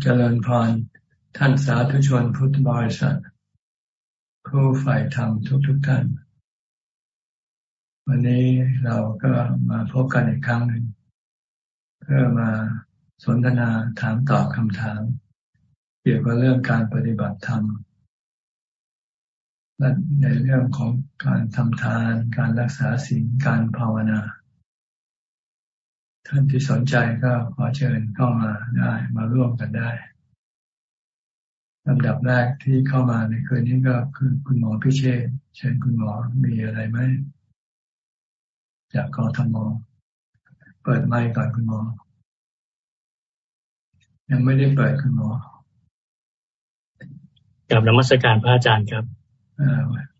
เจริญพรท่านสาธุชนพุทธบริษัท ผู้ฝ่ายธรรมทุกๆทท่าน วันนี้เราก็มาพบกันอีกครั้งหนึ่งเพื่อมาสนทนาถามตอบคำถาม เกี่ยวกับเรื่องการปฏิบัติธรรมและในเรื่องของการทำทาน การรักษาศีลการภาวนา ท่านที่สนใจก็ขอเชิญเข้ามาได้มาร่วมกันได้ลำดับแรกที่เข้ามาในคืนนี้ก็คือคุณหมอพิเชษเชิญคุณหมอมีอะไรไหมจากกทมเปิดไมค์ก่อนคุณหมอ ยังไม่ได้เปิดคุณหมอกับนมัสการพระอาจารย์ครับ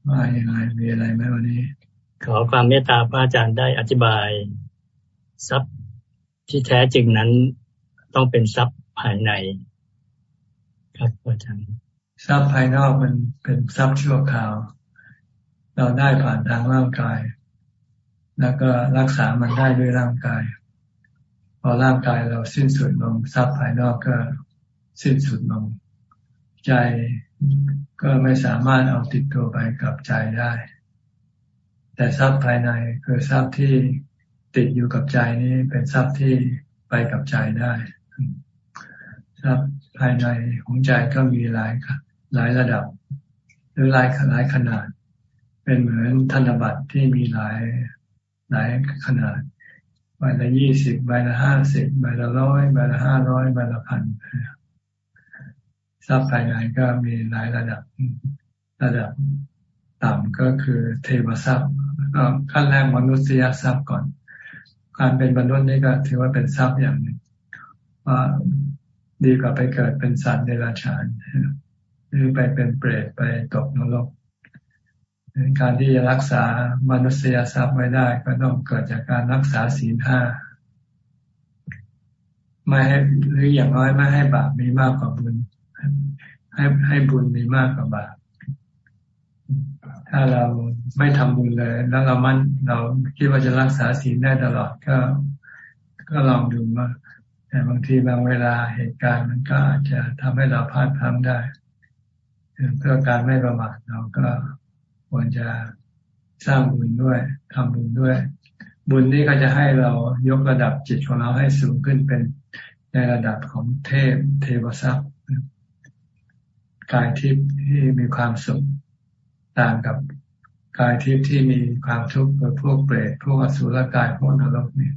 ว่ายังไงมีอะไรไหมวันนี้ ขอความเมตตาพระอาจารย์ได้อธิบาย ทรัพย์ ที่แท้จริงนั้นต้องเป็นทรัพย์ภายใน ครับอาจารย์ทรัพย์ภายนอกมันเป็นทรัพย์ชั่วคราว เราได้ผ่านทางร่างกาย แล้วก็รักษามันได้ด้วยร่างกาย พอร่างกายเราสิ้นสุดลงทรัพย์ภายนอกก็สิ้นสุดลง ใจก็ไม่สามารถเอาติดตัวไปกับใจได้ แต่ทรัพย์ภายในคือทรัพย์ที่ ติดอยู่กับใจนี้เป็นทรัพย์ที่ไปกับใจได้ทรัพย์ภายในของใจก็มีหลายหลายระดับ หรือหลายหลายขนาด เป็นเหมือนธนบัตรที่มีหลายหลายขนาดใบละยี่สิบใบละห้าสิบใบละร้อยใบละห้าร้อยใบละพันทรัพย์ภายในก็มีหลายระดับ ระดับต่ำก็คือเทวทรัพย์ขั้นแรกมนุษยทรัพย์ก่อน การเป็นบรรลุนี้ก็ถือว่าเป็นทรัพย์อย่างหนึ่งว่าดีกว่าไปเกิดเป็นสัตว์ในราชานหรือไปเป็นเปรตไปตกนรกการที่จะรักษามนุษยทรัพย์ไว้ได้ ก็ต้องเกิดจากการรักษาศีลห้าไม่ให้หรืออย่างน้อยไม่ให้บาปมีมากกว่าบุญ ให้ให้บุญมีมากกว่าบาป ถ้าเราไม่ทำบุญเลย แล้วเรามั่นเราคิดว่าจะรักษาศีลได้ตลอดก็ ก็ลองดูว่าแต่บางทีบางเวลาเหตุการณ์มันก็อาจจะทำให้เราพลาดพลั้งได้เพื่อการไม่ประมาทเราก็ควรจะสร้างบุญด้วยทำบุญด้วย บุญนี้ก็จะให้เรายกระดับจิตของเราให้สูงขึ้นเป็นในระดับของเทพเทวทรัพย์กายทิพย์ที่มีความสุข ต่างกับกายทิพย์ที่มีความทุกข์กับพวกเปรตพวกอสุรกายพวกนรกเนี่ย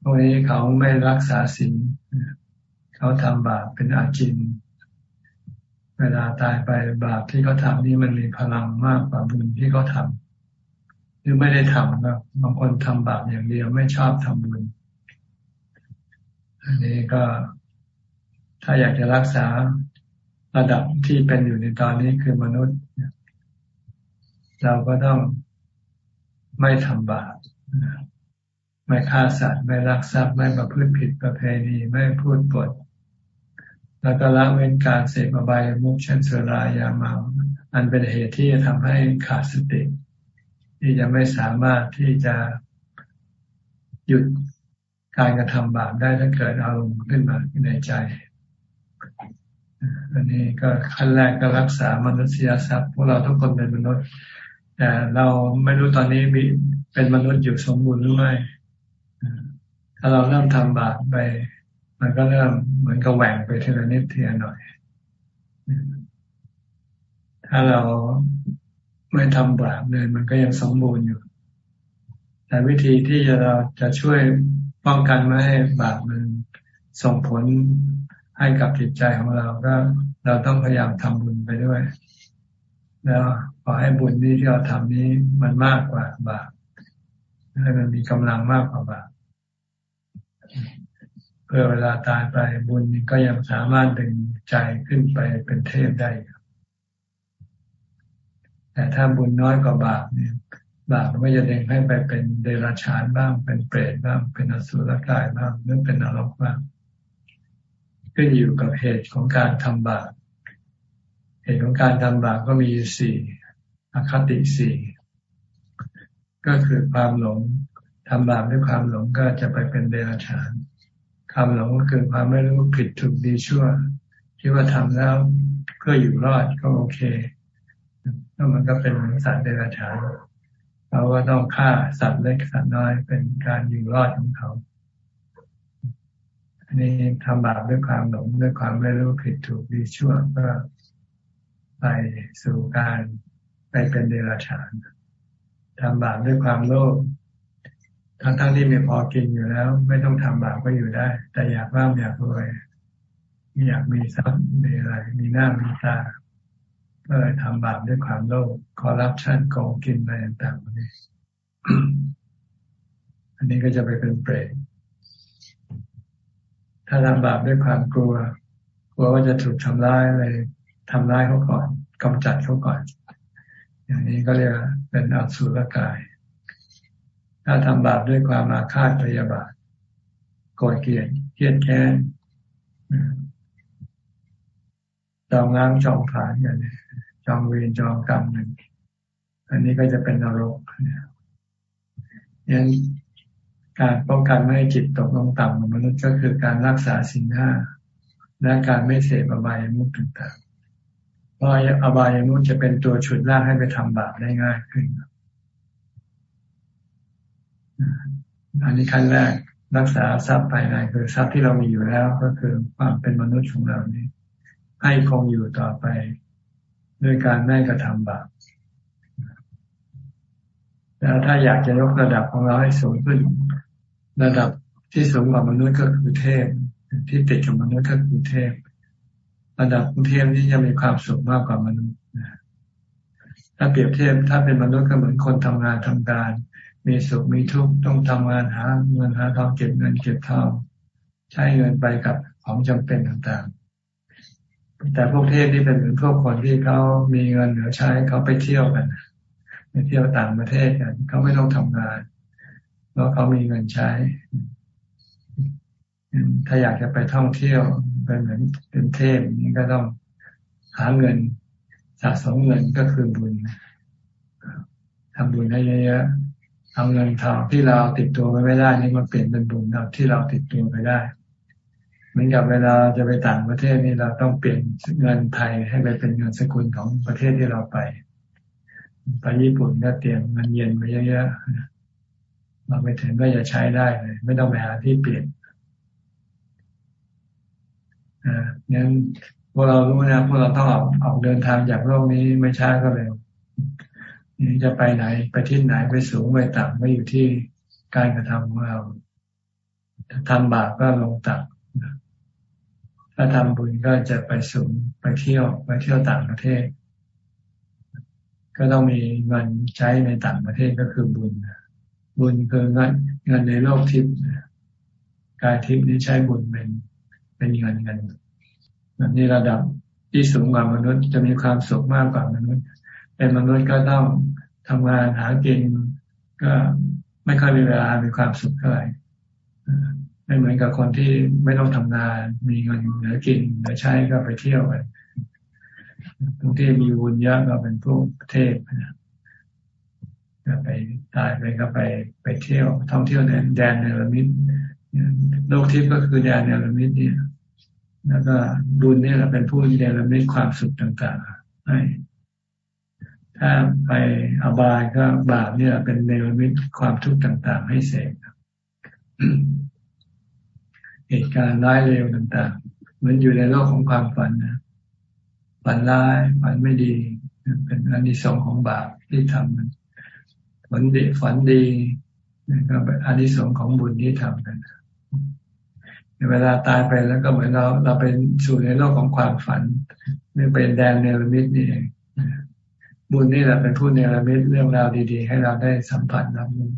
พวกนี้เขาไม่รักษาศีลเขาทำบาปเป็นอาจิน เวลาตายไปบาปที่เขาทานี่มันมีพลังมากกว่าบุญที่เขาทาหรือไม่ได้ทำครับบางคนทำบาปอย่างเดียวไม่ชอบทำบุญ อันนี้ก็ถ้าอยากจะรักษาระดับที่เป็นอยู่ในตอนนี้คือมนุษย์ เราก็ต้องไม่ทำบาปไม่ฆ่าสัตว์ไม่รักทรัพย์ไม่ประพฤติผิดประเพณีไม่พูดปด แล้วก็ละเว้นการเสพอบายมุกเช่นสุรายาเมาอันเป็นเหตุที่จะทำให้ขาดสติ ที่จะไม่สามารถที่จะหยุดการกระทำบาปได้ถ้าเกิดอารมณ์ขึ้นมาในใจ อันนี้ก็ขั้นแรกก็รักษามนุษยทรัพย์พวกเราทุกคนเป็นมนุษย์ แต่เราไม่รู้ตอนนี้มีเป็นมนุษย์อยู่สมบูรณ์หรือไม่ถ้าเราเริ่มทำบาปไป มันก็เริ่มเหมือนกับแหว่งไปทีละนิดทีละหน่อย ถ้าเราไม่ทำบาปเลย มันก็ยังสมบูรณ์อยู่ แต่วิธีที่จะเราจะช่วยป้องกันไม่ให้บาปมันส่งผลให้กับจิตใจของเราก็ เราต้องพยายามทำบุญไปด้วย แล้วขอให้บุญนี้ที่เราทำนี้มันมากกว่าบาปให้มันมีกำลังมากกว่าบาปเพื่อเวลาตายไปบุญก็ยังสามารถดึงใจขึ้นไปเป็นเทพได้แต่ถ้าบุญน้อยกว่าบาปเนี่ยบาปมันก็จะดึงให้ไปเป็นเดรัจฉานบ้าง เป็นเปรตบ้างเป็นอสุรกายบ้างหรือเป็นนรกบ้างขึ้นอยู่กับเหตุของการทำบาปเหตุของการทำบาปก็มีสี่ อคติสี่ก็คือความหลงทำบาปด้วยความหลงก็จะไปเป็นเดรัจฉานความหลงก็คือความไม่รู้ผิดถูกดีชั่วคิดว่าทำแล้วเพื่ออยู่รอดก็โอเคแล้วมันก็เป็นสัตว์เดรัจฉานเราก็ต้องฆ่าสัตว์เล็กสัตว์น้อยเป็นการอยู่รอดของเขา อันนี้ทำบาปด้วยความหลงด้วยความไม่รู้ผิดถูกดีชั่วก็ไปสู่การ ไปเป็นเดรัจฉานทำบาปด้วยความโลภทั้งทั้งที่มีพอกินอยู่แล้ว ไม่ต้องทำบาปก็อยู่ได้ แต่อยากร่ำอยากรวยอยากมีทรัพย์มีอะไร มีหน้ามีตาก็เลยทำบาปด้วยความโลภคอร์รัปชันโกงกินอะไรต่างๆนี้อันนี้ก็จะไปเป็นเปรตถ้าทำบาปด้วยความกลัว กลัวว่าจะถูกทำร้ายเลยทำร้ายเขาก่อนกำจัดเขาก่อน อย่างนี้ก็เรียกเป็นอสุรกาย ถ้าทำบาปด้วยความอาฆาตพยาบาทโกรธเกลียดเกลียดแค้นจองง้างจองผานกันจองเวรจองกรรมหนึ่งอันนี้ก็จะเป็นนรกยังการป้องกันไม่ให้จิตตกลงต่ำของมนุษย์ก็คือการรักษาสิ่งห้าและการไม่เสพอบายมุขต่างๆ เพราะอบายมุขจะเป็นตัวฉุดลากให้ไปทำบาปได้ง่ายขึ้นอันนี้ขั้นแรกรักษาทรัพย์ภายในคือทรัพย์ที่เรามีอยู่แล้วก็คือความเป็นมนุษย์ของเรานี้ ให้คงอยู่ต่อไปด้วยการไม่กระทำบาปแล้วถ้าอยากจะยกระดับของเราให้สูงขึ้น ระดับที่สูงกว่ามนุษย์ก็คือเทพ ที่ติดกับมนุษย์ก็คือเทพ ระดับเทพที่จะมีความสุขมากกว่ามนุษย์ถ้าเปรียบเทียบถ้าเป็นมนุษย์ก็เหมือนคนทำงานทำการ มีสุขมีทุกข์ต้องทำงานหาเงินหาทองเก็บเงินเก็บทองใช้เงินไปกับของจำเป็นต่างๆ แต่พวกเทพนี่เป็นเหมือนพวกคนที่เขามีเงินเหลือใช้เขาไปเที่ยวกันไปเที่ยวต่างประเทศกันเขาไม่ต้องทำงานเพราะเขามีเงินใช้ถ้าอยากจะไปท่องเที่ยว เป็นเหมือนเป็นเทพนี่ก็ต้องหาเงินสะสมเงินก็คือบุญทำบุญให้เยอะๆทำเงินทองที่เราติดตัวไปไม่ได้นี่มันเปลี่ยนเป็นบุญเราที่เราติดตัวไปได้เหมือนกับเวลาจะไปต่างประเทศนี่เราต้องเปลี่ยนเงินไทยให้ไปเป็นเงินสกุลของประเทศที่เราไป ไปญี่ปุ่นก็เตรียมเงินเยนไปเยอะๆเราไปถึงก็จะใช้ได้เลย ไม่ต้องไปหาที่เปลี่ยน งั้นพวกเรารู้นะพวกเราต้องออกออกเดินทางจากโลกนี้ไม่ช้าก็เร็วนี่จะไปไหนไปที่ไหนไปสูงไปต่ำก็อยู่ที่การกระทำของเราทำบาปก็ลงต่ำถ้าทำบุญก็จะไปสูงไปเที่ยวไปเที่ยวต่างประเทศ ก็ต้องมีเงินใช้ในต่างประเทศก็คือบุญบุญคือเงินเงินในโลกทิพย์กายทิพย์นี้ใช้บุญเป็น เป็นเงินเงินแบบนี้ระดับที่สูงกว่ามนุษย์จะมีความสุขมากกว่ามนุษย์ เป็นมนุษย์ก็ต้องทำงานหากินก็ไม่ค่อยมีเวลามีความสุขเท่าไหร่ไม่เหมือนกับคนที่ไม่ต้องทำงาน มีเงินเหลือกินเหลือใช้ก็ไปเที่ยวกันตรงที่มีวุญเยอะก็เป็นพวกเทพนะไปตายไปก็ไปไปเที่ยวท่องเที่ยวในแดนเนรมิต โลกทิพย์ก็คือแดนเนรมิตเนี่ย แล้วก็บุญนี่แหละเป็นผู้เนรมิตความสุขต่างๆให้ถ้าไปอบายก็บาปเนี่ยเป็นเนรมิตความทุกข์ต่าง ๆ ให้เสกเหตุการณ์ร้ายเร็วต่างๆมันอยู่ในโลกของความฝันนะฝันร้ายฝันไม่ดี เป็นอันดีสองของบาปที่ทำมันฝันดีฝันดีก็เป็นอันดีสองของบุญที่ทำกัน เวลาตายไปแล้วก็เหมือนเราเราไปสู่ในโลกของความฝันนี่เป็นแดนเนรมิตนี่เองบุญนี่แหละเป็นผู้เนรมิตเรื่องราวดี ๆ ให้เราได้สัมผัสรับรู้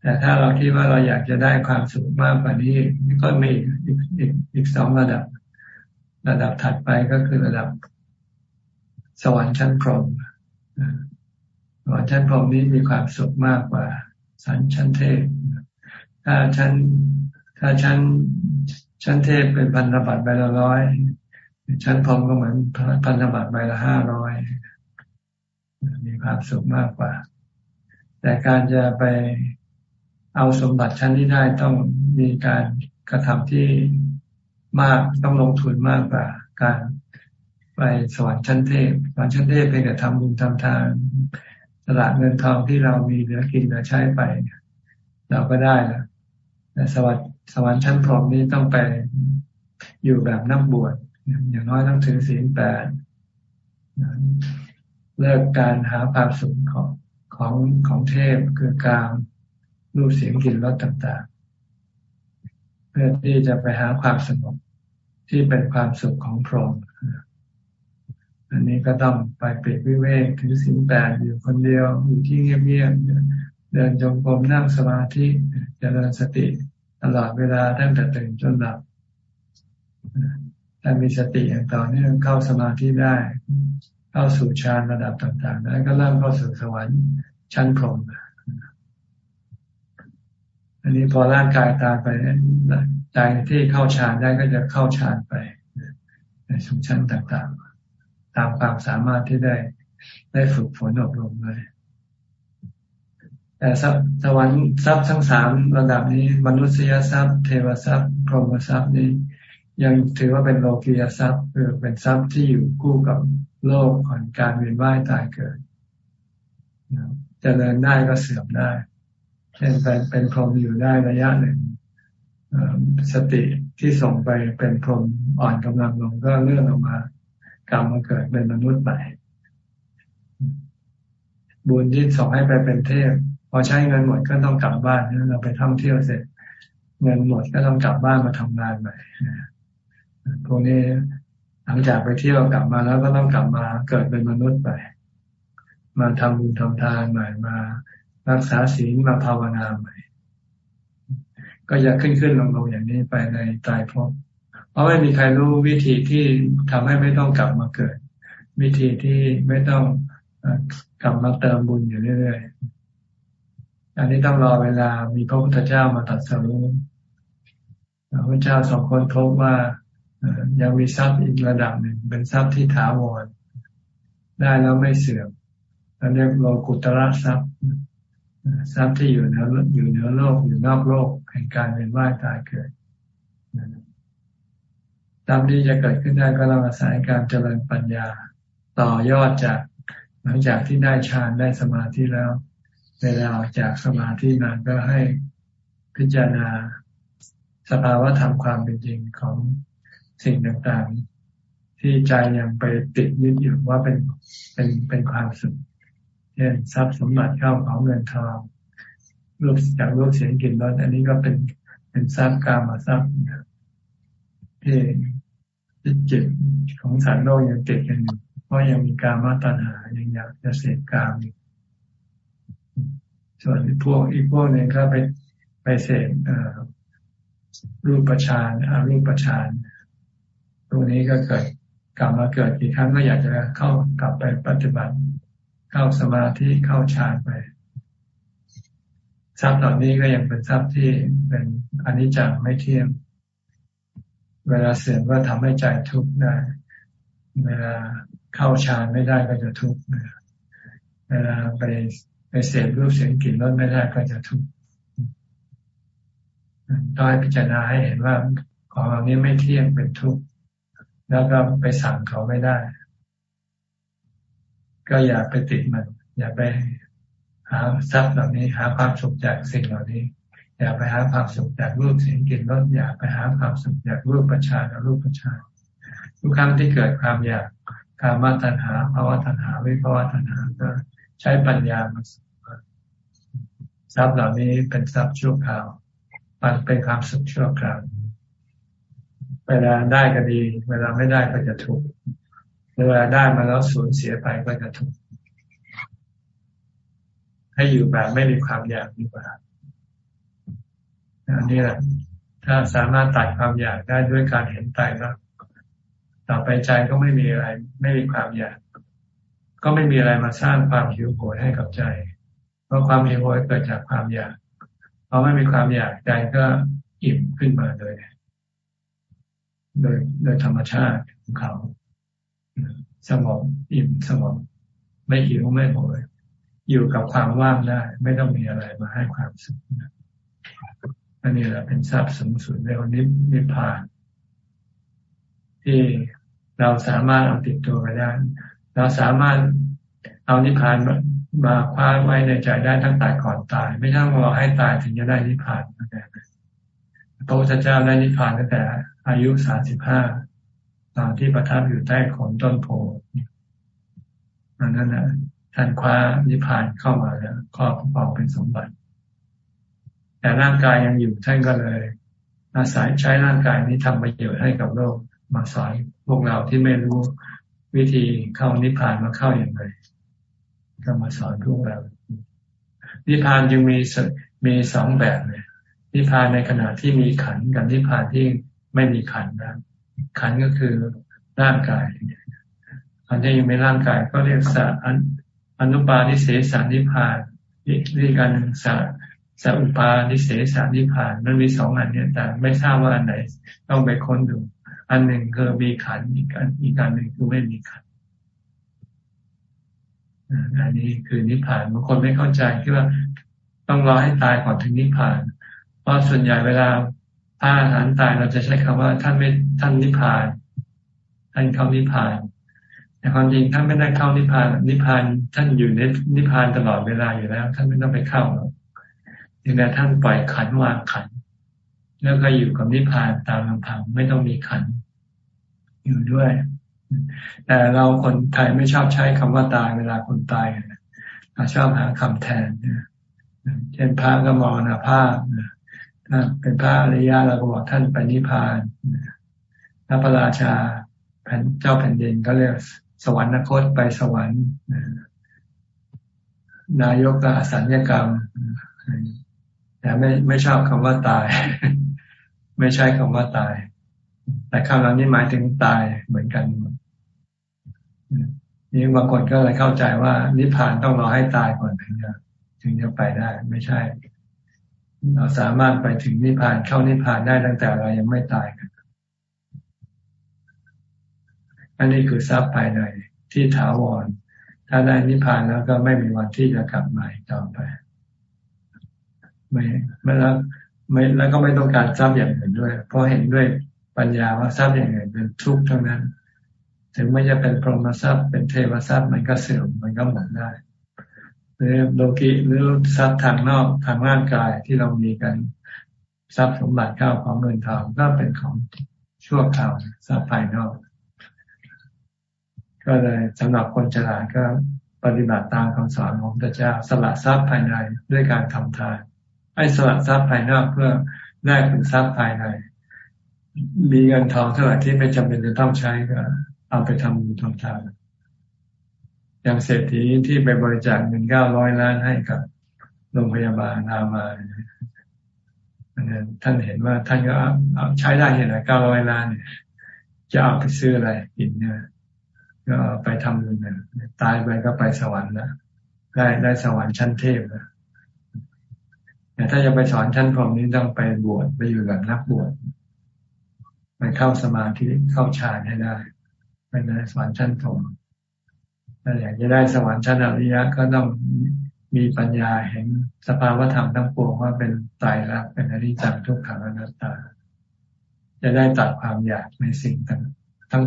แต่ถ้าเราคิดว่าเราอยากจะได้ความสุขมากกว่านี้ก็มีอีกอีกอีกสองระดับ ระดับถัดไปก็คือระดับ สวรรค์ชั้นพรหมสวรรค์ชั้นพรหมนี้มีความสุขมากกว่าสันชั้นเทพ ถ้าชั้นถ้าชั้นชั้นเทพเป็นพันธบัตรใบละร้อยชั้นพรมก็เหมือนพันธบัตรใบละห้าร้อยมีความสุขมากกว่า แต่การจะไปเอาสมบัติชั้นนี้ได้ต้องมีการกระทำที่มากต้องลงทุนมากกว่า การไปสวรรค์ชั้นเทพสวรรค์ชั้นเทพเป็นแต่ทำบุญทำทานตลาดเงินทองที่เรามีเหลือกินเหลือใช้ไป เราก็ได้แล้ว แต่สวรรค์สวรรค์ชั้นพรหมนี้ต้องไปอยู่แบบนักบวชอย่างน้อยต้องถือศีลแปดเลิกการหาความสุขของของของเทพคือการรูปเสียงกลิ่นรสต่างๆ เพื่อที่จะไปหาความสงบที่เป็นความสุขของพรหมอันนี้ก็ต้องไปเปรียบวิเวกถือศีลแปดอยู่คนเดียวอยู่ที่เงียบๆเดินจงกรมนั่งสมาธิเจริญสติ ตลอดเวลาตั้งแต่ตื่นจนหลับถ้ามีสติอย่างต่อเนื่องเข้าสมาธิได้ เข้าสู่ฌานระดับต่างๆแล้วก็เริ่มเข้าสู่สวรรค์ชั้นพรหมอันนี้พอร่างกายตายไปใจที่เข้าฌานได้ก็จะเข้าฌานไป ในสุชั้นต่างๆ ตามความสามารถที่ได้ได้ฝึกฝนอบรมเลย แต่สวรรค์ทรัพย์ทั้งสามระดับนี้ มนุษยทรัพย์ เทวทรัพย์พรหมทรัพย์นี้ ยังถือว่าเป็นโลกียทรัพย์คือเป็นทรัพย์ที่อยู่คู่กับโลกของการเวียนว่ายตายเกิดจเจริญได้ก็เสื่อมได้ เช่นเป็นเป็นพรหมอยู่ได้ระยะหนึ่งสติที่ส่งไปเป็นพรหมอ่อนกำลังลงก็เลื่อนออกมากลับมาเกิดเป็นมนุษย์ใหม่บุญที่ส่งให้ไปเป็นเทพ พอใช้เงินหมดก็ต้องกลับบ้านเราไปท่องเที่ยวเสร็จ เงินหมดก็ต้องกลับบ้านมาทำงานใหม่พวกนี้หลังจากไปเที่ยวกลับมาแล้วก็ต้องกลับมาเกิดเป็นมนุษย์ไป มาทำบุญทำทานใหม่มารักษาศีลมาภาวนาใหม่ ก็จะขึ้นขึ้นลงลงอย่างนี้ไปในตายพบเพราะไม่มีใครรู้วิธีที่ทำให้ไม่ต้องกลับมาเกิด วิธีที่ไม่ต้องกลับมาเติมบุญอยู่เรื่อยๆ อันนี้ต้องรอเวลามีพระพุทธเจ้ามาตัดสรุปพระพุทธเจ้าสองคนพบว่ายังมีทรัพย์อีกระดับหนึ่ง เป็นทรัพย์ที่ถาวรได้แล้วไม่เสื่อมเราเรียกโลกุตระทรัพย์ ทรัพย์ที่อยู่เหนืออยู่เหนือโลกอยู่นอกโลกแห่งการเวียนว่ายตายเกิดทรัพย์นี้จะเกิดขึ้นได้ก็ต้องอาศัยการเจริญปัญญา ต่อยอดจากหลังจากที่ได้ฌานได้สมาธิแล้ว เวลาออกจากสมาธินั้นก็ให้พิจารณาสภาวะธรรมความเป็นจริงของสิ่งต่างๆ ที่ใจยังไปติดยึดอยู่ว่าเป็นเป็นเป็นความสุขเช่นทรัพย์สมบัติเข้าของเงินทองรูปจากรูปเสียงกลิ่นรสอันนี้ก็เป็นเป็นทรัพย์กามาทรัพย์ที่ที่จิตของสารโลกยังติดกันอยู่เพราะยังมีการมาตัณหายังอยากจะเสพกาม ส่วนพวกอีกพวกหนึ่งก็ไปไปเสพรูปประชานอารูปประชานตรงนี้ก็เกิดกลับมาเกิดกี่ครั้งก็อยากจะเข้ากลับไปปฏิบัติ เข้าสมาธิเข้าฌานไปทรัพย์เหล่านี้ก็ยังเป็นทรัพย์ที่เป็นอนิจจังไม่เที่ยง เวลาเสื่อมก็ทำให้ใจทุกข์ได้เวลาเข้าฌานไม่ได้ก็จะทุกข์เวลาไป ไปเสพรูปเสียงกลิ่นรสไม่ได้ก็จะทุกข์ต้องให้พิจารณาให้เห็นว่าของเหล่านี้ไม่เที่ยงเป็นทุกข์แล้วก็ไปสั่งเขาไม่ได้ ก็อย่าไปติดมัน อย่าไปหาทรัพย์เหล่านี้ หาความสุขจากสิ่งเหล่านี้ อย่าไปหาความสุขจากรูปเสียงกลิ่นรสอย่าไปหาความสุขจากรูปประชานรูปประชานทุกครั้งที่เกิดความอยากการมาตัณหาภาวะตัณหาวิภาวะตัณหาก็ ใช้ปัญญามาทรัพย์เหล่านี้เป็นทรัพย์ชั่วคราว มันเป็นความสุขชั่วคราว เวลาได้ก็ดี เวลาไม่ได้ก็จะทุกข์เวลาได้มาแล้วสูญเสียไปก็จะทุกข์ให้อยู่แบบไม่มีความอยากดีกว่าอันนี้แหละ ถ้าสามารถตัดความอยากได้ด้วยการเห็นใจแล้วต่อไปใจก็ไม่มีอะไร ไม่มีความอยาก ก็ไม่มีอะไรมาสร้างความหิวโหยให้กับใจ เพราะความหิวโหยเกิดจากความอยากพอไม่มีความอยากใจก็อิ่มขึ้นมาโดยโดยโดยธรรมชาติของเขาสมองอิ่มสมองไม่หิวไม่โหยอยู่กับความว่างได้ ไม่ต้องมีอะไรมาให้ความสุขอันนี้แหละเป็นทรัพย์สูงสุดเรียกว่านิพพาน ที่เราสามารถเอาติดตัวไปได้ เราสามารถเอานิพพานมาคว้าไว้ในใจได้ตั้งแต่ก่อนตาย ไม่ต้องรอให้ตายถึงจะได้นิพพานนะพระพุทธเจ้าได้นิพพานตั้งแต่อายุสามสิบห้าตอนที่ประทับอยู่ใต้โคนต้นโพอันนั้นนะท่านคว้านิพพานเข้ามาแล้วครอบครองเป็นสมบัติ แต่ร่างกายยังอยู่ท่านก็เลย อาศัยใช้ร่างกายนี้ทำประโยชน์ให้กับโลก มาสอนพวกเราที่ไม่รู้ วิธีเข้านิพพานมาเข้าอย่างไรก็มาสอนพวกเรานิพพานจึงมีมีสองแบบเลยนิพพานในขณะที่มีขันกับนิพพานที่ไม่มีขันนะขันก็คือร่างกายอันที่ยังไม่ร่างกายก็เรียกสัอนุปาทิเสสานิพานนี่การสัสัอุปาทิเสสานิพานมันมีสองอันเนี่ยแต่ไม่ทราบว่าอันไหนต้องไปค้นดู อันหนึ่งคือมีขันอีกอันอีกอันหนึ่งคือไม่มีขันอันนี้คือนิพพานบางคนไม่เข้าใจคิดว่าต้องรอให้ตายก่อนถึงนิพพาน เพราะส่วนใหญ่เวลาพระอรหันตายเราจะใช้คำว่าท่านไม่ท่านนิพพาน ท่านเข้านิพพาน แต่ความจริงท่านไม่ได้เข้านิพพาน นิพพานท่านอยู่ในนิพพานตลอดเวลาอยู่แล้ว ท่านไม่ต้องไปเข้าหรอกยังแต่ท่านปล่อยขันวางขัน แล้วก็อยู่กับนิพพานตามลำพังไม่ต้องมีขันอยู่ด้วย แต่เราคนไทยไม่ชอบใช้คำว่าตายเวลาคนตายเราชอบหาคำแทนเช่นพระก็มองนะภาพถ้าเป็นพระอริยะเราก็บอกท่านไปนิพพานถ้าพระราชาเจ้าแผ่นดินก็เรียกสวรรคตไปสวรรค์นายกก็อสัญญกรรมแต่ไม่ไม่ชอบคำว่าตาย ไม่ใช่คำว่าตาย แต่คำเหล่านี้หมายถึงตายเหมือนกันนี่บางคนก็เลยเข้าใจว่า นิพพานต้องรอให้ตายก่อนถึงจะถึงจะไปได้ ไม่ใช่ เราสามารถไปถึงนิพพานเข้านิพพานได้ตั้งแต่เรายังไม่ตายกันอันนี้คือทรัพย์ภายในที่ถาวร ถ้าได้นิพพานแล้วก็ไม่มีวันที่จะกลับมาอีกต่อไป ไม่ไม่แล้ว ไม่แล้วก็ไม่ต้องการทรัพย์อย่างอื่นด้วย เพราะเห็นด้วยปัญญาว่าทรัพย์อย่างอื่นเป็นทุกข์ทั้งนั้น ถึงไม่จะเป็นพรหมทรัพย์ เป็นเทวทรัพย์มันก็เสื่อมมันก็หมดได้หรือโลกิหรือทรัพย์ทางนอกทางร่างกายที่เรามีกันทรัพย์สมบัติข้าวของเงินทองก็เป็นของชั่วคราวทรัพย์ภายนอก ก็เลยสำหรับคนฉลาดก็ปฏิบัติตามคำสอนของพระเจ้าสละทรัพย์ภายในด้วยการทำทาน ให้สละทรัพย์ภายนอกเพื่อได้ผลทรัพย์ภายใน มีเงินทองเท่าไหร่ที่ไม่จำเป็นจะต้องใช้ก็ เอาไปทำบุญทำทานอย่างเศรษฐีที่ไปบริจาคเงินเก้าร้อยล้านให้กับโรงพยาบาลนามาท่านเห็นว่าท่านก็เอาใช้ได้เห็นไหมเก้าร้อยล้านเนี่ยจะเอาไปซื้ออะไรกินเนี่ยก็ไปทำบุญนะตายไปก็ไปสวรรค์นะได้ได้สวรรค์ชั้นเทพนะ แต่ถ้าจะไปสอนชั้นพรหมนี้ต้องไปบวชไปอยู่กับนักบวชไปเข้าสมาธิเข้าฌานให้ได้ไปในสวรรค์ชั้นพรหมถ้าอยากจะได้สวรรค์ชั้นอริยะก็ต้องมีปัญญาเห็นสภาวธรรมทั้งปวงว่าเป็นตายแล้วเป็นอนิจจังทุกขังอนัตตา จะได้ตัดความอยากในสิ่งต่างทั้ง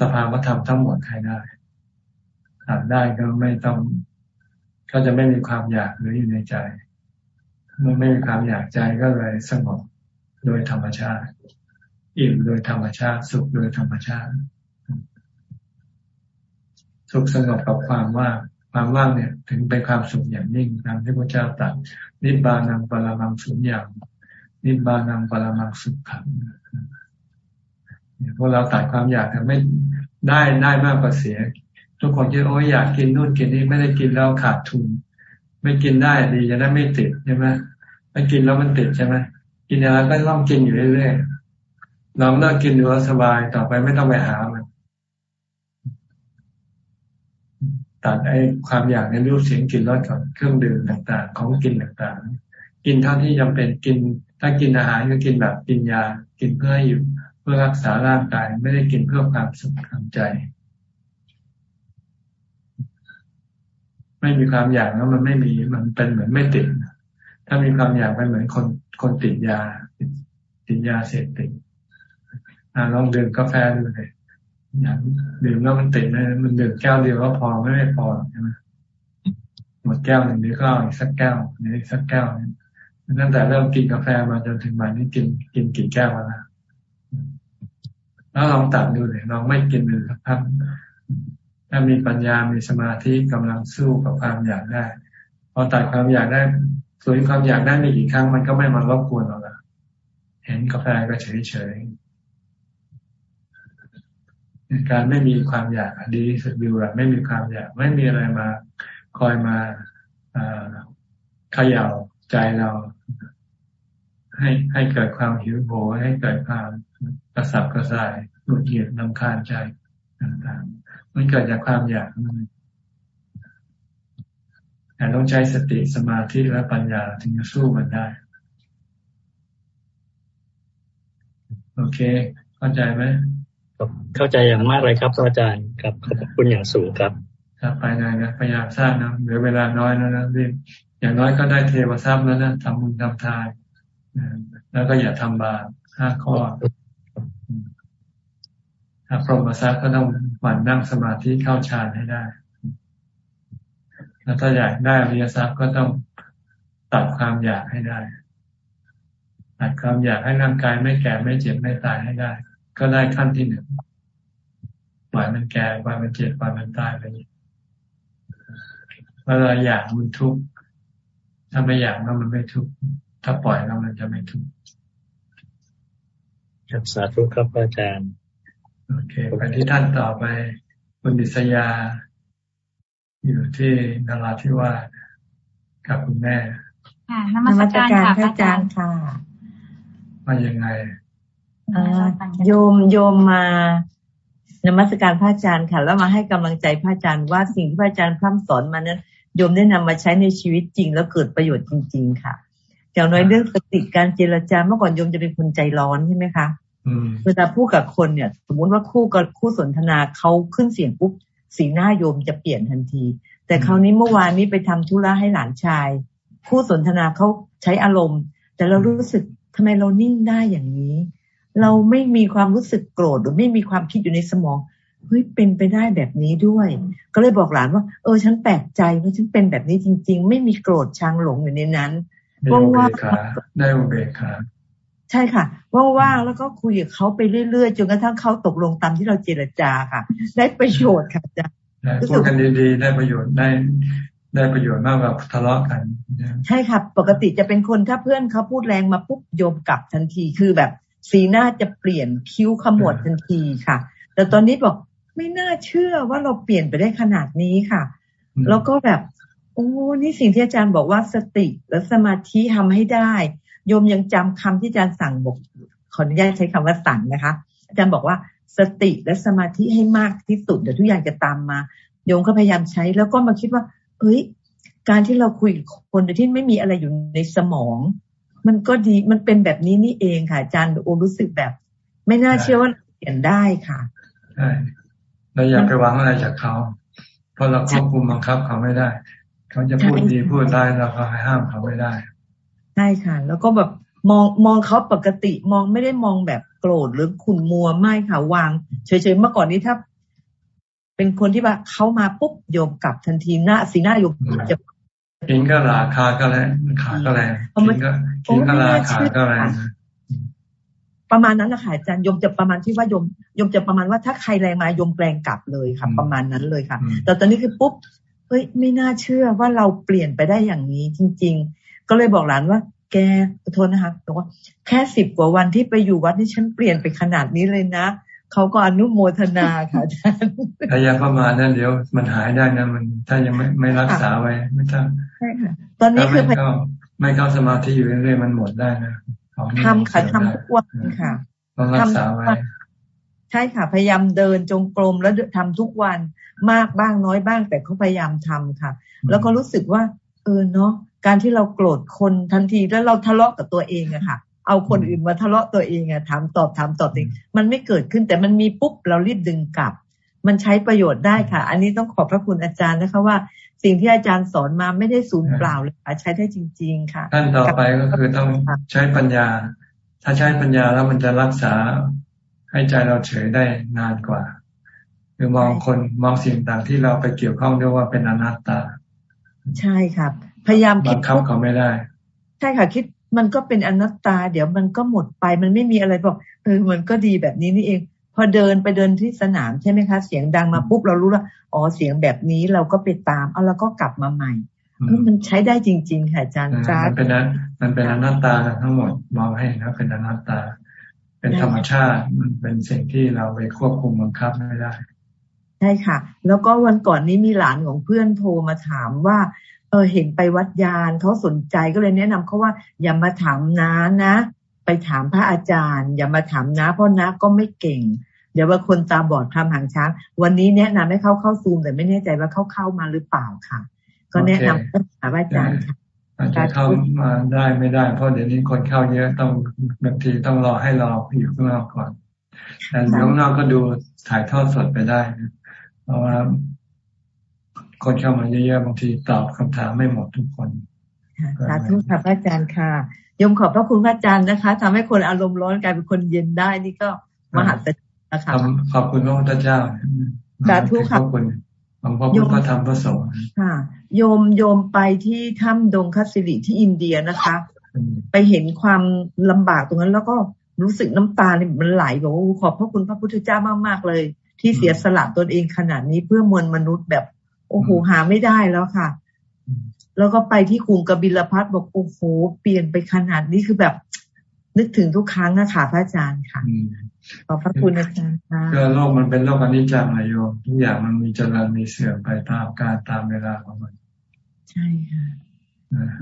สภาวธรรมทั้งหมดให้ได้ตัดได้ก็ไม่ต้อง ก็จะไม่มีความอยากหรืออยู่ในใจ เมื่อไม่มีความอยากใจก็เลยสงบโดยธรรมชาติ อิ่มโดยธรรมชาติ สุขโดยธรรมชาติ สุขสงบกับความว่างความว่างเนี่ย ถึงเป็นความสุขอย่างนิ่งตามที่พระเจ้าตรัสนิบานังปรามังสุญญ์นิบานังปรามังสุขขังพวกเราตัดความอยากแต่ไม่ได้ได้มากกว่าเสีย ทุกคนคิดโอ้ยอยากกินนู่นกินนี่ไม่ได้กินแล้วขาดทุน ไม่กินได้ดีจะได้ไม่ติดใช่ไหมไม่กินแล้วมันติดใช่ไหมกินอะไรก็ต้องกินอยู่เรื่อยๆลองเลิกกินดูแลสบายต่อไปไม่ต้องไปหามันตัดไอ้ความอยากในรูปเสียงกินรสก่อนเครื่องดื่มต่างๆ ของกินต่างๆ กินเท่าที่จำเป็นกิน ถ้ากินอาหารก็กินแบบกินยา กินเพื่ออยู่เพื่อรักษาร่างกาย ไม่ได้กินเพื่อความสุขทางใจ ไม่มีความอยากแล้วมันไม่มีมันเป็นเหมือนไม่ติดถ้ามีความอยากเป็นเหมือนคนคนติดยา ติดยาเสพติดลองดื่มกาแฟดูเลยอยากดื่มแล้วมันติดนะมันดื่มแก้วเดียวก็พอไม่ไม่พอใช่ไหมหมดแก้วหนึ่งเดียวก็อีกสักแก้วอีกสักแก้วตั้งแต่เริ่มกินกาแฟมาจนถึงวันนี้กินกินกี่แก้วแล้วแล้วลองตัดดูเลยลองไม่กินเลยสักพัก ถ้ามีปัญญา มีสมาธิกำลังสู้กับความอยากได้ พอตัดความอยากได้ส่วนความอยากได้มีกี่ครั้ง มันก็ไม่มารบกวนเราละเห็นกาแฟก็เฉยเฉยการไม่มีความอยากดีที่สุดวิวแบบไม่มีความอยาก ไม่มีอะไรมาคอยมาเขย่าใจเรา ให้ให้เกิดความหิวโหยให้เกิดความกระสับกระส่ายหงุดหงิดลำคาญใจต่างๆ มันเกิดจากความอยากนั่นแต่ต้องใช้สติสมาธิและปัญญาถึงจะสู้มันได้ โอเค เข้าใจไหมเข้าใจอย่างมากเลยครับอาจารย์ครับขอบคุณอย่างสูงครับถ้าไปไหนนะพยายามสร้างนะเหลือเวลาน้อยแล้วนะรีบอย่างน้อยก็ได้เทวทรัพย์แล้วนะทำบุญทำทานแล้วก็อย่าทำบาปห้าข้อถ้า พรหมทรัพย์ก็ต้องหมั่นนั่งสมาธิเข้าฌานให้ได้ แล้วถ้าอยากได้อริยทรัพย์ก็ต้องตัดความอยากให้ได้ ตัดความอยากให้ร่างกายไม่แก่ไม่เจ็บไม่ตายให้ได้ ก็ได้ขั้นที่หนึ่งปล่อยมันแก่ปล่อยมันเจ็บปล่อยมันตายไปเวลาอยากมันทุกข์ถ้าไม่อยากแล้วมันไม่ทุกข์ถ้าปล่อยแล้วมันจะไม่ทุกข์ครับสาธุครับอาจารย์ โอเคไปที่ท่านต่อไป คุณดิษยา อยู่ที่นราธิวาสกับคุณแม่ค่ะนมัสการค่ะพระอาจารย์ค่ะมายังไงโยมโยมมานมัสการพระอาจารย์ค่ะ แล้วมาให้กำลังใจพระอาจารย์ว่าสิ่งที่พระอาจารย์พร่ำสอนมานั้นโยมได้นำมาใช้ในชีวิตจริง แล้วเกิดประโยชน์จริง ๆ ค่ะอย่างน้อยเรื่องสติการเจรจาเมื่อก่อนโยมจะเป็นคนใจร้อนใช่ไหมคะ เวลาพูดกับคนเนี่ย สมมุติว่าคู่กับคู่สนทนาเขาขึ้นเสียงปุ๊บสีหน้าโยมจะเปลี่ยนทันที แต่คราวนี้เมื่อวานนี้ไปทำธุระให้หลานชาย คู่สนทนาเขาใช้อารมณ์ แต่เรารู้สึกทำไมเรานิ่งได้อย่างนี้ เราไม่มีความรู้สึกโกรธหรือไม่มีความคิดอยู่ในสมองเฮ้ยเป็นไปได้แบบนี้ด้วย ก็เลยบอกหลานว่า เออ ฉันแปลกใจว่าฉันเป็นแบบนี้จริง ๆ ไม่มีโกรธชังหลงอยู่ในนั้นว่างๆได้อุเบกขา ใช่ค่ะว่างๆแล้วก็คุยกับเขาไปเรื่อยๆจนกระทั่งเขาตกลงตามที่เราเจรจาค่ะ ได้ประโยชน์ค่ะอาจารย์พูดกันดีๆ ได้ประโยชน์ได้ได้ประโยชน์มากกว่าทะเลาะกันใช่ค่ะปกติจะเป็นคนถ้าเพื่อนเขาพูดแรงมาปุ๊บโยมกลับทันทีคือแบบ สีหน้าจะเปลี่ยนคิ้วขมวดทันทีค่ะ แต่ตอนนี้บอกไม่น่าเชื่อว่าเราเปลี่ยนไปได้ขนาดนี้ค่ะ แล้วก็แบบโอ้นี่สิ่งที่อาจารย์บอกว่าสติและสมาธิทำให้ได้ โยมยังจำคำที่อาจารย์สั่งบอกขออนุญาตใช้คำว่าสั่งนะคะ อาจารย์บอกว่าสติและสมาธิให้มากที่สุดเดี๋ยวทุกอย่างจะตามมา โยมก็พยายามใช้แล้วก็มาคิดว่าเฮ้ย การที่เราคุยกับคนโดยที่ไม่มีอะไรอยู่ในสมอง มันก็ดีมันเป็นแบบนี้นี่เองค่ะอาจารย์โอรู้สึกแบบ ไม่น่าเชื่อว่าเปลี่ยนได้ค่ะใช่เราอย่าไปหวังอะไรจากเขา เพราะเราควบคุมบังคับเขาไม่ได้ เขาจะพูดดีพูดร้ายเราก็ห้ามเขาไม่ได้ ใช่ค่ะ แล้วก็แบบมองมองเขาปกติมองไม่ได้มองแบบโกรธหรือขุนมัวไม่ค่ะ วาง เฉยๆเมื่อก่อนนี้ถ้า เป็นคนที่ว่าเขามาปุ๊บโยมกลับทันทีหน้าสีหน้าโยมจะกินก็ลาคาก็แรงขาก็แรงกินก็กินก็ลาขาก็แรงประมาณนั้นนะคะอาจารย์ยมจะประมาณที่ว่ายมยมจะประมาณว่าถ้าใครแรงมายมแปลงกลับเลยค่ะ ประมาณนั้นเลยค่ะ แต่ตอนนี้คือปุ๊บเฮ้ยไม่น่าเชื่อว่าเราเปลี่ยนไปได้อย่างนี้จริง ๆ ก็เลยบอกหลานว่า แกโทษนะคะบอกว่าแค่สิบกว่าวันที่ไปอยู่วัดนี่ฉันเปลี่ยนไปขนาดนี้เลยนะเขาก็อนุโมทนาค่ะอาจารย์ถ้ายังประมาณนั้นเดี๋ยวมันหายได้นะมันถ้ายังไม่ไม่รักษาไว้ไม่ต้องใช่ค่ะ ตอนนี้คือไม่เข้าสมาธิอยู่เรื่อยๆมันหมดได้นะทำค่ะทำทุกวันค่ะทำไว้ใช่ค่ะ พยายามเดินจงกรมแล้วทำทุกวันมากบ้างน้อยบ้างแต่เขาพยายามทำค่ะ แล้วก็รู้สึกว่า เออเนาะ การที่เราโกรธคนทันทีแล้วเราทะเลาะกับตัวเองอะค่ะ เอาคนอื่นมาทะเลาะตัวเองอะถามตอบถามตอบเองมันไม่เกิดขึ้นแต่มันมีปุ๊บเรารีบดึงกลับ มันใช้ประโยชน์ได้ค่ะ อันนี้ต้องขอบพระคุณอาจารย์นะคะว่าจสิ่งที่อาจารย์สอนมาไม่ได้สูญเปล่าเลยค่ะใช้ได้จริง ๆ ค่ะขั้นต่อไปก็คือต้องใช้ปัญญา ถ้าใช้ปัญญาแล้วมันจะรักษาให้ใจเราเฉยได้นานกว่าคือมองคนมองสิ่งต่างที่เราไปเกี่ยวข้องด้วยว่าเป็นอนัตตา ใช่ครับ พยายามคิดเขาเขาไม่ได้ ใช่ค่ะคิดมันก็เป็นอนัตตา เดี๋ยวมันก็หมดไป มันไม่มีอะไรบอกเออมันก็ดีแบบนี้นี่เอง พอเดินไปเดินที่สนามใช่ไหมคะ เสียงดังมาปุ๊บเรารู้แล้วอ๋อเสียงแบบนี้เราก็ไปตามเอาแล้วก็กลับมาใหม่เออมันใช้ได้จริง ๆ ค่ะอาจารย์จ้ามันเป็นนั้นมันเป็นอนัตตาทั้งหมดมองให้นะเป็นอนัตตา เป็นธรรมชาติมันเป็นสิ่งที่เราไปควบคุมบังคับไม่ได้ใช่ค่ะ แล้วก็วันก่อนนี้มีหลานของเพื่อนโทรมาถามว่า เออเห็นไปวัดยานเขาสนใจก็เลยแนะนำเขาว่า อย่ามาถามน้านะ ไปถามพระอาจารย์ อย่ามาถามน้าเพราะน้าก็ไม่เก่ง เดี๋ยวว่าคนตาบอดทำหางช้าง วันนี้แนะนำให้เขาเข้าซูมแต่ไม่แน่ใจว่าเขาเข้ามาหรือเปล่าค่ะ ก็แนะนำถามอาจารย์ค่ะอาจจะเข้ามาได้ไม่ได้ เพราะเดี๋ยวนี้คนเข้าเยอะต้องบางทีต้องรอให้รออยู่ข้างนอกก่อนแต่ข้างนอกก็ดูถ่ายทอดสดไปได้นะเพราะว่า คนเข้ามาเยอะๆบางทีตอบคำถามไม่หมดทุกคนสาธุค่ะพระอาจารย์ค่ะยมขอบพระคุณพระอาจารย์นะคะทำให้คนอารมณ์ร้อนกลายเป็นคนเย็นได้นี่ก็มหัศจรรย์นะคะขอบคุณพระพุทธเจ้าสาธุค่ะขอบคุณหลวงพ่อพุทธธรรมพระสงฆ์ค่ะ โยมโยมไปที่ถ้ำดงคัสสิริที่อินเดียนะคะ ไปเห็นความลำบากตรงนั้น แล้วก็รู้สึกน้ำตาเนี่ยมันไหลบอกว่าขอบพระคุณพระพุทธเจ้ามากๆเลย ที่เสียสละตนเองขนาดนี้เพื่อมวลมนุษย์แบบ โอ้โหหาไม่ได้แล้วค่ะ แล้วก็ไปที่คุงกบิลพัทบอกโอ้โหเปลี่ยนไปขนาดนี้คือแบบ นึกถึงทุกครั้งนะค่ะพระอาจารย์ค่ะขอบพระคุณอาจารย์ค่ะก็โลกมันเป็นโลกอนิจจังนายโยมทุกอย่างมันมีเจริญมีเสื่อมไปตามการตามเวลาของมัน ใช่ค่ะ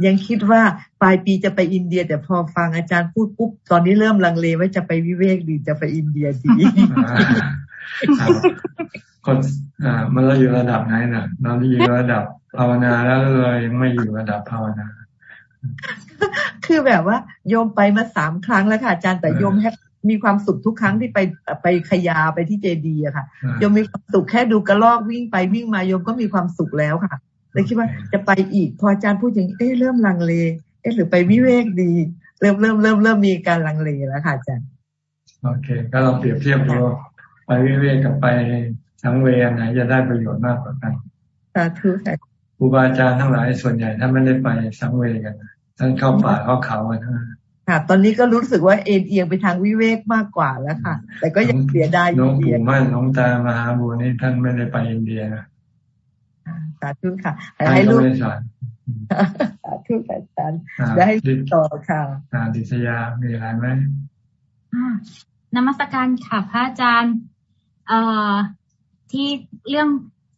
ยังคิดว่าปลายปีจะไปอินเดีย แต่พอฟังอาจารย์พูดปุ๊บตอนนี้เริ่มลังเลว่าจะไปวิเวกดีจะไปอินเดียดี คนอ่ามันเราอยู่ระดับไหนน่ะเราอยู่ระดับภาวนาแล้วเลยยังไม่อยู่ระดับภาวนา คือแบบว่าโยมไปมาสามครั้งแล้วค่ะอาจารย์แต่โยมแฮปมีความสุขทุกครั้งที่ไปไปขยาไปที่เจดีอะค่ะโยมมีความสุขแค่ดูกระลอกวิ่งไปวิ่งมาโยมก็มีความสุขแล้วค่ะเลยคิดว่าจะไปอีก พออาจารย์พูดอย่างเอ๊ะเริ่มลังเล เอ๊ะหรือไปวิเวกดี เริ่มเริ่มเริ่มเริ่มมีการลังเลแล้วค่ะอาจารย์โอเค ก็ลองเปรียบเทียบดูไปวิเวกกับไป สังเวยไหนจะได้ประโยชน์มากกว่ากันสาธุค่ะครูบาอาจารย์ทั้งหลายส่วนใหญ่ท่านไม่ได้ไปสังเวยกันท่านเข้าป่าเข้าเขากันนะค่ะ ตอนนี้ก็รู้สึกว่าเอ็นเอียงไปทางวิเวกมากกว่าแล้วค่ะ แต่ก็ยังเสียดายอยู่น้องปู่มั่นน้องตามหาบุญนี่ท่านไม่ได้ไปอินเดียนะสาธุค่ะให้ลูกสาธุอาจารย์ได้ต่อค่ะดิษยา มีอะไรไหมนมัสการค่ะพระอาจารย์ เอ่อ ที่เรื่อง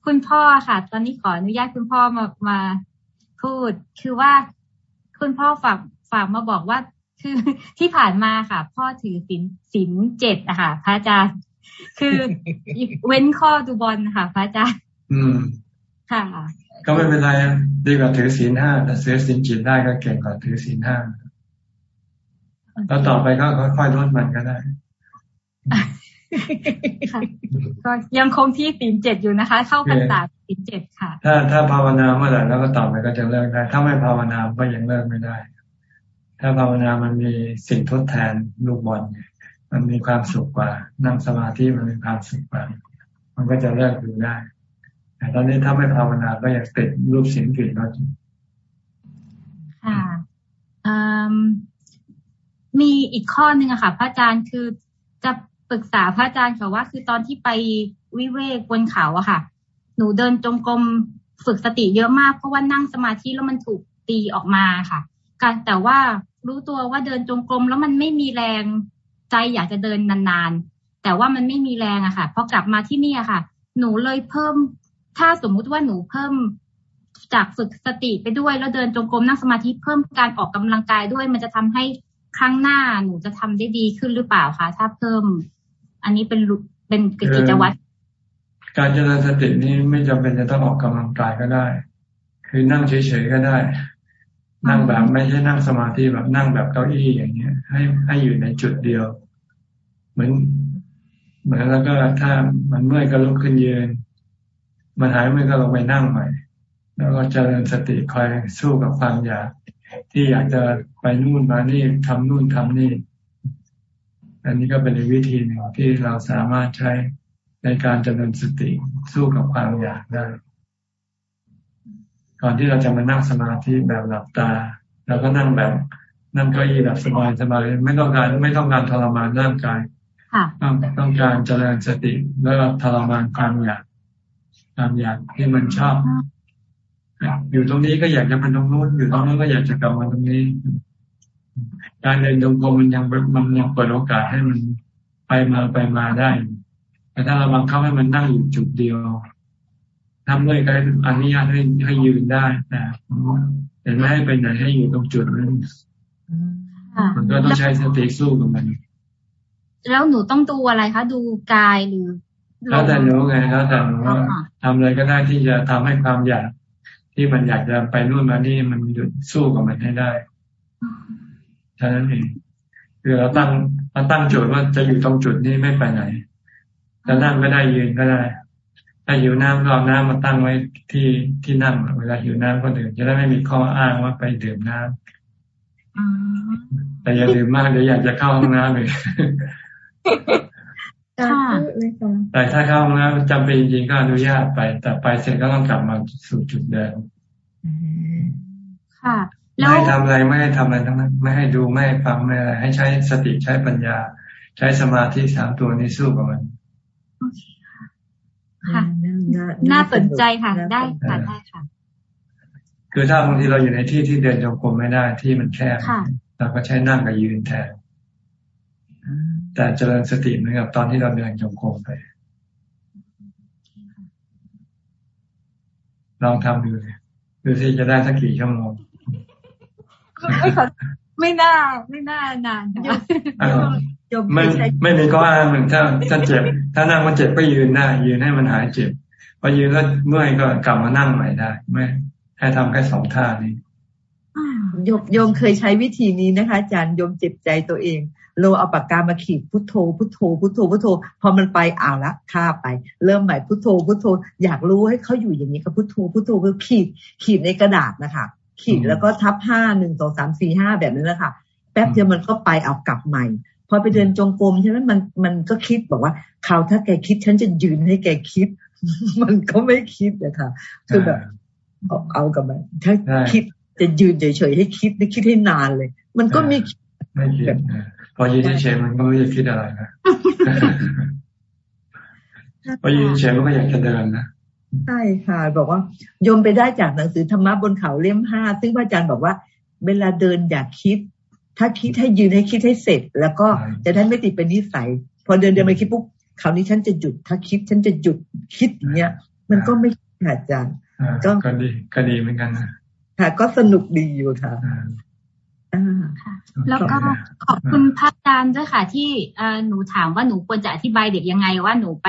คุณพ่อค่ะ ตอนนี้ขออนุญาตคุณพ่อมามาพูด คือว่าคุณพ่อฝากฝากมาบอกว่า คือที่ผ่านมาค่ะ พ่อถือศีลศีลเจ็ดอะค่ะ พระอาจารย์ คือเว้นข้อดูบอลค่ะ พระอาจารย์ อืม ค่ะ ก็ไม่เป็นไรดีกว่าถือศีลห้าแต่เสียศีลจิตได้ก็เก่งกว่าถือศีลห้าแล้วต่อไปก็ค่อยๆลดมันก็ได้ ก็ยังคงที่ศีลเจ็ดอยู่นะคะ เข้าพรรษาศีลเจ็ดค่ะ ถ้าถ้าภาวนาเมื่อไหร่แล้วก็ต่อไปก็จะเลิกได้ ถ้าไม่ภาวนาก็ยังเลิกไม่ได้ ถ้าภาวนามันมีสิ่งทดแทนลูกบอลมันมีความสุขกว่า นั่งสมาธิมันมีความสุขกว่า มันก็จะเลิกอยู่ได้แต่ตอนนี้ถ้าไม่ภาวนาก็ยังติดรูปเสียงกลิ่นรสค่ะมีอีกข้อหนึ่งอะค่ะ พระอาจารย์คือจะ ปรึกษาพระอาจารย์ค่ะว่า คือตอนที่ไปวิเวกบนเขาอะค่ะ หนูเดินจงกรมฝึกสติเยอะมากเพราะว่านั่งสมาธิแล้วมันถูกตีออกมาค่ะการแต่ว่ารู้ตัวว่าเดินจงกรมแล้วมันไม่มีแรงใจอยากจะเดินนานๆ แต่ว่ามันไม่มีแรงอะค่ะพอกลับมาที่นี่อะค่ะ หนูเลยเพิ่ม ถ้าสมมุติว่าหนูเพิ่มจากฝึกสติไปด้วยแล้วเดินจงกรมนั่งสมาธิเพิ่มการออกกำลังกายด้วย มันจะทำให้ครั้งหน้าหนูจะทำได้ดีขึ้นหรือเปล่าคะถ้าเพิ่ม อันนี้เป็นเป็นกิจวัตรการเจริญสตินี้ไม่จำเป็นจะต้องออกกำลังกายก็ได้ คือนั่งเฉยๆก็ได้ นั่งแบบไม่ใช่นั่งสมาธิแบบนั่งแบบเก้าอี้อย่างเงี้ย ให้ให้อยู่ในจุดเดียว เหมือน เหมือนแล้วก็ถ้ามันเมื่อยก็ลุกขึ้นยืน มันหายเมื่อยก็ลงไปนั่งใหม่ แล้วก็เจริญสติคอยสู้กับความอยากที่อยากจะไปนู่นมานี่ทำนู่นทำนี่ อันนี้ก็เป็นวิธีหนึ่งที่เราสามารถใช้ในการเจริญสติสู้กับความอยากได้ ก่อนที่เราจะมานั่งสมาธิแบบหลับตาเราก็นั่งแบบนั่งเก้าอี้แบบสบายสบายไม่ต้องการไม่ต้องการทรมานร่างกายต้องต้องการเจริญสติแล้วทรมานความอยากความอยากที่มันชอบอยู่ตรงนี้ก็อยากจะไปตรงนู้นอยู่ตรงนู้นก็อยากจะกลับมาตรงนี้ การเดินดงกรมมันยังมันยังเปิดโอกาสให้มันไปมาไปมาได้ แต่ถ้าเราบังคับให้มันนั่งอยู่จุดเดียวทำเลยก็อนุญาตให้ให้ยืนได้แต่แต่ไม่ให้ไปไหนให้อยู่ตรงจุดนั้นมันก็ต้องใช้สติสู้กับมัน แล้วหนูต้องดูอะไรคะ ดูกายหรือแล้วแต่หนูไงแล้วแต่หนูว่าทำอะไรก็ได้ที่จะทำให้ความอยาก ที่มันอยากจะไปนู่นมานี่มันหยุดสู้กับมันให้ได้ เท่านั้นเองคือเราตั้งเราตั้งโจทย์ว่าจะอยู่ตรงจุดนี้ไม่ไปไหนจะนั่งก็ได้ยืนก็ได้ ถ้าหิวน้ำก็เอาน้ำมาตั้งไว้ที่ที่นั่งเวลาหิวน้ำก็ดื่มจะได้ไม่มีข้ออ้างว่าไปดื่มน้ำแต่อย่าดื่มมากเดี๋ยวอยากจะเข้าห้องน้ำเลยแต่ถ้าเข้าห้องน้ำจำเป็นจริงๆก็อนุญาตไป แต่ไปเสร็จก็ต้องกลับมาสู่จุดเดิมค่ะ ไม่ให้ทำอะไรไม่ให้ทำอะไรทั้งนั้นไม่ให้ดูไม่ให้ฟังไม่อะไรให้ใช้สติใช้ปัญญา ใช้สมาธิสามตัวนี้สู้กับมันค่ะน่าสนใจค่ะ ได้ค่ะได้ค่ะ คือถ้าบางทีเราอยู่ในที่ที่เดินจงกรมไม่ได้ที่มันแคบเราก็ใช้นั่งกับยืนแทนแต่เจริญสติเหมือนกับตอนที่เราเดินจงกรมไปลองทำดูเลยดูสิจะได้สักกี่ชั่วโมง ไม่น่าไม่น่านานไม่ไม่มีข้ออ้างหนึ่งถ้าถ้าเจ็บ ถ้านั่งมันเจ็บก็ยืนได้ยืนให้มันหายเจ็บพอยืนแล้วเมื่อยก็กลับมานั่งใหม่ได้ไม่ให้ทำแค่สองท่านี้โยมโยมเคยใช้วิธีนี้นะคะอาจารย์โยมเจ็บใจตัวเองเราเอาปากกามาขีดพุทโธพุทโธพุทโธพุทโธพอมันไปอ่าวละฆ่าไป เริ่มใหม่พุทโธพุทโธอยากรู้ให้เขาอยู่อย่างนี้ก็พุทโธพุทโธก็ขีดขีดในกระดาษนะคะ ขีดแล้วก็ทับห้าหนึ่งสองสามสี่ห้าแบบนั้นแหละค่ะ แป๊บเดียวมันก็ไปเอากลับใหม่พอไปเดินจงกรมใช่ไหมมันมันก็คิดบอกว่าเขาถ้าแกคิดฉันจะยืนให้แกคิด มันก็ไม่คิดนะคะคือแบบเอาเอากับมันถ้าคิดจะยืนเฉยๆให้คิดไม่คิดให้นานเลย มันก็ไม่คิดไม่คิดพอยืนเฉยมันก็ไม่จะคิดอะไรนะพอยืนเฉยมันก็อยากจะเดินนะ ใช่ค่ะ บอกว่าโยมไปได้จากหนังสือธรรมะบนเขาเล่มห้าซึ่งพระอาจารย์บอกว่า เวลาเดินอยากคิด ถ้าคิดให้ยืนให้คิดให้เสร็จ แล้วก็จะได้ไม่ติดเป็นนิสัย พอเดินเดินไปคิดปุ๊บคราวนี้ฉันจะหยุด ถ้าคิดฉันจะหยุดคิดอย่างเงี้ย มันก็ไม่อาจารย์ก็ดีก็ดีเหมือนกันนะค่ะ ก็สนุกดีอยู่ค่ะค่ะ แล้วก็ขอบคุณพระอาจารย์ด้วยค่ะ ที่หนูถามว่าหนูควรจะอธิบายเด็กยังไงว่าหนูไป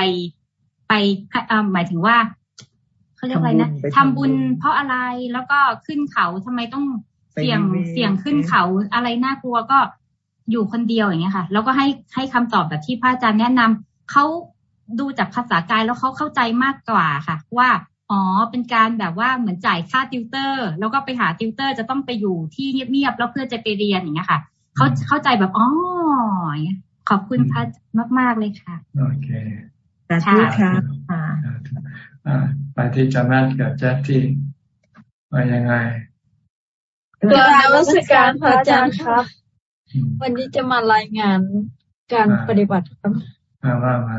ไปหมายถึงว่า เขาเรียกอะไรนะทำบุญเพราะอะไรแล้วก็ขึ้นเขาทำไมต้องเสี่ยงเสี่ยงขึ้นเขาอะไรน่ากลัวก็อยู่คนเดียวอย่างเงี้ยค่ะ แล้วก็ให้ให้คำตอบแบบที่พระอาจารย์แนะนำเขาดูจากภาษากายแล้วเขาเข้าใจมากกว่าค่ะ ว่าอ๋อเป็นการแบบว่าเหมือนจ่ายค่าติวเตอร์ แล้วก็ไปหาติวเตอร์จะต้องไปอยู่ที่เงียบๆแล้วเพื่อจะไปเรียนอย่างเงี้ยค่ะเขาเข้าใจแบบอ๋อขอบคุณพระมากๆเลยค่ะโอเคสาธุค่ะ ไปที่จามัดกับแจ๊คที่ไปยังไงกราบนวัตการพระอาจารย์ครับ วันนี้จะมารายงานการปฏิบัติครับมาว่ามา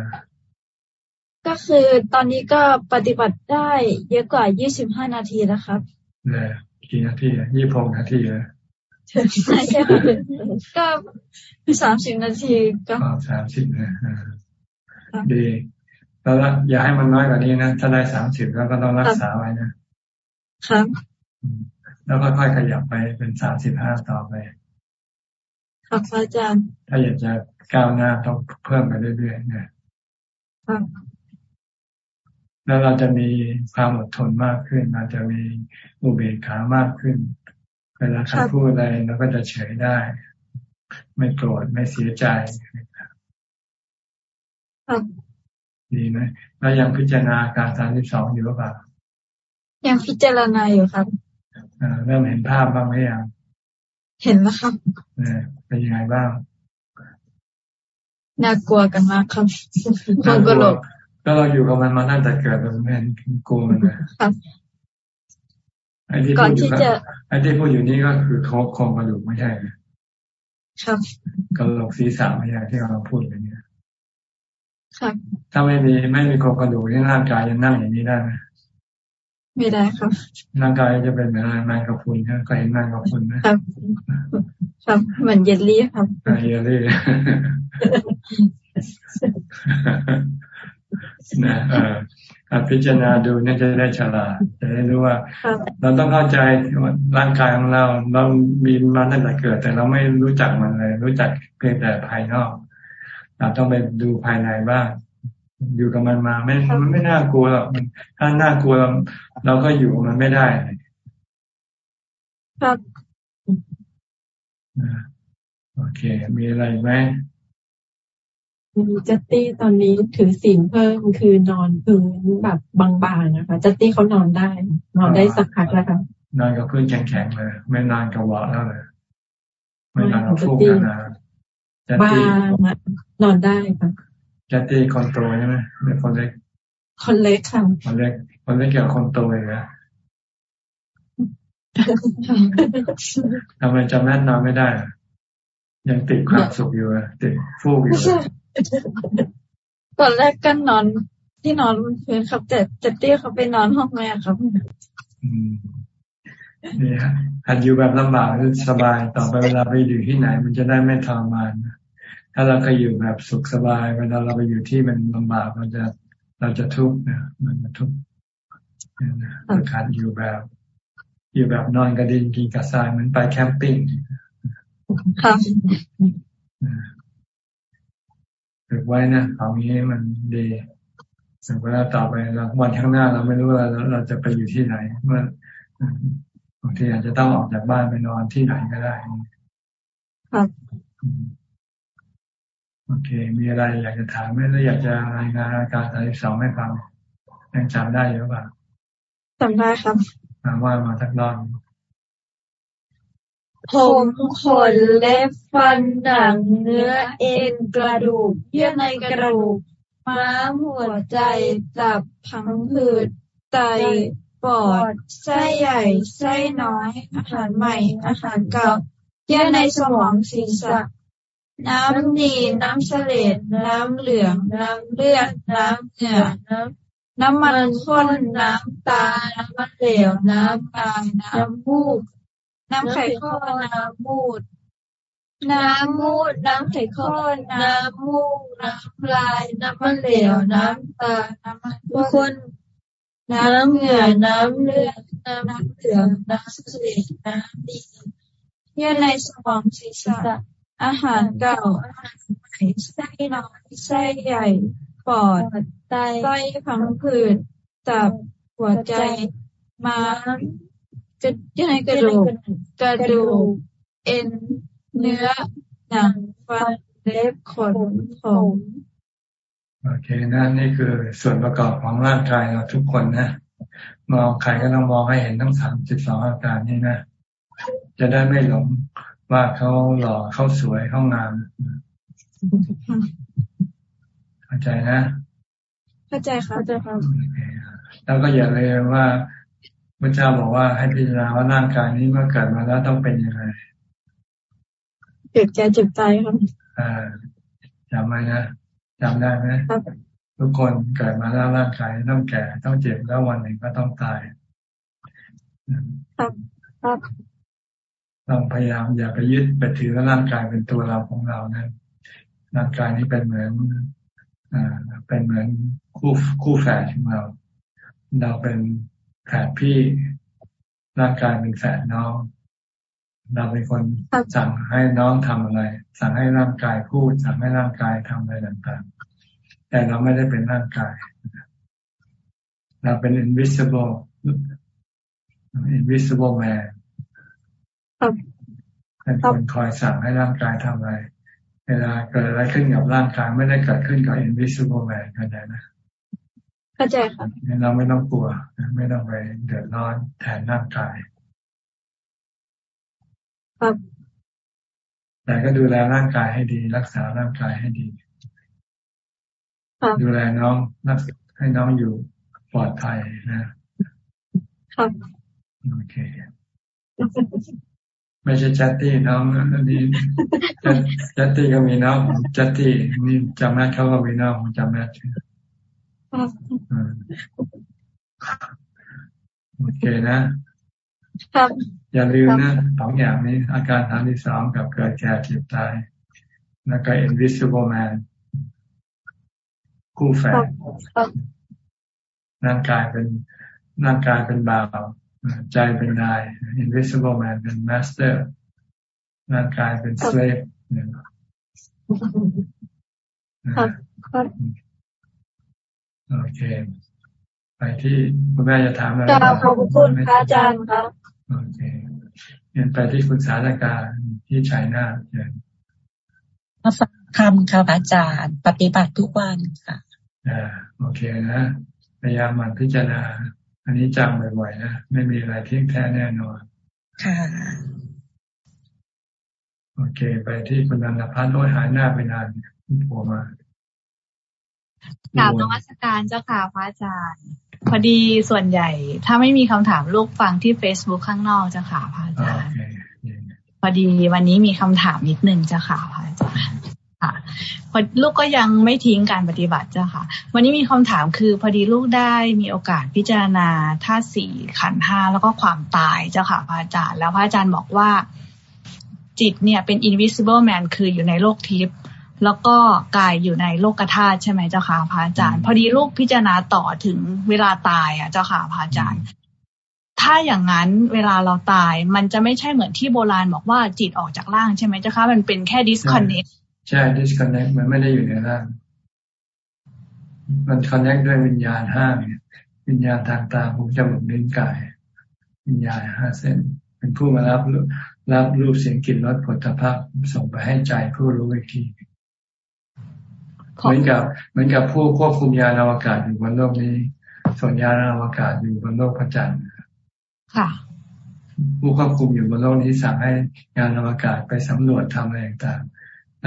ก็คือตอนนี้ก็ปฏิบัติได้เยอะกว่ายี่สิบห้านาทีแล้วครับเลยกี่นาทียี่สิบหกนาทีเลยใช่ก็สามสิบนาทีก็สามสิบนะดี แล้วอย่าให้มันน้อยกว่านี้นะถ้าได้สามสิบแล้วก็ต้องรักษาไว้นะครับแล้วค่อยๆขยับไปเป็นสามสิบห้าต่อไปครับอาจารย์ ถ้าอยากจะก้าวหน้าต้องเพิ่มไปเรื่อยๆนะครับแล้วเราจะมีความอดทนมากขึ้นเราจะมีอุเบกขามากขึ้น เวลาใครพูดอะไรเราก็จะเฉยได้ ไม่โกรธไม่เสียใจ ดีไหมแล้วยังพิจารณาการสามสิบสองอยู่หรือเปล่ายังพิจารณาอยู่ครับเริ่มเห็นภาพบ้างไหมยังเห็นแล้วครับเป็นยังไงบ้างน่ากลัวกันมากครับน่ากลัวก็เราอยู่กับมันมาตั้งแต่เกิดเราไม่เห็นกลัวมันนะครับไอ้ที่พูดอยู่ไอ้ที่พูดอยู่นี่ก็คือโคโครงกระดูกไม่ใช่ครับกระโหลกศีรษะไม่ใช่ที่เราพูดอย่างนี้ครับ ถ้าไม่มีไม่มีโครงกระดูกที่ร่างกายยังนั่งอย่างนี้ได้ไหมไม่ได้ครับร่างกายจะเป็นเหมือนแมงกะพรุนนะก็เห็นแมงกะพรุนนะครับครับเหมือนเยลลี่ครับเยลลี่นะเออพิจารณาดูนี่จะได้ฉลาดจะได้รู้ว่า เราต้องเข้าใจว่าร่างกายของเรา เรามีมันตั้งแต่เกิด แต่เราไม่รู้จักมันเลย รู้จักเพียงแต่ภายนอก เราต้องไปดูภายในบ้างอยู่กับมันมาไม่มันไม่น่ากลัวหรอกถ้าน่ากลัวเราก็อยู่มันไม่ได้ครับโอเค มีอะไรไหมจัตตี้ตอนนี้ถือศีลเพิ่มคือนอนพื้นแบบบางๆนะคะจัตตี้เขานอนได้ นอนได้สักพักแล้วค่ะนอนกับพื้นแข็งๆเลย ไม่นอนกับวะแล้วเลยไม่นอนกับฟูกนะ บางนอนได้ค่ะจัตตี้คนโตใช่ไหมไม่คนเล็ก คนเล็กค่ะคนเล็ก คนเล็กเกี่ยวกับคนโตเลยนะทำไมจำแม่นนอนไม่ได้ ยังติดความสุขอยู่ติดฟูกอยู่ตอนแรกก็นอนที่นอนพื้นครับ แต่จัตตี้เขาไปนอนห้องแม่ครับนี่ฮะหัดอยู่แบบลำบากสบายต่อไปเวลาไปอยู่ที่ไหน มันจะได้ไม่ทรมาน ถ้าเราเคยอยู่แบบสุขสบาย เวลาเราไปอยู่ที่มันลำบากเราจะเราจะทุกข์นะมันจะทุกข์การอยู่แบบ อยู่แบบนอนกระดินกินกระซายเหมือนไปแคมปิ้งค่ะฝึกไว้นะเอางี้มันดีสึกเวลาต่อไปเราวันข้างหน้าเราไม่รู้ว่าเราเราจะไปอยู่ที่ไหนเมื่อบางทีอาจจะต้องออกจากบ้านไปนอนที่ไหนก็ได้ครับ โอเค มีอะไรอยากจะถามไหมหรืออยากจะรายงานอาการสายสองให้ฟังยังจำได้หรือเปล่าจำได้ครับถามว่ามาทักรอบผมขนเล็บฟันหนังเนื้อเอ็นกระดูกเยื่อในกระดูกม้ามหัวใจตับพังผืดไตปอดไส้ใหญ่ไส้น้อย อาหารใหม่ อาหารเก่าเยื่อในสมองศีรษะ น้ำดีน้ำเสลดน้ำเหลือง น้ำเลือด น้ำเหงื่อน้ำน้ำมันข้นน้ำตา น้ำมันเหลว น้ำลายน้ำมูก น้ำไข่ข้อน้ำมูด น้ำมูด น้ำไข่ข้อน้ำมูก น้ำลาย น้ำมันเหลว น้ำตา น้ำมันข้นน้ำเหงื่อ น้ำเลือด น้ำเหลือง น้ำเสลดน้ำดีเยื่อในสมองศีรษะ อาหารเก่าอาหารใหม่ไส้น้อยไส้ใหญ่ปอดไตไส้พังผืดตับหัวใจม้ามกระยังไงกระดูกกระดูกเอ็นเนื้อหนังฟันเล็บขนผมโอเคนะนี่คือส่วนประกอบของร่างกายเราทุกคนนะมองใครก็ต้องมองให้เห็นทั้งสามสิบสองอาการนี้นะจะได้ไม่หลง ว่าเขาหล่อเขาสวยเขางามเข้าใจนะเข้าใจค่ะเข้าใจค่ะแล้วก็อย่าลืมว่าพระเจ้าบอกว่าให้พิจารณาว่าร่างกายนี้เมื่อเกิดมาแล้วต้องเป็นยังไงเกิดแก่เจ็บตายครับอ่าจำไหมนะจำได้ไหมทุกคนเกิดมาแล้วร่างกายต้องแก่ ต้องเจ็บแล้ววันหนึ่งก็ต้องตายครับครับ ต้องพยายามอย่าไปยึดไปถือว่าร่างกายเป็นตัวเราของเรานะร่างกายนี้เป็นเหมือนอ่าเป็นเหมือนคู่คู่แฝดของเรา เราเป็นแฝดพี่ร่างกายเป็นแฝดน้อง เราเป็นคนสั่งให้น้องทำอะไร สั่งให้ร่างกายพูดสั่งให้ร่างกายทำอะไรต่างๆ แต่เราไม่ได้เป็นร่างกาย เราเป็น invisible invisible man เป็นคนคอยสั่งให้ร่างกายทำอะไร เวลาเกิดอะไรขึ้นกับร่างกายไม่ได้เกิดขึ้นกับ invisible man เข้าใจนะเข้าใจค่ะเราไม่ต้องกลัว ไม่ต้องไปเดือดร้อนแทนร่างกายครับแต่ก็ดูแลร่างกายให้ดี รักษาร่างกายให้ดี ดูแลน้องรักให้น้องอยู่ปลอดภัยนะครับโอเค ไม่ใช่จัตตี้น้องอันนี้จัตตี้ก็มีน้องจัตตี้นี่จำแม่เขาก็มีน้องจำแม่ใช่โอเคนะครับอย่าลืมนะสองอย่างนี้ อาการทางที่สองกับเกิดแก่เจ็บตาย แล้วก็ invisible man คู่แฝดร่างกายเป็นร่างกายเป็นบ่าว ใจเป็นนาย invisible man เป็น master ร่างกายเป็น slave โอเค ไปที่คุณแม่จะถามอะไรขอบคุณพระอาจารย์ครับโอเคเรียนไปที่คุณสาธการที่ชัยนาทเชิญมาฟังคำค่ะอาจารย์ ปฏิบัติทุกวันค่ะอ่าโอเคนะพยายามมันพิจารณา อันนี้จำบ่อยๆนะไม่มีอะไรเที่ยงแท้แน่นอน ค่ะ โอเค ไปที่คุณนันทพัฒน์โอ้ยหายหน้าไปนานโผล่มากราบนวัตการเจ้าค่ะพระอาจารย์ พอดีส่วนใหญ่ ถ้าไม่มีคำถามลูกฟังที่เฟซบุ๊กข้างนอกเจ้าค่ะพระอาจารย์พอดีวันนี้มีคำถามนิดนึงเจ้าค่ะพระอาจารย์ ค่ะพอลูกก็ยังไม่ทิ้งการปฏิบัติเจ้าค่ะ วันนี้มีคำถามคือพอดีลูกได้มีโอกาสพิจารณาท่าสี่ขันห้าแล้วก็ความตายเจ้าค่ะพระอาจารย์ แล้วพระอาจารย์บอกว่า จิตเนี่ยเป็น invisible man คืออยู่ในโลกทิพย์แล้วก็กายอยู่ในโลกธาตุใช่ไหมเจ้าค่ะพระอาจารย์ พอดีลูกพิจารณาต่อถึงเวลาตายอะเจ้าค่ะพระอาจารย์ถ้าอย่างนั้นเวลาเราตายมันจะไม่ใช่เหมือนที่โบราณบอกว่าจิตออกจากร่างใช่ไหมเจ้าค่ะมันเป็นแค่ disconnect ใช่ disconnect มันไม่ได้อยู่ในร่าง มัน connect ด้วยวิญญาณห้าวิญญาณทางตาหูจมูกลิ้นกาย วิญญาณห้าเส้น เป็นผู้มารับรับรูปเสียงกลิ่นรสผลิภัณฑ์ส่งไปให้ใจผู้รู้อีกทีเหมือนกับเหมือนกับผู้ควบคุมยานอวกาศอยู่บนโลกนี้ ส่วนยานอวกาศอยู่บนโลกพระจันทร์ค่ะผู้ควบคุมอยู่บนโลกนี้สั่งให้ยานอวกาศไปสำรวจทำอะไรต่างๆ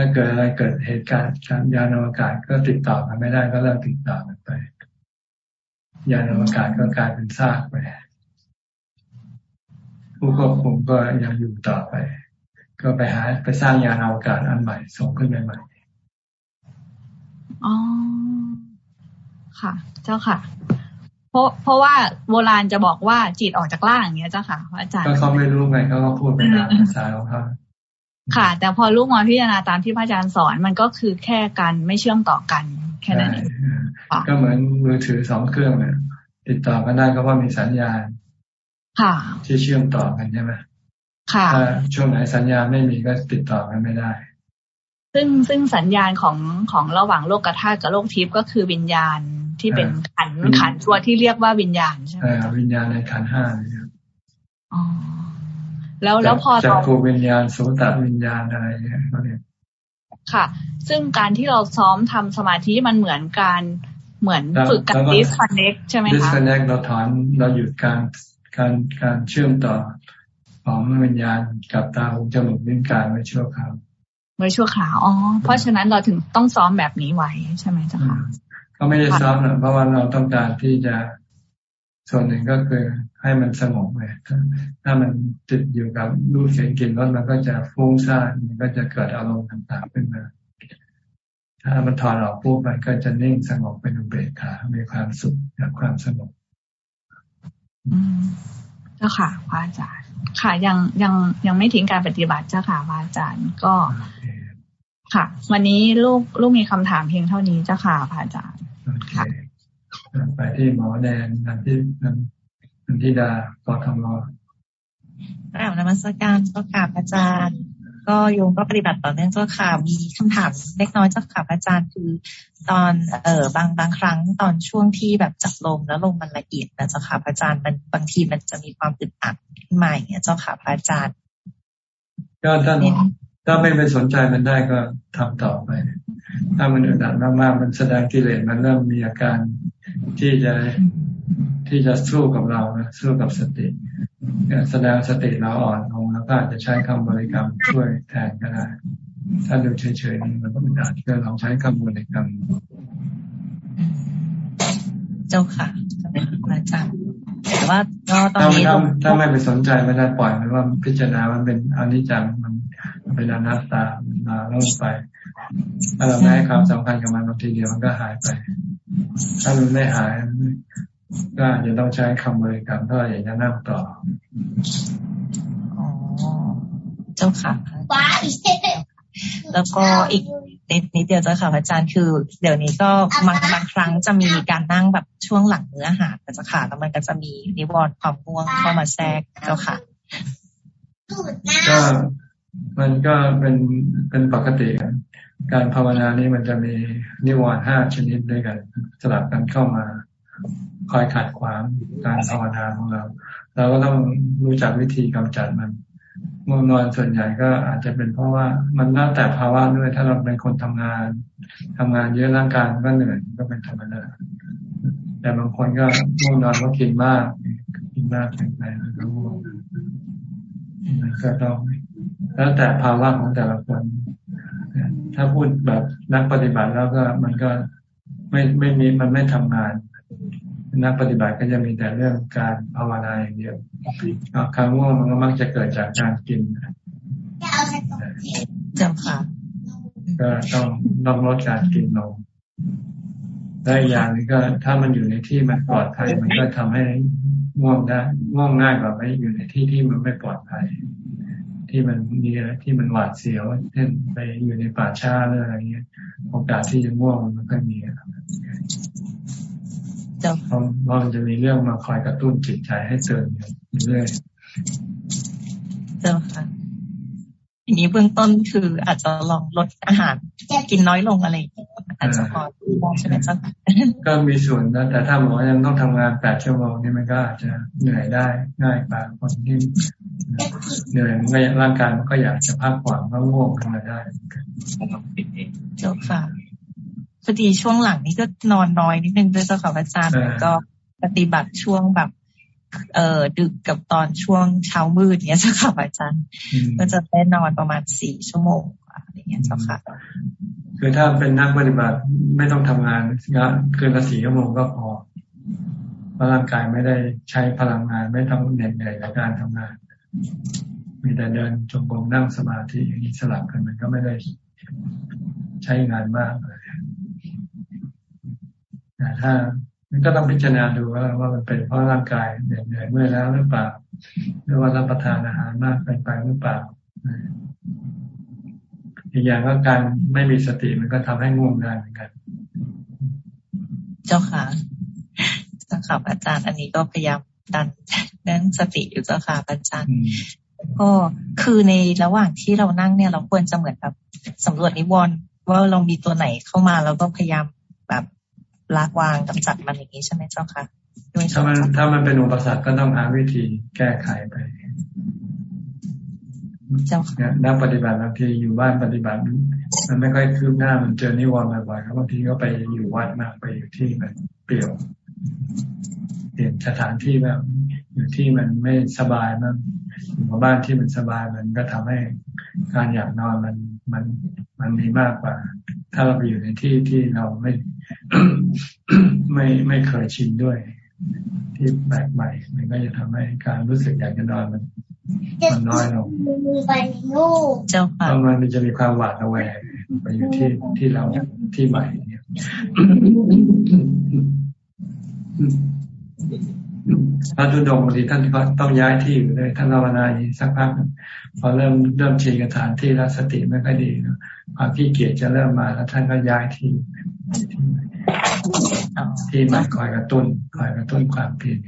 ถ้าเกิดอะไรเกิดเหตุการณ์การยานอวกาศก็ติดต่อกันไม่ได้ก็เลิกติดต่อกันไป ยานอวกาศก็กลายเป็นซากไป ผู้ควบคุมก็ยังอยู่ต่อไป ก็ไปหาไปสร้างยานอวกาศอันใหม่ส่งขึ้นใหม่อ๋อค่ะ เจ้าค่ะ เพราะเพราะว่าโบราณจะบอกว่าจิตออกจากร่างอย่างเงี้ยเจ้าค่ะพระอาจารย์ก็เขาไม่รู้ไงเขาก็พูดไปตามภาษาของเขา ค่ะ แต่พอลูกมาพิจารณาตามที่พระอาจารย์สอนมันก็คือแค่การไม่เชื่อมต่อกันแค่นั้นเองก็เหมือนมือถือสองเครื่องเนี่ยติดต่อกันได้ก็เพราะมีสัญญาณค่ะ ที่เชื่อมต่อกันใช่ไหมค่ะถ้าช่วงไหนสัญญาณไม่มีก็ติดต่อกันไม่ได้ ซึ่งซึ่งสัญญาณของของระหว่างโลกธาตุกับโลกทิพย์ก็คือวิญญาณที่เป็นขันขันตัวที่เรียกว่าวิญญาณใช่ไหมวิญญาณในขันห้าอ๋อ แล้วแล้วพอจักรวิญญาณสุตวิญญาณอะไรเนี่ยค่ะ ซึ่งการที่เราซ้อมทำสมาธิมันเหมือนการเหมือนฝึกการ disconnect ใช่ไหมคะ disconnect เราถอนเราหยุดการการการเชื่อมต่อของวิญญาณกับตาหูจมูกลิ้นกายไม่ชั่วคราวไว้ชั่วคราวอ๋อเพราะฉะนั้นเราถึงต้องซ้อมแบบนี้ไว้ใช่ไหมเจ้าค่ะก็ไม่ได้ซ้อมนะเพราะว่าเราต้องการที่จะ ส่วนหนึ่งก็คือให้มันสงบไปถ้ามันติดอยู่กับรูปเสียงกลิ่นรสมันก็จะฟุ้งซ่านมันก็จะเกิดอารมณ์ต่างๆขึ้นมา ถ้ามันถอนออกปุ๊บมันก็จะนิ่งสงบเป็นอุเบกขา มีความสุขกับความสงบเจ้าค่ะพระอาจารย์ ค่ะยังยังยังไม่ทิ้งการปฏิบัติเจ้าค่ะพระอาจารย์ก็ ค่ะ วันนี้ลูกลูกมีคำถามเพียงเท่านี้เจ้าค่ะพระอาจารย์ค่ะ ไปที่หมอแดนนันที่นันนันทิดาปทมกราบนมัสการเจ้าค่ะอาจารย์ ก็โยมก็ปฏิบัติต่อเนื่องเจ้าค่ะมีคำถามเล็กน้อยเจ้าค่ะอาจารย์คือ ตอนเออบางบางครั้งตอนช่วงที่แบบจับลมแล้วลมมันละเอียดนะเจ้าค่ะอาจารย์มันบางทีมันจะมีความอึดอัดขึ้นมาอย่างเงี้ยเจ้าค่ะอาจารย์ก็ท่านถ้าไม่ไปสนใจมันได้ก็ทำต่อไป ถ้ามันอึดอัดมากๆมันแสดงกิเลสมันเริ่มมีอาการ ที่จะที่จะสู้กับเรานะสู้กับสติแสดงสติเราอ่อนลงแล้วก็อาจจะใช้คำบริกรรมช่วยแทนก็ได้ถ้าดูเฉยๆนี่มันก็ไม่ได้ก็ลองใช้คำบริกรรมเจ้าค่ะเป็นอาจารย์แต่ว่าก็ตอนนี้ถ้าไม่ไปสนใจไม่ได้ปล่อยมันว่าพิจารณามันเป็นอนิจจังมันเป็นอนัตตามันมาแล้วไปถ้าเราไม่ให้ความสำคัญกับมันบางทีเดียวมันก็หายไป ถ้ามันไม่หายก็จะต้องใช้คำบริกรรมถ้าอยากจะนั่งต่ออ๋อเจ้าค่ะแล้วก็อีกนิดนิดเดียวเจ้าค่ะอาจารย์คือ เดี๋ยวนี้ก็บางบางครั้งจะมีการนั่งแบบช่วงหลังเนื้อหาเจ้าค่ะแล้วมันก็จะมีนิวรณ์ความง่วงเข้ามาแทรกเจ้าค่ะก็มันก็เป็นเป็นปกติ การภาวนานี้มันจะมีนิวรณ์ห้าชนิดด้วยกัน สลับกันเข้ามา คอยขัดขวางการภาวนาของเราเราก็ต้องรู้จักวิธีกำจัดมันง่วงนอนส่วนใหญ่ก็อาจจะเป็นเพราะว่ามันน่าแต่ภาวะด้วย ถ้าเราเป็นคนทำงานทำงานเยอะร่างกายก็เหนื่อยก็เป็นธรรมดาแต่บางคนก็ง่วงนอนก็กินมากกินมากเกินไปแล้วก็ง่วงก็ต้องแล้วแต่ภาวะของแต่ละคน ถ้าพูดแบบนักปฏิบัติแล้วก็มันก็ไม่ไม่มีมันไม่ทำงาน นักปฏิบัติก็จะมีแต่เรื่องการภาวนาอย่างเดียวความง่วงมันก็มักจะเกิดจากการกินเจ้าค่ะก็ต้องต้องลดการกินลงได้อย่างนี้ก็ ถ้ามันอยู่ในที่มันปลอดภัย มันก็ทำให้ง่วงได้ง่วงง่ายกว่าไม่อยู่ในที่ที่มันไม่ปลอดภัย ที่มันมีอะไรที่มันหวาดเสียวเช่นไปอยู่ในป่าช้าหรืออะไรเงี้ยโอกาสที่จะง่วงมันก็มีเพราะมันจะมีเรื่องมาคอยกระตุ้นจิตใจให้เตือนอยู่เรื่อยเจ้าค่ะทีนี้เบื้องต้นคืออาจจะลองลดอาหาร กินน้อยลงอะไรอาจจะพอใช่ไหมเจ้าค่ะก็มีส่วนนะแต่ถ้าหมอยังต้องทำงานแปดชั่วโมงนี่มันก็อาจจะเหนื่อยได้ง่ายกว่าคนที่เหนื่อยไม่ร่างกายมันก็อยากจะพักผ่อนก็ง่วงขึ้นมาได้เจ้าค่ะพอดีช่วงหลังนี้ก็นอนน้อยนิดนึงด้วยเจ้าค่ะอาจารย์ก็ปฏิบัติช่วงแบบเอ่อดึกกับตอนช่วงเช้ามืดเนี้ยเจ้าค่ะอาจารย์ ก็จะได้นอนประมาณสี่ชั่วโมง อะไรเงี้ยเจ้าค่ะ คือถ้าเป็นนักปฏิบัติไม่ต้องทำงานงานเกินละสี่ชั่วโมงก็พอร่างกายไม่ได้ใช้พลังงาน ไม่ต้องเหน็ดเหนื่อยในการทำงาน มีแต่เดินจงกรมนั่งสมาธิอย่างนี้สลับกันมันก็ไม่ได้ใช้งานมากเลยแต่ถ้ามันก็ต้องพิจารณาดูว่าว่ามันเป็นเพราะร่างกายเหนื่อยเมื่อยแล้วหรือเปล่าหรือว่ารับประทานอาหารมากเกินไปหรือเปล่า อีกอย่างก็การไม่มีสติมันก็ทำให้ง่วงได้เหมือนกัน เจ้าค่ะเจ้าค่ะอาจารย์ อันนี้ก็พยายามดันเน้นสติอยู่เจ้าค่ะอาจารย์ก็คือในระหว่างที่เรานั่งเนี่ย เราควรจะเหมือนแบบสำรวจนิวรณ์ว่าเรามีตัวไหนเข้ามาแล้วก็พยายามแบบละวางกำจัดมันอย่างนี้ใช่ไหมเจ้าค่ะถ้ามันถ้ามันเป็นอุปสรรคก็ต้องหาวิธีแก้ไขไป เจ้าค่ะนักปฏิบัติบางทีอยู่บ้านปฏิบัติ มันไม่ค่อยคืบหน้ามันเจอนิวรณ์บ่อยๆครับบางทีก็ไปอยู่วัดมากไปอยู่ที่แบบเปลี่ยวเปลี่ยนสถานที่แบบอยู่ที่มันไม่สบายมันอยู่บ้านที่มันสบายมันก็ทำให้การอยากนอนมันมันมันมีมากกว่า ถ้าเราไปอยู่ในที่ที่เราไม่ไม่ไม่เคยชินด้วย ที่แปลกใหม่มันก็จะทำให้การรู้สึกอยากจะนอนมัน มันน้อยลงเจ้าค่ะเพราะมันจะมีความหวาดระแวงไปอยู่ที่ที่เราที่ใหม่เนี่ยพระธุดงบางทีท่านก็ต้องย้ายที่อยู่เลยท่านภาวนาอีกสักพักพอเริ่มเริ่มชินกับฐานที่แล้วสติไม่ค่อยดีความที่เกียจจะเริ่มมาแล้วท่านก็ย้ายที่ ที่มาคอยกระตุ้นคอยกระตุ้นความเพียร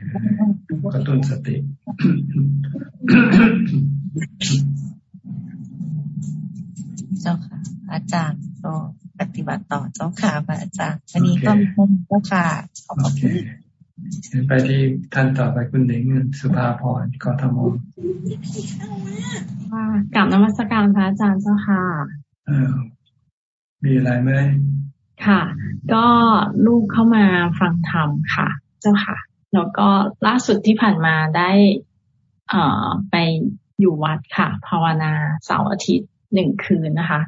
กระตุ้นสติเจ้าค่ะ อาจารย์ก็ปฏิบัติต่อเจ้าค่ะอาจารย์วันนี้ก็มีเจ้าค่ะขอบคุณไปที่ท่านต่อไปคุณหนิงสุภาพรกทมกลับนมัสการพระอาจารย์เจ้าค่ะมีอะไรไหม ค่ะ ก็ลูกเข้ามาฟังธรรมค่ะ เจ้าค่ะ แล้วก็ล่าสุดที่ผ่านมาได้เอ่อไปอยู่วัดค่ะ ภาวนาเสาร์อาทิตย์หนึ่งคืนนะคะ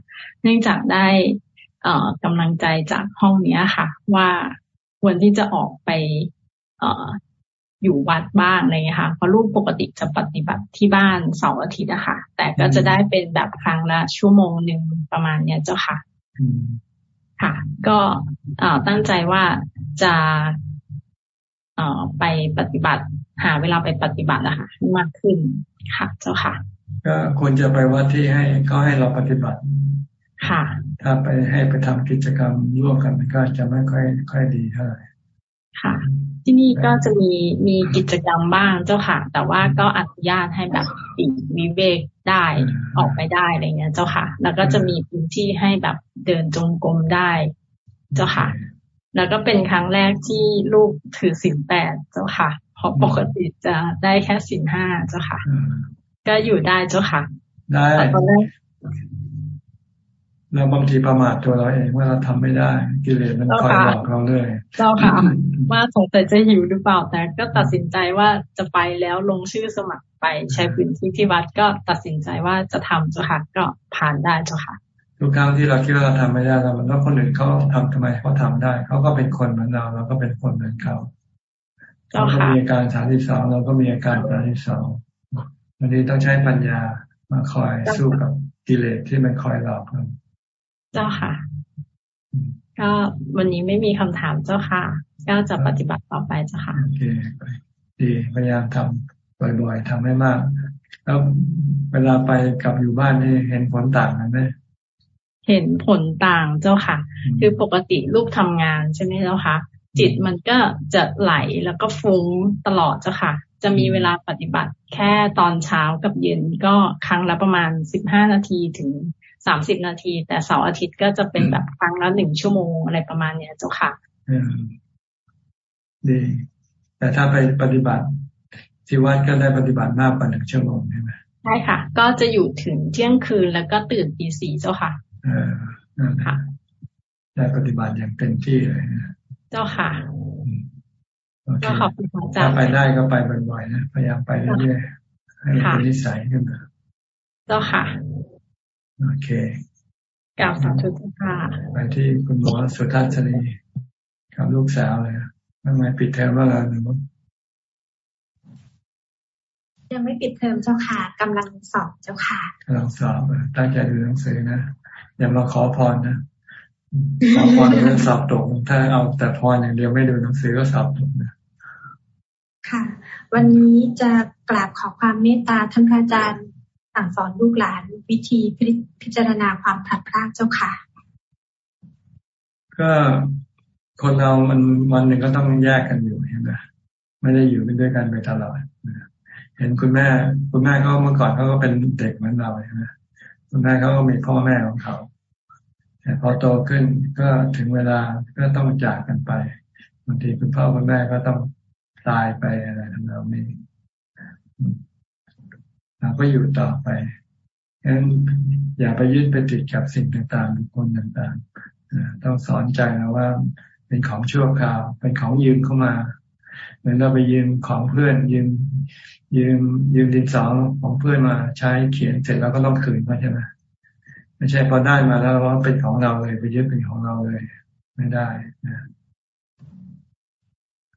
เนื่องจากได้เอ่อกำลังใจจากห้องเนี้ยค่ะ ว่าควรที่จะออกไปเอ่ออยู่วัดบ้างอะไรเงี้ยค่ะ เพราะลูกปกติจะปฏิบัติที่บ้านเสาร์อาทิตย์อะคะแต่ก็จะได้เป็นแบบครั้งละชั่วโมงหนึ่งประมาณเนี้ยเจ้าค่ะ ค่ะ ก็ตั้งใจว่าจะเอ่อไปปฏิบัติ หาเวลาไปปฏิบัตินะคะมากขึ้นค่ะ เจ้าค่ะ ก็ควรจะไปวัดที่ให้เขาให้เราปฏิบัติ ค่ะ ถ้าไปให้ไปทำกิจกรรมร่วมกันก็จะไม่ค่อยค่อยดีเท่าไหร่ ค่ะ ที่นี่ก็จะมีมีกิจกรรมบ้างเจ้าค่ะ แต่ว่าก็อนุญาตให้แบบปีวิเวกได้ออกไปได้อะไรเงี้ย เจ้าค่ะ แล้วก็จะมีพื้นที่ให้แบบเดินจงกรมได้ เจ้าค่ะ แล้วก็เป็นครั้งแรกที่ลูกถือสินแปดเจ้าค่ะ เพราะปกติจะได้แค่สินห้าเจ้าค่ะ ก็อยู่ได้เจ้าค่ะได้เราบางทีประมาทตัวเราเองว่าเราทำไม่ได้ กิเลสมันคอยหลอกเราเลยเจ้าค่ะ ว่าสงสัยจะหิวหรือเปล่า แต่ก็ตัดสินใจว่าจะไปแล้วลงชื่อสมัครไปใช้พื้นที่ที่วัดก็ตัดสินใจว่าจะทำเจ้าค่ะ ก็ผ่านได้เจ้าค่ะทุกครั้งที่เราคิดว่าเราทำไม่ได้เราแล้วคนอื่นเขาทำทำไมเขาทาได้เขาก็เป็นคนเหมือนเราเราก็เป็นคนเหมือนเขาเราก็มีอาการฐานที่สองเราก็มีอาการฐานที่สองวันนี้ต้องใช้ปัญญามาคอยสู้กับกิเลสที่มันคอยหลอกเรา เจ้าค่ะ ก็วันนี้ไม่มีคำถามเจ้าค่ะ ก็จะปฏิบัติต่อไปเจ้าค่ะโอเคดีพยายามทำบ่อยๆทำให้มาก แล้วเวลาไปกลับอยู่บ้านนี่เห็นผลต่างกันไหมเห็นผลต่างเจ้าค่ะ คือปกติลูกทำงานใช่ไหมเจ้าค่ะ จิตมันก็จะไหลแล้วก็ฟุ้งตลอดเจ้าค่ะ จะมีเวลาปฏิบัติแค่ตอนเช้ากับเย็นก็ครั้งละประมาณสิบห้านาทีถึง สามสิบนาที แต่เสาร์อาทิตย์ก็จะเป็นแบบครั้งละหนึ่งชั่วโมงอะไรประมาณเนี้ยเจ้าค่ะดี แต่ถ้าไปปฏิบัติ ที่วัดก็ได้ปฏิบัติมากกว่าหนึ่งชั่วโมงใช่ไหมใช่ค่ะ ก็จะอยู่ถึงเที่ยงคืนแล้วก็ตื่นตีสี่เจ้าค่ะเออค่ะได้ปฏิบัติอย่างเต็มที่เลยนะเจ้าค่ะก็ขอบคุณอาจารย์ถ้าไปได้ก็ไปบ่อยๆนะพยายามไปเรื่อยๆให้เป็นนิสัยขึ้นมาเจ้าค่ะ โอเคกล่าวสาธุค่ะไปที่คุณหมอสุทัศนีกับลูกสาวเลยทำไมปิดเทอมว่าอะไรหนูยังไม่ปิดเทอมเจ้าค่ะกำลังสอบเจ้าค่ะกำลังสอบตั้งใจดูหนังสือนะอย่ามาขอพรนะขอพรเรื่องสอบตกถ้าเอาแต่พรอย่างเดียวไม่ดูหนังสือก็สอบตกนะค่ะ วันนี้จะกราบขอความเมตตาท่านพระอาจารย์ สั่งสอนลูกหลานวิธีพิจารณาความพลัดพรากเจ้าค่ะ ก็คนเรามันวันหนึ่งก็ต้องแยกกันอยู่เห็นไหมไม่ได้อยู่เป็นด้วยกันไปตลอดเห็นคุณแม่ คุณแม่เขาเมื่อก่อนเขาก็เป็นเด็กเหมือนเราใช่ไหมคุณแม่เขาก็มีพ่อแม่ของเขาแต่พอโตขึ้นก็ถึงเวลาก็ต้องจากกันไปบางทีคุณพ่อคุณแม่ก็ต้องตายไปอะไรทำนองนี้ เราก็อยู่ต่อไปฉะนั้นอย่าไปยึดไปติดกับสิ่งต่างๆบุคคลต่างๆต้องสอนใจนะว่า เป็นของชั่วคราว เป็นของยืมเข้ามาเหมือนเราไปยืมของเพื่อนยืมยืมยืมดินสอของเพื่อนมาใช้เขียนเสร็จแล้วก็ต้องคืนมาใช่ไหมไม่ใช่พอได้มาแล้วว่าเป็นของเราเลยไปยึดเป็นของเราเลย ไม่ได้นะ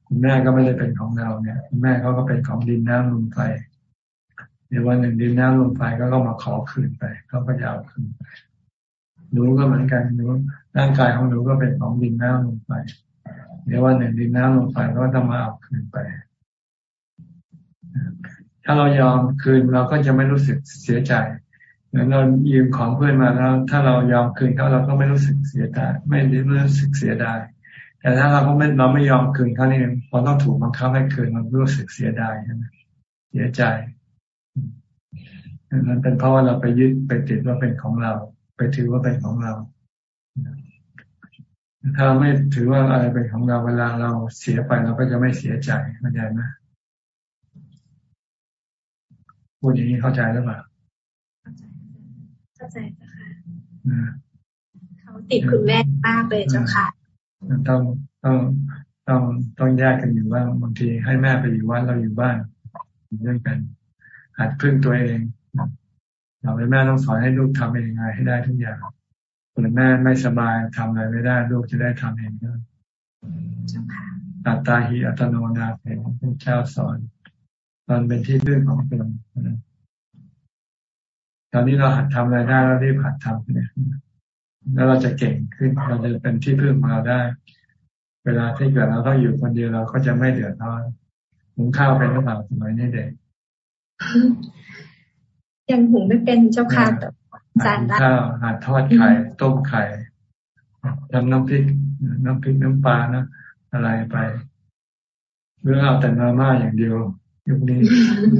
คุณแม่ก็ไม่ได้เป็นของเราเนี่ยคุณแม่เขาก็เป็นของดินน้ำลมไฟ เดี๋ยววันหนึ่งดินน้ำลมไฟก็ต้องมาขอคืนไปเขาก็ยาวคืนไปหนูก็เหมือนกันหนูร่างกายของหนูก็เป็นของดินน้ำลมไฟเดี๋ยววันหนึ่งดินน้ำลมไฟก็ต้องมาเอาคืนไป ถ้าเรายอมคืนเราก็จะไม่รู้สึกเสียใจเหมือนเรายืมของเพื่อนมาแล้ว ถ้าเรายอมคืนเขาเราก็ไม่รู้สึกเสียใจไม่รู้สึกเสียดายแต่ถ้าเราก็ไม่เราไม่ยอมคืนเขาเนี่ยพอต้องถูกบังคับให้คืนมันรู้สึกเสียดายใช่ไหมเสียใจ นั้นเป็นเพราะว่าเราไปยึดไปติดว่าเป็นของเรา ไปถือว่าเป็นของเรา ถ้าไม่ถือว่าอะไรเป็นของเราเวลาเราเสียไปเราก็จะไม่เสียใจเข้าใจไหมพูดอย่างนี้เข้าใจหรือเปล่าเข้าใจค่ะเขาติดคุณแม่มากเลยเจ้าค่ะต้องต้องต้องต้องแยกกันอยู่ว่าบางทีให้แม่ไปอยู่วัดเราอยู่บ้านด้วยกันหัดพึ่งตัวเอง เราเป็นแม่ต้องสอนให้ลูกทำเองไงให้ได้ทุกอย่างคุณแม่ไม่สบายทำอะไรไม่ได้ ลูกจะได้ทำเองได้อัตตาหิอัตโนนาเป็นพระเจ้าสอนตอนเป็นที่พึ่งของตนตอนนี้เราหัดทำอะไรได้เรารีบหัดทำเนี่ยแล้วเราจะเก่งขึ้นเราจะเป็นที่พึ่งของเราได้ เวลาที่เกิดเราต้องอยู่คนเดียวเราก็จะไม่เดือดร้อนหุงข้าวเป็นหรือเปล่าสมัยนี้เด็ก ยังหุงไม่เป็นเจ้าค่ะจานข้าวหัดทอดไข่ต้มไข่ทำน้ำพริกน้ำพริกน้ำปลานะอะไรไปหรือเอาแต่มาม่าอย่างเดียวยุคนี้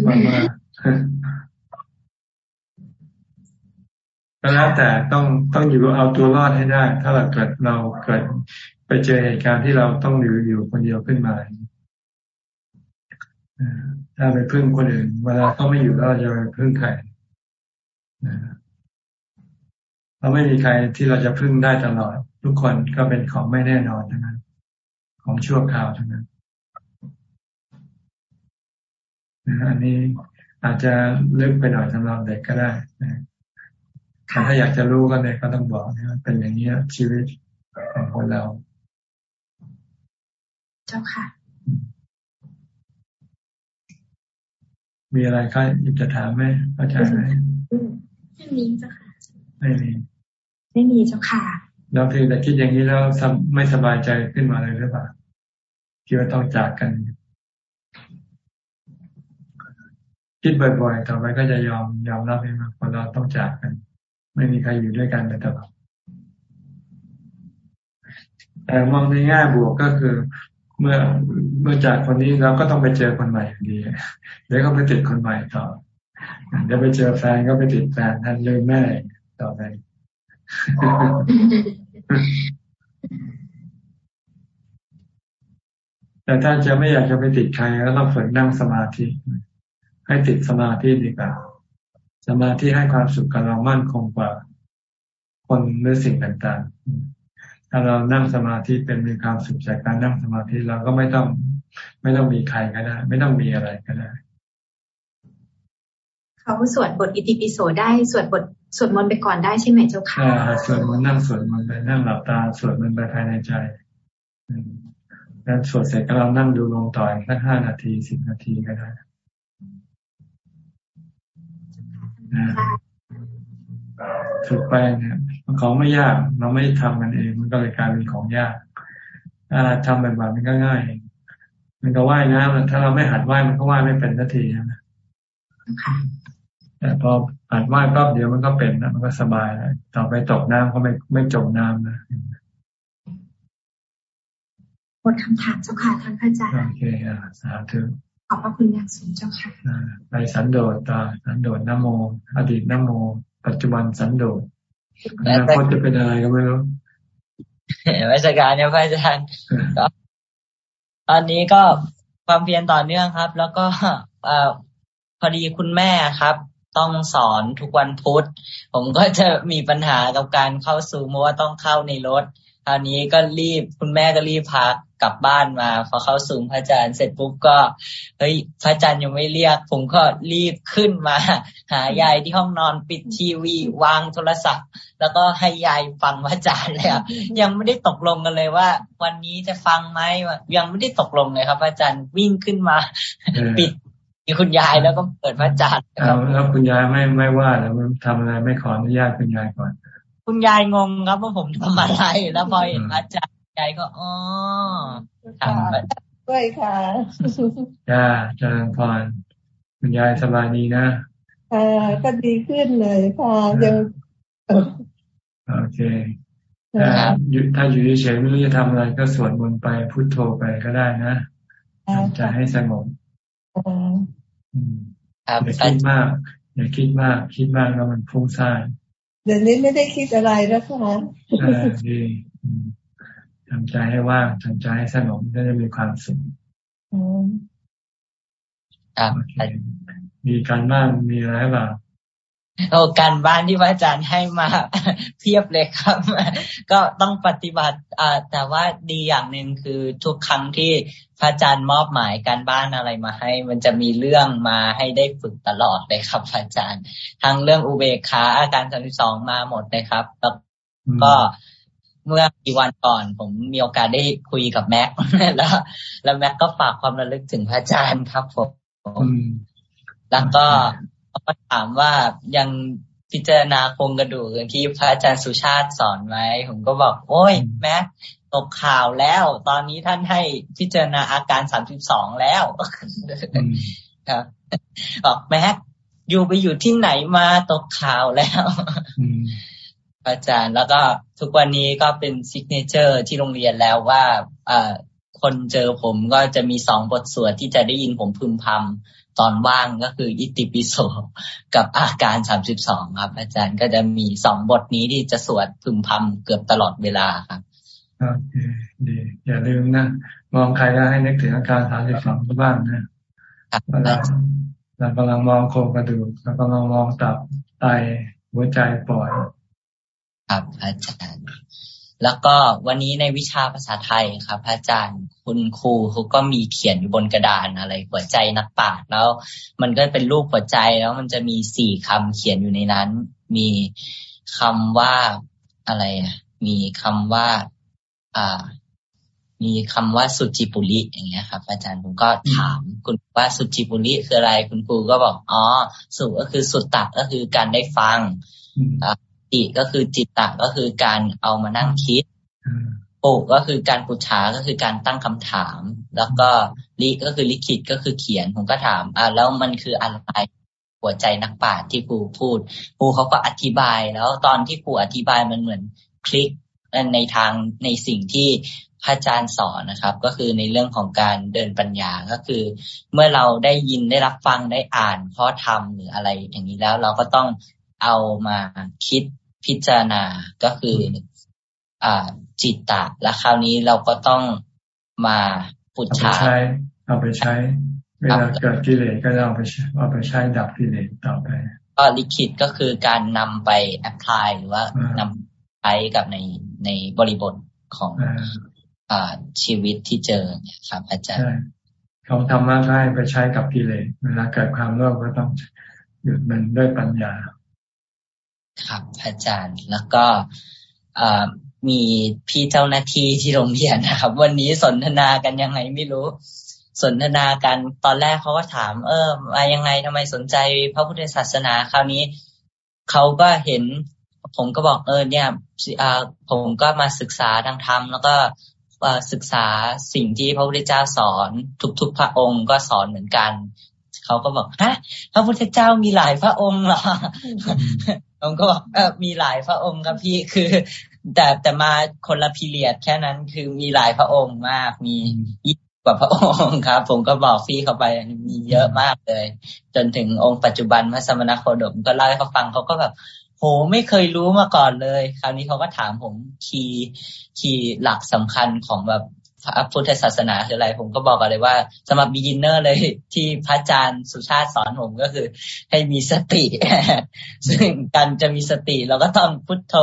มาม่าก็แล้วแต่ต้องต้องอยู่เอาตัวรอดให้ได้ ถ้าเราเกิดเราเกิดไปเจอเหตุการณ์ที่เราต้องอยู่อยู่คนเดียวขึ้นมาถ้าไปพึ่งคนอื่นเวลาเขาไม่อยู่เราจะไปพึ่งใคร เราไม่มีใครที่เราจะพึ่งได้ตลอด ทุกคนก็เป็นของไม่แน่นอนทั้งนั้น ของชั่วคราวทั้งนั้นอันนี้อาจจะลึกไปหน่อยสำหรับเด็กก็ได้แต่ถ้าอยากจะรู้ก็เนี่ยก็ต้องบอกนะเป็นอย่างนี้ชีวิตของคนเรา เจ้าค่ะ มีอะไรก็อยากจะถามไหมเข้าใจไหม ไม่มีเจ้าค่ะ ไม่มี ไม่มีเจ้าค่ะเราเพียงแต่คิดอย่างนี้แล้วไม่สบายใจขึ้นมาเลยหรือเปล่าคิดว่าต้องจากกัน คิดบ่อยๆ ต่อไปก็จะยอมยอมรับเองว่าเราต้องจากกัน ไม่มีใครอยู่ด้วยกันไปตลอดแต่มองในแง่บวกก็คือเมื่อเมื่อจากคนนี้เราก็ต้องไปเจอคนใหม่อยู่ดีเดี๋ยวก็ไปติดคนใหม่ต่อ เดี๋ยวไปเจอแฟนก็ไปติดแฟนท่านเลยแม่ต่อไปแต่ถ้าจะไม่อยากจะไปติดใครก็ต้องฝึกนั่งสมาธิ ให้ติดสมาธิดีกว่าสมาธิให้ความสุขกับเรามั่นคงกว่า คนหรือสิ่งต่างๆ ถ้าเรานั่งสมาธิเป็นมีความสุขจากการนั่งสมาธิเราก็ไม่ต้อง ไม่ต้องมีใครก็ได้ ไม่ต้องมีอะไรก็ได้ เขาสวดบทอิติปิโสได้สวดบทสวดมนต์ไปก่อนได้ใช่ไหมเจ้าค่ะสวดมนต์นั่งสวดมนต์ไปนั่งหลับตาสวดมนต์ไปภายในใจแล้วสวดเสร็จก็เรานั่งดูลงต่อยสักห้านาทีสิบนาทีก็ได้ฝึกไปเนี่ยของไม่ยาก เราไม่ทำมันเอง มันก็เลยกลายเป็นของยากถ้าทำแบบมันก็ง่าย มันก็ว่ายน้ำถ้าเราไม่หัดว่ายมันก็ว่ายไม่เป็นทันทีนะ แต่พอหัดว่ายก็เดี๋ยวมันก็เป็นนะมันก็สบายแล้วต่อไปตกน้ำก็ไม่ไม่จมน้ำนะหมดคำถามเจ้าค่ะท่านพระอาจารย์โอเคอ่าสาธุขอบพระคุณอย่างสูงเจ้าค่ะไปสันโดษตาสันโดษนโม อดีตนโม ปัจจุบันสันโดษอนาคตจะเป็นอะไรก็ไม่รู้วิชาการเนี่ยพระอาจารย์ตอนนี้ก็ความเพียรต่อเนื่องครับ แล้วก็อพอดีคุณแม่ครับ ต้องสอนทุกวันพุธผมก็จะมีปัญหากับการเข้าซูมเพราะว่าต้องเข้าในรถคราวนี้ก็รีบคุณแม่ก็รีบพักกลับบ้านมา พอเข้าสูงพระอาจารย์เสร็จปุ๊บก็เฮ้ยพระอาจารย์ยังไม่เรียก ผมก็รีบขึ้นมา หายายที่ห้องนอนปิดทีวี วางโทรศัพท์ แล้วก็ให้ยายฟังพระอาจารย์เลยครับยังไม่ได้ตกลงกันเลยว่า วันนี้จะฟังไหมยังไม่ได้ตกลงเลยครับพระอาจารย์วิ่งขึ้นมา ปิด มีคุณยายแล้วก็เปิดพระอาจารย์แล้วคุณยายไม่ไม่ว่าแล้วทำอะไรไม่ขออนุญาตคุณยายก่อน คุณยายงงครับว่าผมทำอะไรแล้วพอเห็นอาจารย์ยายก็อ๋อทำด้วยค่ะจ้าจารย์พรคุณยายสบายดีนะค่ะก็ดีขึ้นเลยค่ะยังโอเคถ้าอยู่ถ้าอยู่เฉยไม่รู้จะทำอะไรก็สวดมนต์ไปพุทโธไปก็ได้นะจะให้สง บอย่าคิดมากอย่าคิดมาก คิดมากแล้วมันฟุ้งซ่านเดี๋ยวนี้ไม่ได้คิดอะไรแล้วค่ะดีทำใจให้ว่างทำใจให้สงบก็จะมีความสุขครับมีการบ้านมีอะไรบ้างโอ้การบ้านที่พระอาจารย์ให้มาเพียบเลยครับ ก็ต้องปฏิบัติอ่าแต่ว่าดีอย่างหนึ่งคือทุกครั้งที่ พระอาจารย์มอบหมายการบ้านอะไรมาให้ มันจะมีเรื่องมาให้ได้ฝึกตลอดเลยครับพระอาจารย์ทั้งเรื่องอุเบกขาอาการสามสิบสองมาหมดเลยครับ แล้วก็เมื่อกี่วันก่อน ผมมีโอกาสได้คุยกับแม็กแล้ว แล้วแม็กก็ฝากความระลึกถึงพระอาจารย์ครับผมแล้วก็ก็ถามว่ายังพิจารณาโครงกระดูกอย่างที่พระอาจารย์สุชาติสอนไว้ผมก็บอก โอ้ยแม็ก ตกข่าวแล้ว ตอนนี้ท่านให้พิจารณาอาการสามสิบสองแล้วครับบอกแม็กอยู่ไปอยู่ที่ไหนมาตกข่าวแล้วอาจารย์แล้วก็ทุกวันนี้ก็เป็น signature ที่โรงเรียนแล้วว่าคนเจอผมก็จะมีสองบทสวดที่จะได้ยินผมพึมพำตอนว่างก็คืออิติปิโสกับอาการสามสิบสองครับ อาจารย์ก็จะมีสองบทนี้ที่จะสวดพึมพำเกือบตลอดเวลาครับ โอเคดี อย่าลืมนะ มองใครก็ให้นึกถึงอาการสามสิบสองบ้างนะเราเรากำลังมองโครงกระดูกเรากำลังมองตับไตหัวใจปอดครับอาจารย์ แล้วก็วันนี้ในวิชาภาษาไทยครับอาจารย์คุณครูเขาก็มีเขียนอยู่บนกระดานอะไร หัวใจนักปราชญ์แล้ว มันก็เป็นรูปหัวใจแล้วมันจะมีสี่คำเขียนอยู่ในนั้น มีคำว่าอะไรมีคำว่าอ่า มีคำว่าสุจิปุริอย่างเงี้ยครับ อาจารย์ผมก็ถามคุณว่าสุจิปุริคืออะไร คุณครูก็บอกอ๋อสุก็คือสุตตะก็คือการได้ฟังจิก็คือจิตตะก็คือการเอามานั่งคิดปุก็คือการปุชาก็คือการตั้งคำถาม แล้วก็ลิก็คือลิขิตก็คือเขียนผมก็ถามอ่าแล้วมันคืออะไรหัวใจนักปราชญ์ที่ครูพูดครูเขาก็อธิบายแล้วตอนที่ครูอธิบายมันเหมือนคลิก ในทางในสิ่งที่พระอาจารย์สอนนะครับ ก็คือในเรื่องของการเดินปัญญาก็คือ เมื่อเราได้ยินได้รับฟังได้อ่านเพราะทำหรืออะไรอย่างนี้แล้วเราก็ต้องเอามาคิดพิจารณาก็คืออ่าจิตตะ แล้วคราวนี้เราก็ต้องมาปุจฉาเอาไปใช้ เวลาเกิดกิเลสก็เอาไปเอาไปใช้ดับกิเลสต่อไปก็ลิขิตก็คือการนำไปแอพพลายหรือว่านำใช้กับในในบริบทของอ่าชีวิตที่เจอเนี่ยครับ อาจารย์เขาทำมาให้ไปใช้กับกิเลสเวลาเกิดความโลภก็ต้องหยุดมันด้วยปัญญา ครับ อาจารย์แล้วก็มีพี่เจ้าหน้าที่ที่โรงเรียนนะครับ วันนี้สนทนากันยังไงไม่รู้ สนทนากันตอนแรกเขาก็ถาม เออมายังไงทำไมสนใจพระพุทธศาสนาคราวนี้เขาก็เห็น ผมก็บอกเออเนี่ยผมก็มาศึกษาทางธรรมแล้วก็ศึกษาสิ่งที่พระพุทธเจ้าสอนทุกๆพระองค์ก็สอนเหมือนกันเขาก็บอกฮะพระพุทธเจ้ามีหลายพระองค์เหรอผมก็บอกเออมีหลายพระองค์ครับพี่คือ แต่แต่มาคนละ period แค่นั้นคือมีหลายพระองค์มากมียี่กว่าพระองค์ครับ ผมก็บอกพี่เขาไปมีเยอะมากเลย จนถึงองค์ปัจจุบันพระสมณโคดมก็เล่าให้เขาฟังเขาก็แบบ โหไม่เคยรู้มาก่อนเลย คราวนี้เขาก็ถามผม key key หลักสำคัญของแบบพระพุทธศาสนาคืออะไร ผมก็บอกกันเลยว่าสำหรับ beginner เลยที่พระอาจารย์สุชาติสอนผมก็คือ ให้มีสติ ซึ่งการจะมีสติเราก็ต้องพุทโธ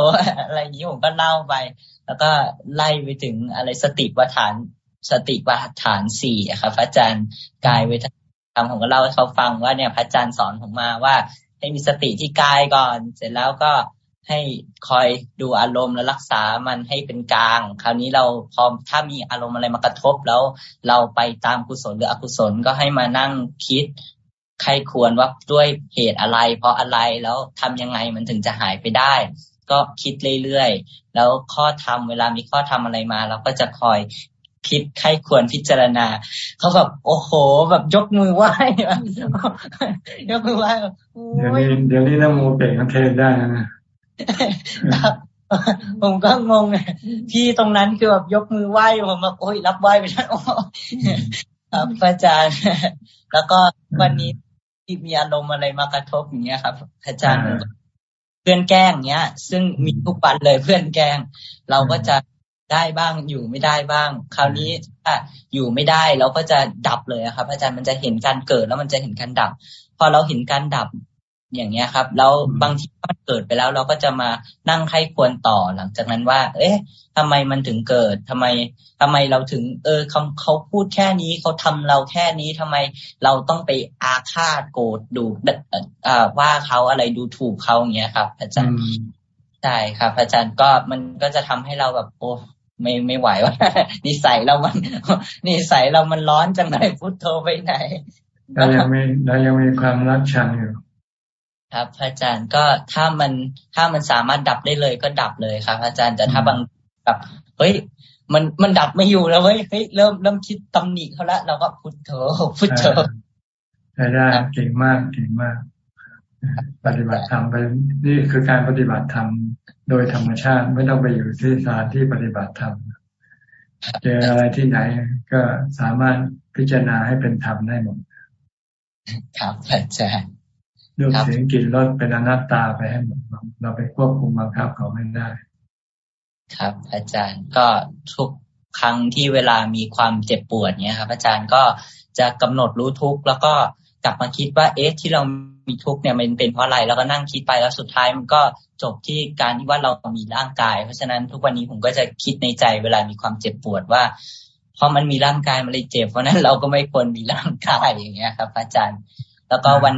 อะไรอย่างนี้ผมก็เล่าไป แล้วก็ไล่ไปถึงอะไรสติปัฏฐานสติปัฏฐานสี่ครับพระอาจารย์กายเวทนาผมก็เล่าให้เขาฟังว่าเนี่ยพระอาจารย์สอนผมมาว่า ให้มีสติที่กายก่อน เสร็จแล้วก็ให้คอยดูอารมณ์และรักษามันให้เป็นกลาง คราวนี้เราพอถ้ามีอารมณ์อะไรมากระทบแล้ว เราไปตามกุศลหรืออกุศลก็ให้มานั่งคิดใครควรว่าด้วยเหตุอะไร เพราะอะไรแล้วทำยังไงมันถึงจะหายไปได้ ก็คิดเรื่อยๆ แล้วข้อธรรมเวลามีข้อธรรมอะไรมา เราก็จะคอย คิดใครควรพิจารณาเขาแบบโอ้โห แบบยกมือไหว้ยกมือไหว้เดี๋ยวนี้เดี๋ยวนี้น้ำมูเก่งเทศได้นะผมก็งงพี่ตรงนั้นคือแบบยกมือไหว้ผมแบบโอ้ยรับไหว้ไปแล้วครับอาจารย์ แล้วก็วันนี้ที่มีอารมณ์อะไรมากระทบอย่างเงี้ยครับ อาจารย์เพื่อนแกล้งเงี้ย ซึ่งมีทุกวันเลยเพื่อนแกล้ง เราก็จะ ได้บ้าง อยู่ไม่ได้บ้าง คราวนี้ถ้าอยู่ไม่ได้เราก็จะดับเลยครับ อาจารย์มันจะเห็นการเกิดแล้วมันจะเห็นการดับ พอเราเห็นการดับอย่างเงี้ยครับ แล้วบางทีมันเกิดไปแล้วเราก็จะมานั่งไข้ควรต่อหลังจากนั้นว่า เอ๊ะทำไมมันถึงเกิดทำไมทำไมเราถึง เออเขาเขาพูดแค่นี้เขาทำเราแค่นี้ทำไมเราต้องไปอาฆาตโกรธดูอ่าว่าเขาอะไรดูถูกเขาอย่างเงี้ยครับ อาจารย์ใช่ครับ อาจารย์ก็มันก็จะทำให้เราแบบโอ้ ไม่ไม่ไหวว่านิสัยเรามันนิสัยเรามันร้อนจังไหนพุทโธไปไหนเรายังมีเรายังมีความรักชังอยู่ ครับอาจารย์ก็ถ้ามันถ้ามันสามารถดับได้เลยก็ดับเลยครับ อาจารย์แต่ถ้าบางแบบเฮ้ยมันมันดับไม่อยู่แล้วเฮ้ยเฮ้ยเริ่มเริ่มคิดตำหนิเขาละเราก็พุทโธพุทโธได้ได้เก่งมากเก่งมาก ปฏิบัติธรรมไปนี่คือการปฏิบัติธรรม โดยธรรมชาติไม่ต้องไปอยู่ที่สถานที่ปฏิบัติธรรมเจออะไรที่ไหนก็สามารถพิจารณาให้เป็นธรรมได้หมดครับอาจารย์รูปเสียงกลิ่นรสเป็นอนัตตาไปให้หมดเราไปควบคุมบังคับเขาไม่ได้ ครับ อาจารย์ก็ทุกครั้งที่เวลามีความเจ็บปวดเนี้ยครับ อาจารย์ก็จะกำหนดรู้ทุกแล้วก็กลับมาคิดว่าเอ๊ะที่เรา มีทุกเนี่ยมันเป็นเพราะอะไรแล้วก็นั่งคิดไปแล้วสุดท้ายมันก็จบที่การที่ว่าเรามีร่างกาย เพราะฉะนั้นทุกวันนี้ผมก็จะคิดในใจเวลามีความเจ็บปวดว่าพอมันมีร่างกายมันเลยเจ็บเพราะนั้นเราก็ไม่ควรมีร่างกายอย่างเงี้ยครับ อาจารย์ แล้วก็วัน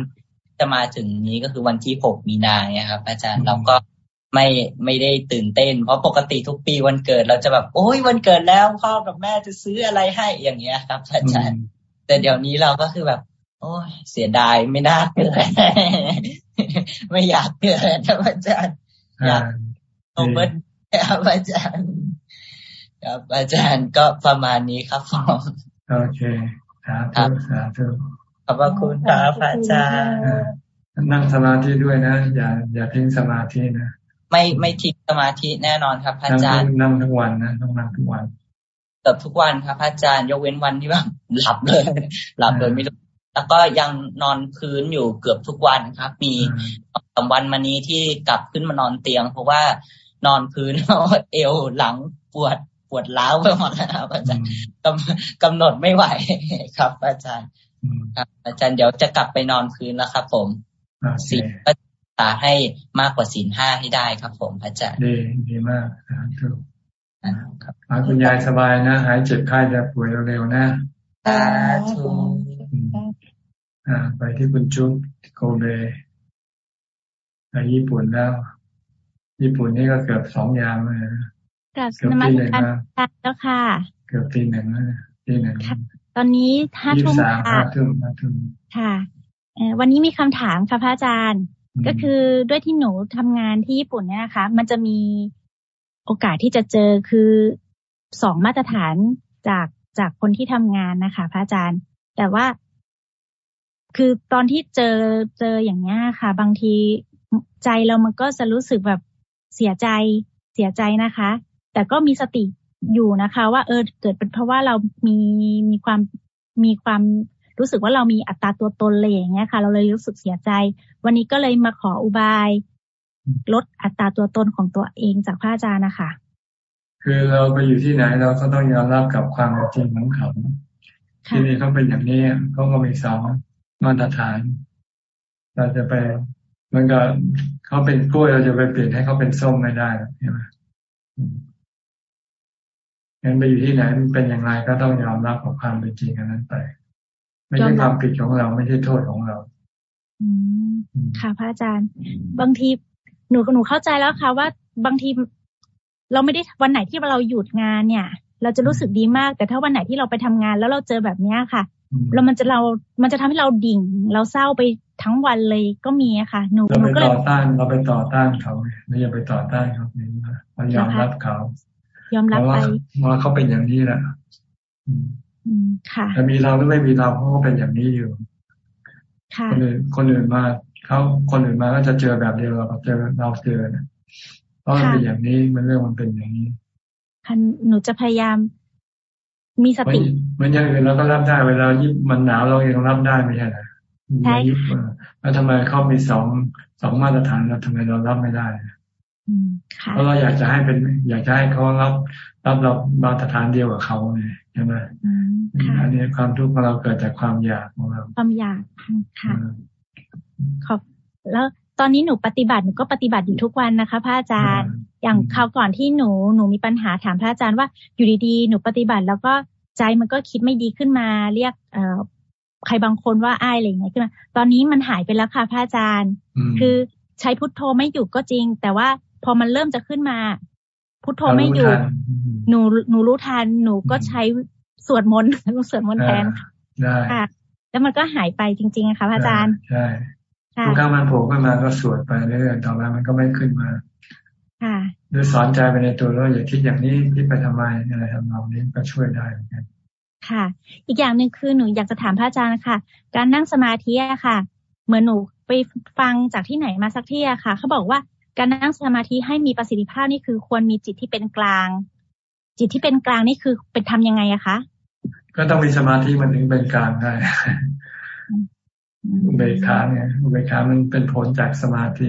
จะมาถึงนี้ก็คือวันที่หกมีนาเนี่ยครับ อาจารย์เราก็ไม่ไม่ได้ตื่นเต้น เพราะปกติทุกปีวันเกิดเราจะแบบโอ้ยวันเกิดแล้วพ่อกับแม่จะซื้ออะไรให้อย่างเงี้ยครับ อาจารย์ แต่เดี๋ยวนี้เราก็คือแบบ โอ้ยเสียดายไม่น่าเกิดไม่อยากเกิดครับอาจารย์อยากโอเบิร์ตครับอาจารย์ครับอาจารย์ก็ประมาณนี้ครับผมโอเคสาธุสาธุขอบพระคุณครับอาจารย์นั่งสมาธิด้วยนะ อย่า อย่าทิ้งสมาธินะไม่ไม่ทิ้งสมาธิแน่นอนครับอาจารย์นั่งทั้งวันนะต้องนั่งทุกวันเกือบทุกวันครับอาจารย์ ยกเว้นวันที่ว่าหลับเลย หลับโดยไม่รู้ แล้วก็ยังนอนพื้นอยู่เกือบทุกวันครับ มีสามวันมานี้ที่กลับขึ้นมานอนเตียง เพราะว่านอนพื้นเอวหลังปวดปวดล้าวไปหมดแล้วอาจารย์กำกำหนดไม่ไหวครับ อาจารย์ครับอาจารย์เดี๋ยวจะกลับไปนอนคืนแล้วครับ ผมศีลก็ตาให้มากกว่าศีลห้าให้ได้ครับ ผมอาจารย์ดีดีมากถูกครับคุณยายสบายนะ หายเจ็บไข้จะป่วยเร็วๆนะสาธุ ไปที่คุณจุ๊บโกเบไปญี่ปุ่นแล้ว ญี่ปุ่นนี่ก็เกือบสองยามเลยนะกับนมัสการแล้วค่ะ เกือบตีหนึ่งแล้วตีหนึ่งตอนนี้ห้าทุ่มค่ะค่ะวันนี้มีคำถามค่ะพระอาจารย์ ก็คือด้วยที่หนูทำงานที่ญี่ปุ่นเนี่ยนะคะ มันจะมีโอกาสที่จะเจอคือสองมาตรฐานจากจากคนที่ทำงานนะคะ พระอาจารย์ แต่ว่า คือตอนที่เจอเจออย่างนี้ค่ะ บางทีใจเรามันก็จะรู้สึกแบบเสียใจเสียใจนะคะ แต่ก็มีสติอยู่นะคะ ว่าเออเกิดเป็นเพราะว่าเรามีมีความมีความรู้สึกว่าเรามีอัตราตัวตนเลยอย่างเงี้ยค่ะ เราเลยรู้สึกเสียใจ วันนี้ก็เลยมาขออุบาย ลดอัตราตัวตนของตัวเองจากพระอาจารย์นะคะคือเราไปอยู่ที่ไหนเราก็ต้องยอมรับกับความจริงของเขาที่นี่เขาเป็นอย่างนี้เขาก็มีสอง มาตรฐาน เราจะไปมันก็เขาเป็นกล้วยเราจะไปเปลี่ยนให้เขาเป็นส้มไม่ได้ใช่ไหมงั้นไปอยู่ที่ไหนมันเป็นอย่างไรก็ต้องยอมรับกับความเป็นจริงอันนั้นไป ไม่ใช่ความผิดของเราไม่ใช่โทษของเรา อืมค่ะพระอาจารย์ บางทีหนูหนูเข้าใจแล้วค่ะ ว่าบางทีเราไม่ได้วันไหนที่เราหยุดงานเนี่ย เราจะรู้สึกดีมาก แต่ถ้าวันไหนที่เราไปทำงาน แล้วเราเจอแบบเนี้ยค่ะ แล้วมันจะเรา มันจะทำให้เราดิ่ง เราเศร้าไปทั้งวันเลยก็มีอะค่ะ หนูเราไปต่อต้าน เราไปต่อต้านเขาไม่อย่าไปต่อต้านเขาเรายอมรับเขา ยอมรับไปว่าเขาเป็นอย่างนี้แหละค่ะแต่มีเราหรือไม่มีเราเขาก็เป็นอย่างนี้อยู่คนอื่นคนอื่นมาเขาคนอื่นมาก็จะเจอแบบเดียวเราเจอเราเจอเพราะมันเป็นอย่างนี้มันเรื่องมันเป็นอย่างนี้คันหนูจะพยายาม มีสติมันอย่างอื่นเราก็รับได้ เวลายิบมันหนาวเรายังรับได้ไม่ใช่เหรอใช่แล้วทำไมเขามีสองสองมาตรฐานแล้วทำไมเรารับไม่ได้เพราะเราอยากจะให้เป็น อยากจะให้เขารับ รับเรามาตรฐานเดียวกับเขาไงใช่ไหมอันนี้ความทุกข์ของเราเกิดจากความอยากของเราความอยากค่ะขอบแล้ว ตอนนี้หนูปฏิบัติหนูก็ปฏิบัติอยู่ทุกวันนะคะ พระอาจารย์ อย่างคราวก่อนที่หนูหนูมีปัญหาถามพระอาจารย์ว่าอยู่ดีๆ หนูปฏิบัติแล้วก็ใจมันก็คิดไม่ดีขึ้นมา เรียกเอ่อใครบางคนว่าอ้ายอะไรอย่างเงี้ยขึ้นมาตอนนี้มันหายไปแล้วค่ะพระอาจารย์ คือใช้พุทโธไม่หยุดก็จริง แต่ว่าพอมันเริ่มจะขึ้นมา พุทโธไม่หยุดหนูหนูรู้ทันหนูก็ใช้สวดมนต์สวดมนต์แทนค่ะแล้วมันก็หายไปจริงๆค่ะพระอาจารย์ใช่ ทุกครั้งมันโผล่ขึ้นมาก็สวดไปเรื่อยๆต่อมามันก็ไม่ขึ้นมาค่ะหรือสอนใจไปในตัวเราอย่าคิดอย่างนี้คิดไปทำไมอะไรทำนองนี้ก็ช่วยได้เหมือนกันค่ะ อีกอย่างหนึ่งคือหนูอยากจะถามพระอาจารย์ค่ะ การนั่งสมาธิอะค่ะ เหมือนหนูไปฟังจากที่ไหนมาสักที่อะค่ะ เขาบอกว่าการนั่งสมาธิให้มีประสิทธิภาพนี่คือควรมีจิตที่เป็นกลาง จิตที่เป็นกลางนี่คือเป็นทํำยังไงอะคะ ก็ต้องมีสมาธิมันถึงเป็นกลางได้ อุเบกขาเนี่ยอุเบกขามันเป็นผลจากสมาธิ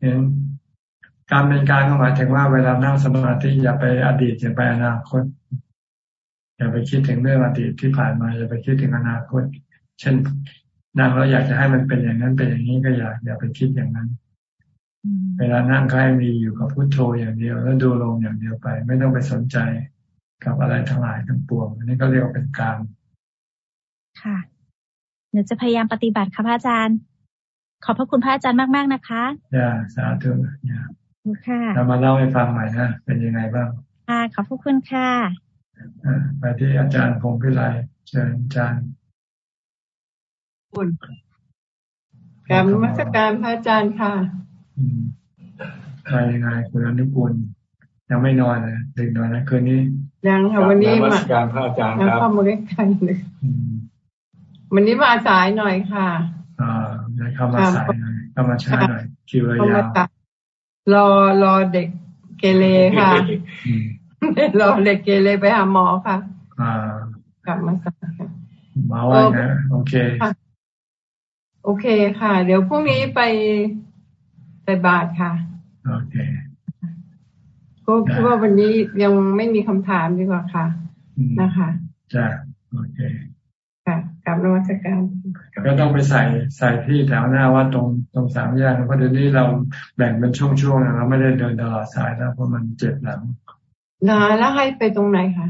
เห็นการเป็นกลางก็หมายถึงว่าเวลานั่งสมาธิอย่าไปอดีตอย่าไปอนาคต อย่าไปคิดถึงเรื่องอดีตที่ผ่านมาอย่าไปคิดถึงอนาคต เช่นนั่งแล้วอยากจะให้มันเป็นอย่างนั้นเป็นอย่างนี้ก็อย่าอย่าไปคิดอย่างนั้น เวลานั่งก็ให้มีอยู่กับพุโทโธอย่างเดียว แล้วดูลงอย่างเดียวไป ไม่ต้องไปสนใจกับอะไรทั้งหลายทั้งปวงอันนี้ก็เรียกว่าเป็นกลางค่ะ หนูจะพยายามปฏิบัติค่ะพระอาจารย์ ขอบพระคุณพระอาจารย์มาก ๆ นะคะอย่าสาธุอย่าค่ะเรามาเล่าให้ฟังใหม่นะ เป็นยังไงบ้าง ค่ะขอบพระคุณค่ะไปที่อาจารย์พงพิไลเชิญอาจารย์คุณกรรมมัสการพระอาจารย์ค่ะไปยังไงคุณอนุกุลยังไม่นอนนะดึกนอนนะคืนนี้ยังค่ะวันนี้มาการพระอาจารย์ครับเข้ามาใกล้ๆเลย วันนี้มาสายหน่อยค่ะอ่าเข้ามาสายหน่อยเข้ามาช้าหน่อยคิวระยาวรอรอเด็กเกเรค่ะรอเด็กเกเรไปหาหมอค่ะ อ่ากลับมาสักหมอว่าไงโอเคโอเคค่ะ เดี๋ยวพรุ่งนี้ไปไปบาทค่ะ โอเคก็คิดว่าวันนี้ยังไม่มีคำถามดีกว่าค่ะ นะคะ จ้าโอเคค่ะ กับนวัตการก็ต้องไปใส่ใส่ที่แถวหน้าว่าตรงตรงสามแยกเพราะเดี๋ยวนี้เราแบ่งเป็นช่วงๆเราไม่ได้เดินตลอดสายแล้วเพราะมันเจ็บหลังนาแล้วให้ไปตรงไหนคะ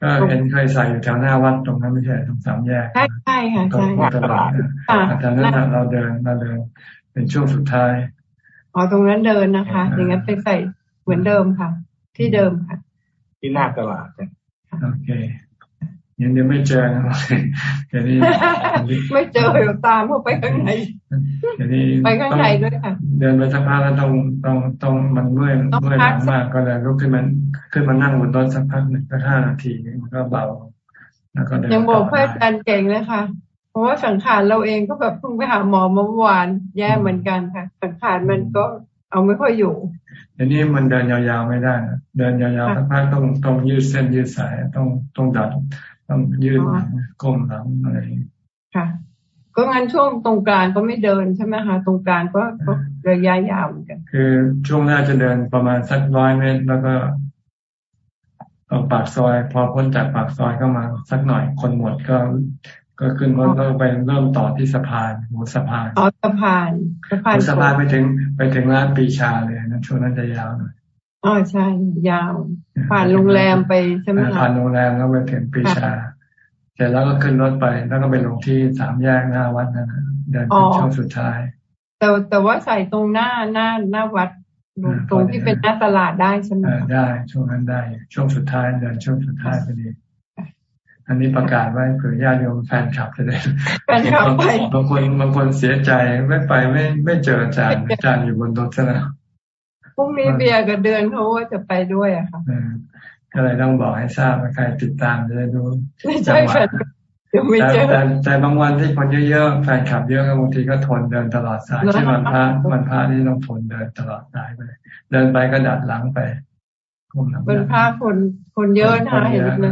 ก็เห็นเคยใส่อยู่แถวหน้าวัดตรงนั้นไม่ใช่ตรงสามแยกใช่ใช่ค่ะใช่ตลอดแต่นั้นเราเดินเราเดินเป็นช่วงสุดท้ายอ๋อตรงนั้นเดินนะคะ อย่างนั้นไปใส่เหมือนเดิมค่ะ ที่เดิมค่ะ ที่หน้าตลาดโอเค ยังเดี๋ยวไม่เจอนะเดี๋ยวนี้ไม่เจอเดี๋ยวตามเข้าไปข้างในเดี๋ยวนี้ไปข้างในด้วยค่ะ เดินไปสักพักแล้วต้องต้องต้องมันเมื่อยเมื่อยหลังมากก็เลยลุกขึ้นมันขึ้นมานั่งบนรถสักพักหนึ่งก็ห้านาทีมันก็เบาแล้วก็เดินยังบอกเพื่อนอาจารย์เก่งเลยค่ะ เพราะว่าสังขารเราเองก็แบบเพิ่งไปหาหมอเมื่อวานแย่เหมือนกันค่ะ สังขารมันก็เอาไม่ค่อยอยู่เดี๋ยวนี้มันเดินยาวๆไม่ได้ เดินยาวๆสักพักต้องต้องยืดเส้นยืดสายต้องต้องดัด ต้องยืดก้มหลังอะไรค่ะ ก็งั้นช่วงตรงกลางก็ไม่เดินใช่ไหมคะตรงกลางก็ระยะยาวเหมือนกัน คือช่วงแรกจะเดินประมาณสักร้อยเมตรแล้วก็ออกปากซอย พอพ้นจากปากซอยเข้ามา สักหน่อยคนหมดก็ก็ขึ้นรถแล้วไปเริ่มต่อที่สะพานหัวสะพานอ๋อสะพานสะพานสะพานไปถึงไปถึงร้านปีชาเลยนะช่วงนั้นจะยาวหน่อย อ๋อใช่ยาว ผ่านโรงแรมไปใช่ไหมคะผ่านโรงแรมแล้วไปถึงปีชา เสร็จแล้วก็ขึ้นรถไปแล้วก็ไปลงที่สามแยกหน้าวัดนั่นเดินเป็นช่วงสุดท้าย แต่แต่ว่าใส่ตรงหน้าหน้าหน้าวัดตรงที่เป็นหน้าตลาดได้ใช่ไหมได้ ช่วงนั้นได้ ช่วงสุดท้ายเดินช่วงสุดท้ายพอดีอันนี้ประกาศไว้เผื่อญาติโยมแฟนคลับจะได้แฟนคลับไปบางคนบางคนเสียใจไม่ไปไม่ไม่เจออาจารย์อาจารย์อยู่บนรถซะแล้ว พรุ่งนี้เบียร์กับเดือนเขาว่าจะไปด้วยอะค่ะก็เลยต้องบอกให้ทราบว่าใครติดตามจะได้รู้ไม่ใช่แฟนไม่เจอแต่แต่บางวันที่คนเยอะๆแฟนคลับเยอะก็บางทีก็ทนเดินตลอดสายที่วันพระวันพระนี่ต้องทนเดินตลอดสายไปเดินไปก็ดัดหลังไปวันพระคนคนเยอะนะเห็นไหม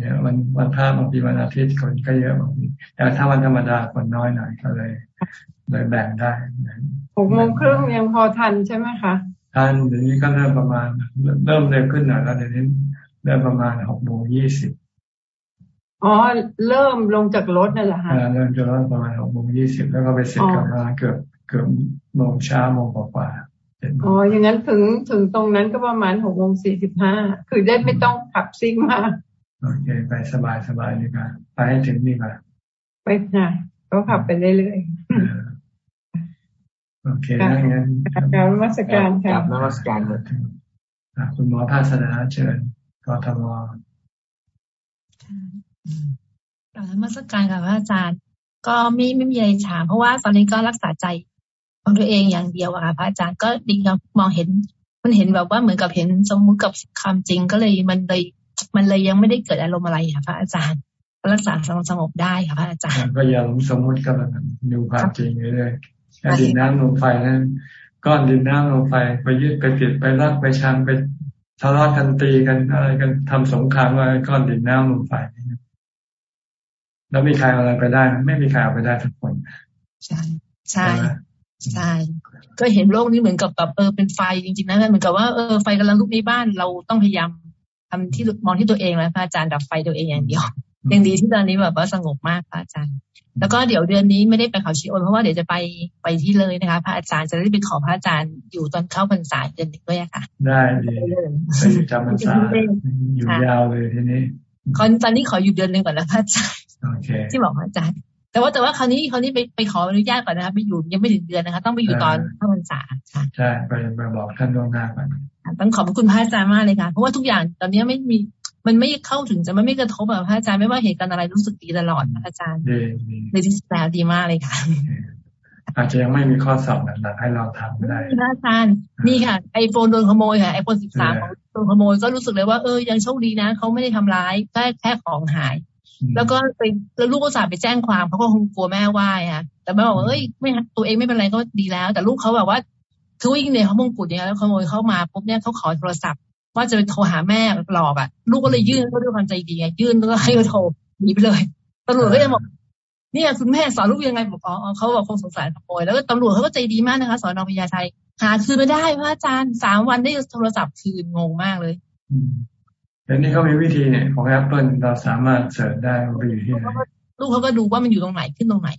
เยอะวันวันพระบางทีวันอาทิตย์คนก็เยอะบางทีแต่ถ้าวันธรรมดาคนน้อยหน่อยก็เลย เลยแบ่งได้ หกโมงครึ่งยังพอทันใช่ไหมคะทันเดี๋ยวนี้ก็เริ่มประมาณ เริ่มเร็วขึ้นหน่อยแล้วเดี๋ยวนี้เริ่มประมาณหกโมงยี่สิบอ๋อเริ่มลงจากรถนั่นแหละค่ะเริ่มจากรถประมาณหกโมงยี่สิบแล้วก็ไปเสร็จกลับมาเกือบเกือบโมงเช้าโมงกว่าอ๋ออย่างนั้นถึงถึงตรงนั้นก็ประมาณหกโมงสี่สิบห้าคือได้ไม่ต้องขับซิ่งมาโอเค ไปสบายสบายดีกว่าไปให้ถึงดีกว่าไปค่ะก็ขับไปเรื่อยๆ โอเคนั่นงั้นกราบนมัสการค่ะกราบนมัสการคุณหมอภาสนาเชิญกทมกราบนมัสการค่ะพระอาจารย์ ก็ไม่ไม่มีอะไรถามเพราะว่าตอนนี้ก็รักษาใจของตัวเองอย่างเดียวอะค่ะพระอาจารย์ก็ดีมองเห็น มันเห็นแบบว่าเหมือนกับเห็นสมมุติกับคำจริงก็เลยมันเลยมันเลยยังไม่ได้เกิดอารมณ์อะไรค่ะพระอาจารย์รักษาสงบสงบได้ค่ะพระอาจารย์ก็อย่าลงสมมติกันดูความจริงเลย ดินน้ำลมไฟนั้นก้อนดินน้ำลมไฟไปยึดไปติดไปรักไปชังไปทะเลาะกันตีกันอะไรกันทำสงครามว่าก้อนดินน้ำลมไฟแล้วมีใครอะไรไปได้ ไม่มีใครเอาไปได้ทุกคน ใช่ใช่ใช่ก็เห็นโลกนี้เหมือนกับแบบเออเป็นไฟจริงๆนะเหมือนกับว่าเออไฟกำลังลุกในบ้านเราต้องพยายามทำที่มองที่ตัวเองแล้วพระอาจารย์ดับไฟตัวเองอย่างเดียว ยังดีที่ตอนนี้แบบว่าสงบมากพระอาจารย์ แล้วก็เดี๋ยวเดือนนี้ไม่ได้ไปเขาชิโอนเพราะว่าเดี๋ยวจะไปไปที่เลยนะคะ พระอาจารย์จะได้ไปขอพระอาจารย์อยู่ตอนเข้าพรรษาเดือนนึงด้วยค่ะ ได้ดีไปจำพรรษาอยู่ยาวเลยทีนี้ตอนนี้ขออยู่เดือนหนึ่งก่อนแล้วพระอาจารย์ที่บอกพระอาจารย์ แต่ว่าแต่ว่าคราวนี้คราวนี้ไปไปขออนุญาตก่อนนะคะไปอยู่ยังไม่ถึงเดือนนะคะ ต้องไปอยู่ตอนเข้าพรรษาค่ะใช่ไปไปบอกท่านล่วงหน้าก่อนต้องขอบคุณพระอาจารย์มากเลยค่ะ เพราะว่าทุกอย่างตอนนี้ไม่มี มันไม่เข้าถึงจะมันไม่กระทบแบบพระอาจารย์ไม่ว่าเหตุการณ์อะไรรู้สึกดีตลอดพระอาจารย์เลยที่สุดแล้วดีมากเลยค่ะ อาจจะยังไม่มีข้อสอบหนักๆให้เราทำไม่ได้พระอาจารย์นี่ค่ะไอโฟนโดนขโมยค่ะไอโฟนสิบสามโดนขโมยก็รู้สึกเลยว่าเออยังโชคดีนะเขาไม่ได้ทำร้ายแค่แค่ของหาย แล้วก็ไปแล้วลูกก็สาไปแจ้งความเขาก็คงกลัวแม่ว่าค่ะ แต่แม่บอกว่าเอ้ยไม่ตัวเองไม่เป็นไรก็ดีแล้ว แต่ลูกเขาแบบว่าคือวิ่งเนี่ยเขามงกุฎเนี่ยแล้วขโมยเข้ามาปุ๊บเนี่ยเขาขอโทรศัพท์ ว่าจะไปโทรหาแม่หลอกอะ ลูกก็เลยยื่นก็ด้วยความใจดีไงยื่นแล้วก็ให้เขาโทรหนีไปเลยตำรวจก็ยังบอกเนี่ยคุณแม่สอนลูกยังไงบอกอ๋อเขาบอกคงสงสารขโมยแล้วก็ตำรวจเขาก็ใจดีมากนะคะสอนอพญาไทหาคืนไม่ได้พระอาจารย์สามวันได้โทรศัพท์คืนงงมากเลยเดี๋ยวนี้เขามีวิธีเนี่ยของ Apple เราสามารถเสิร์ชได้ว่าไปอยู่ที่ไหนลูกเขาก็ดูว่ามันอยู่ตรงไหนขึ้นตรงไหน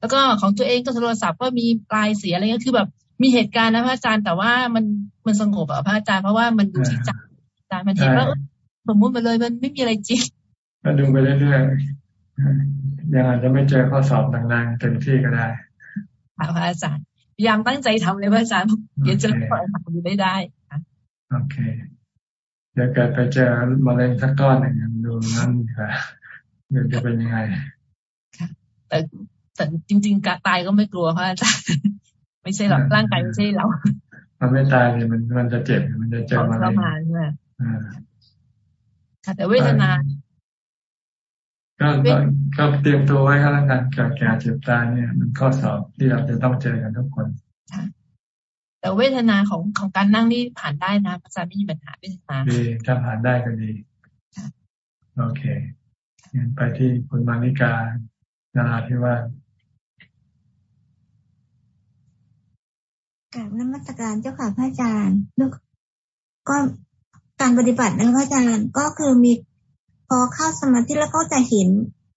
แล้วก็ของตัวเองก็โทรศัพท์ก็มีปลายเสียอะไรก็คือแบบ มีเหตุการณ์นะพระอาจารย์แต่ว่ามันมันสงบอะพระอาจารย์เพราะว่ามันดูที่ใจใจมันเห็นว่าสมมุติไปเลยมันไม่มีอะไรจริงก็ดูไปเรื่อยๆยังอาจจะไม่เจอข้อสอบดังๆเต็มที่ก็ได้พระอาจารย์พยายามตั้งใจทำเลยพระอาจารย์เดี๋ยวจะปล่อยทำได้ได้โอเคเดี๋ยวเกิดไปเจอมะเร็งสักก้อนหนึ่งดูนั้นค่ะเดี๋ยวจะเป็นยังไงแต่แต่จริง ๆกะตายก็ไม่กลัวเพราะอาจารย์ ไม่ใช่หรอกร่างกายไม่ใช่เรามันไม่ตายเนี่ยมันมันจะเจ็บมันจะเจ็บมะเร็งค่ะแต่เวทนาก็ก็เตรียมตัวไว้ก็แล้วกันเกิดแก่เจ็บตายเนี่ย มันข้อสอบที่เราจะต้องเจอกันทุกคนแต่เวทนาของของการนั่งนี่ผ่านได้นะพระอาจารย์ไม่มีปัญหาเวทนาดีถ้าผ่านได้ก็ดีโอเคงั้นไปที่คุณมานิกานาราที่ว่า กับนมัตการเจ้าค่ะพระอาจารย์ลูกก็การปฏิบัตินะพระอาจารย์ก็คือมีพอเข้าสมาธิแล้วก็จะเห็น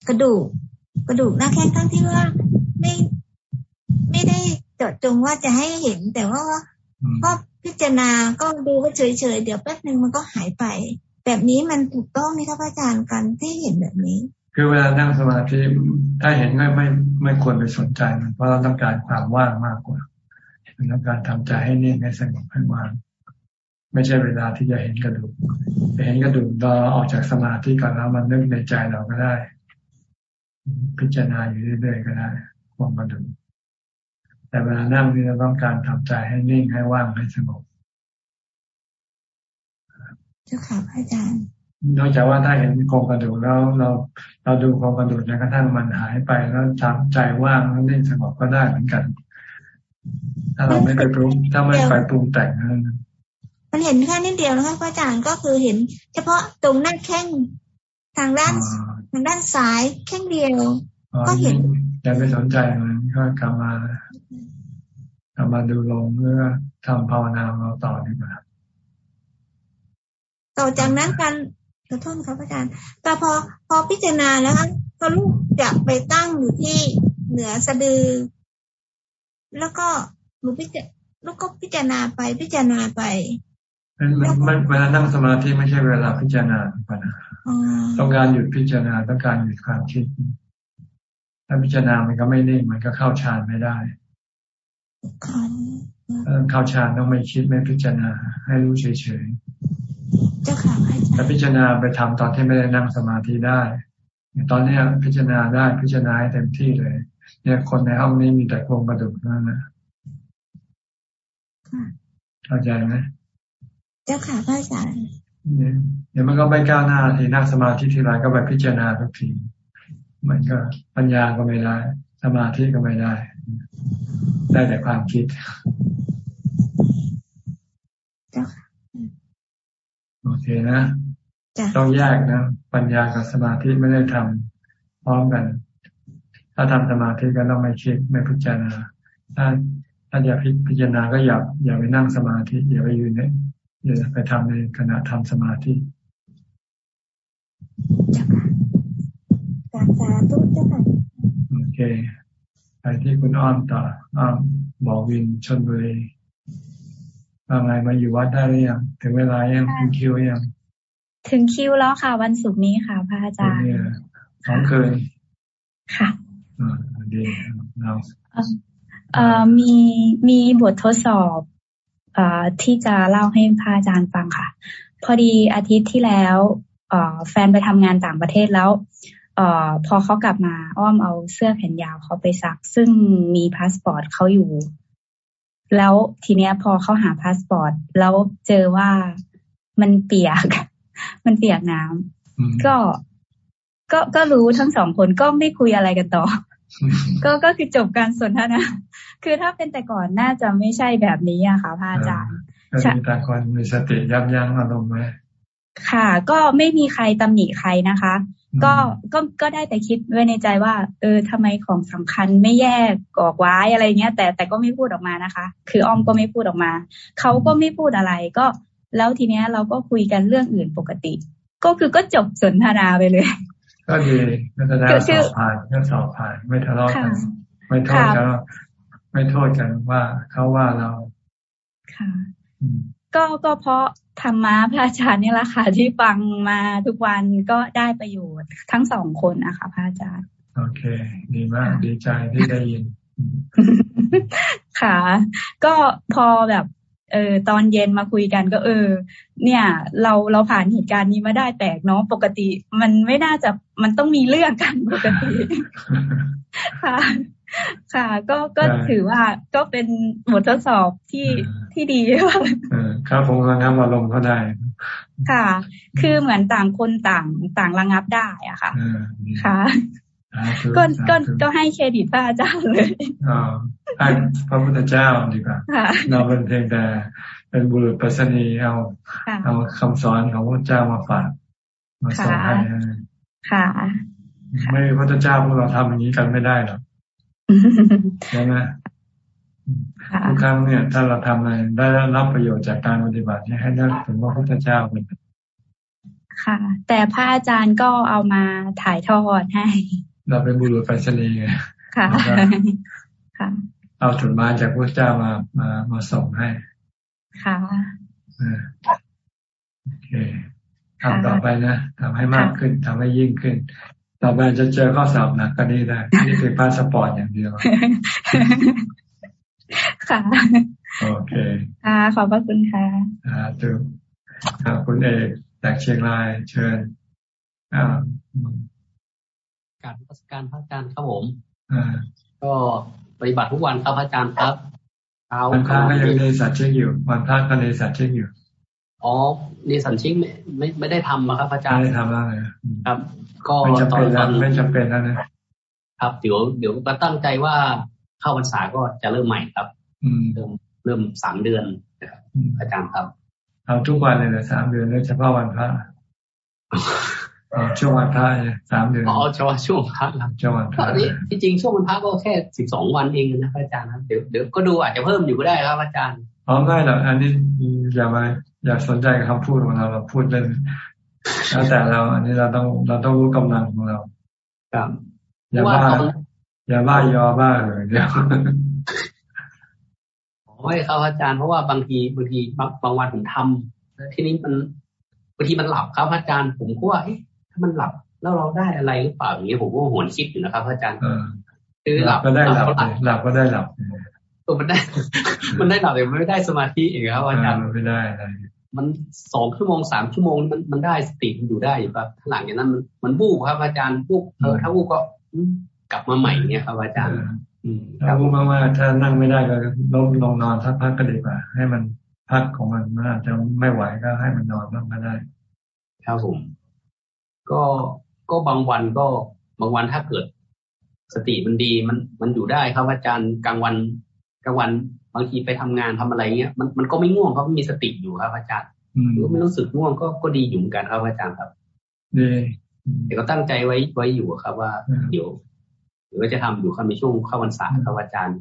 กระดูก กระดูกหน้าแข้งทั้งที่ว่าไม่ไม่ได้เจาะจงว่าจะให้เห็น แต่ว่าก็พิจารณาก็ดูก็เฉยๆเดี๋ยวแป๊บหนึ่งมันก็หายไป แบบนี้มันถูกต้องไหมครับอาจารย์กันที่เห็นแบบนี้ คือเวลานั่งสมาธิถ้าเห็นไม่ไม่ไม่ควรไปสนใจมันเพราะเราต้องการความว่างมากกว่า ต้องการทำใจให้นิ่งให้สงบให้ว่างไม่ใช่เวลาที่จะเห็นกระดูกไปเห็นกระดูกรอออกจากสมาธิก่อนแล้วมันนึกในใจเราก็ได้ พิจารณาอยู่เรื่อยๆก็ได้ความกระดูกแต่เวลานั่งนี่เราต้องการทำใจให้นิ่งให้ว่างให้สงบเจ้าค่ะอาจารย์นอกจากว่าถ้าเห็นโครงกระดูกแล้วเราเราดูโครงกระดูกจนกระทั่งมันหายไปแล้วทำใจว่างแล้วนิ่งสงบก็ได้เหมือนกัน ถ้าเราไม่ไปปรุงถ้าไม่ไปปรุงแต่งนั้นมันเห็นแค่นิดเดียวนะคะอาจารย์ก็คือเห็น เฉพาะตรงหน้าแข้งทางด้านทางด้านซ้ายแข้งเดียว ก็เห็นอย่าไปสนใจมันก็กลับมากลับมาดูลงเมื่อทำภาวนาเราต่อดีกว่าต่อจากนั้นการขอโทษครับอาจารย์แต่พอพอพิจารณาแล้วก็ลูกจะไปตั้งอยู่ที่เหนือสะดือ แล้วก็ห นูพิจารแล้วก็พิจารณาไปพิจารณาไปมันเวลานั่งสมาธิไม่ใช่เวลาพิจารณาปัญหาต้องการหยุดพิจารณาต้องการหยุดความคิด ถ้าพิจารณามันก็ไม่นิ่งมันก็เข้าฌานไม่ได้เข้าฌานต้องไม่คิดไม่พิจารณา ให้รู้เฉยๆแต่พิจารณาไปทำตอนที่ไม่ได้นั่งสมาธิได้ ตอนนี้พิจารณาได้พิจารณาให้เต็มที่เลย เนี่ยคนในห้องนี้มีแต่โครงกระดูกนั่นนะ เข้าใจไหมเจ้าค่ะพระอาจารย์เดี๋ยวมันก็ไม่ก้าวหน้าทีนั่งสมาธิทีไรก็ไปพิจารณาทุกทีมันก็ปัญญาก็ไม่ได้ สมาธิก็ไม่ได้ ได้แต่ความคิดโอเคนะต้องแยกนะปัญญากับสมาธิไม่ได้ทำพร้อมกัน ถ้าทำสมาธิก็ต้องไม่คิดไม่พิจารณาถ้า ถ้าอยากพิจารณาก็อย่าอย่าไปนั่งสมาธิอย่าไปยืนเนี่ยอย่าไปทำในขณะทำสมาธิการสาธุเจ้าค่ะโอเคไปที่คุณอ้อมต่ออ้อมบอกวินชนบุรีว่าไงมาอยู่วัดได้หรือยังถึงเวลายังถึงคิวยัง ถึงคิวแล้วค่ะ วันศุกร์นี้ค่ะพระอาจารย์สองคืนค่ะอ่าดีเราเอ่อ มีมีบททดสอบที่จะเล่าให้พระอาจารย์ฟังค่ะ พอดีอาทิตย์ที่แล้วแฟนไปทำงานต่างประเทศแล้วอพอเขากลับมาอ้อมเอาเสื้อแขนยาวเขาไปซัก ซึ่งมีพาสปอร์ตเขาอยู่ แล้วทีเนี้ยพอเขาหาพาสปอร์ต แล้วเจอว่ามันเปียก มันเปียกน้ำก็ก็ก็รู้ทั้งสองคนก็ไม่คุยอะไรกันต่อ ก็ก็คือจบการสนทนา คือถ้าเป็นแต่ก่อนน่าจะไม่ใช่แบบนี้อะค่ะพระอาจารย์มีแต่คนมีสติยับยั้งอารมณ์ไหมค่ะ ก็ไม่มีใครตำหนิใครนะคะ ก็ก็ก็ได้แต่คิดไว้ในใจว่า เออทำไมของสำคัญไม่แยกออกไว้อะไรเงี้ย แต่แต่ก็ไม่พูดออกมานะคะ คืออ้อมก็ไม่พูดออกมาเขาก็ไม่พูดอะไร ก็แล้วทีเนี้ยเราก็คุยกันเรื่องอื่นปกติ ก็คือก็จบสนทนาไปเลย ก็ดีก็จะได้สอบผ่านก็สอบผ่าน ไม่ทะเลาะกัน ไม่โทษกันไม่โทษกันว่าเขาว่าเราค่ะก็ก็เพราะธรรมะพระอาจารย์นี่แหละค่ะที่ฟังมาทุกวันก็ได้ประโยชน์ทั้งสองคนนะคะพระอาจารย์ โอเค ดีมากดีใจที่ได้ยินค่ะ ก็พอแบบ เออตอนเย็นมาคุยกันก็เออ เนี่ย เราเราผ่านเหตุการณ์นี้มาได้แปลกเนาะปกติ มันไม่น่าจะมันต้องมีเรื่องกันปกติค่ะค่ะ ก็ก็ถือว่าก็เป็นบททดสอบที่ที่ดีค่ะครับผมระงับอารมณ์ก็ได้ ค่ะ คือเหมือนต่างคนต่างต่างระงับได้อะค่ะ ค่ะ ก็ก็ก็ให้เครดิตพระอาจารย์เลยอ๋อให้พระพุทธเจ้าดีกว่าเราเป็นเพียงแต่เป็นบุรุษปัสนีเอาเอาคำสอนของพระเจ้ามาฝากมาสอนให้ค่ะไม่พระเจ้าพวกเราทำอย่างนี้กันไม่ได้หรอกใช่ไหมทุกครั้งเนี่ย ถ้าเราทำอะไรได้รับประโยชน์จากการปฏิบัติให้นึกถึงว่าพระเจ้าเป็นค่ะ แต่พระอาจารย์ก็เอามาถ่ายทอดให้ เราเป็นบุรุษไปรษณีย์ไงค่ะค่ะ เอาถุนมาจากพระเจ้ามามามาส่งให้ ค่ะโอเคทำต่อไปนะทำให้มากขึ้นทำให้ยิ่งขึ้น ต่อไปจะเจอข้อสอบหนักก็นี่ได้นี่คือพาสปอร์ตอย่างเดียว ค่ะ โอเคค่ะขอบพระคุณค่ะอ่าถูกคุณเอกจากเชียงรายเชิญอ่า กราบนมัสการพระอาจารย์ครับผมก็ปฏิบัติทุกวันครับพระอาจารย์ครับเช้าวันพระก็ยังในสัตว์เช็คอยู่วันพระก็ในสัตว์เช็คอยู่อ๋อในสัตว์เช็คไม่ไม่ไม่ได้ทำนะครับพระอาจารย์ไม่ได้ทำแล้วครับ ก็ตอนตอนไม่จำเป็นแล้วนะครับเดี๋ยวเดี๋ยวก็ตั้งใจว่าเข้าพรรษาก็จะเริ่มใหม่ครับเริ่มเริ่มสามเดือนนะครับอาจารย์ครับเอาทุกวันเลยเหรอสามเดือนเลยเฉพาะวันพระ ช่วงวันพระสามเดือนอ๋อช่วงช่วงพระครับช่วงวันพระนี้ที่จริงช่วงวันพระก็แค่สิบสองวันเองนะอาจารย์นะเดี๋ยวเดี๋ยวก็ดูอาจจะเพิ่มอยู่ก็ได้ครับอาจารย์อ๋อไม่หรอกอันนี้อย่ามาอย่าสนใจคำพูดของเราเราพูดเล่นแล้วแต่เรา อันนี้เราต้องเราต้องรู้กำลังของเราครับอย่าบ้าอย่าบ้ายอบ้าเลยเดี๋ยวน้อยครับอาจารย์เพราะว่าบางทีบางทีบางบางวันผมทำทีนี้มันบางทีมันหลับครับอาจารย์ผมก็ว่าเอ๊ะ ถ้ามันหลับแล้วเราได้อะไรหรือเปล่าอย่างนี้ผมก็หวนคิดอยู่นะครับอาจารย์คือหลับก็ได้หลับหลับก็ได้หลับตัวมันได้ มันได้หลับแต่ไม่ได้สมาธิเองครับอาจารย์ไม่ได้อะไรมันสองชั่วโมงสามชั่วโมงมันมันได้สติมันอยู่ได้อยู่ครับหลังจากนั้นมันมันบูบครับอาจารย์บูบเออถ้าบูบก็กลับมาใหม่เนี่ยครับอาจารย์ถ้าบูบมากๆถ้านั่งไม่ได้ก็ล้มลงนอนทักพักก็ดีกว่า ให้มันพักของมันมันอาจจะไม่ไหวก็ให้มันนอนบ้างก็ได้ครับผม ก็ก็บางวันก็บางวันถ้าเกิด สติมันดีมันมันอยู่ได้ครับอาจารย์กลางวันกลางวันบางทีไปทำงานทำอะไรเงี้ยมันมันก็ไม่ง่วงเพราะมันมีสติอยู่ครับอาจารย์ก็ไม่รู้สึกง่วงก็ก็ดีอยู่เหมือนกันครับอาจารย์ครับดีแต่ก็ตั้งใจไว้ไว้อยู่ครับ ว่า เดี๋ยวเดี๋ยวจะทำอยู่ครับในช่วงเข้าพรรษาครับอาจารย์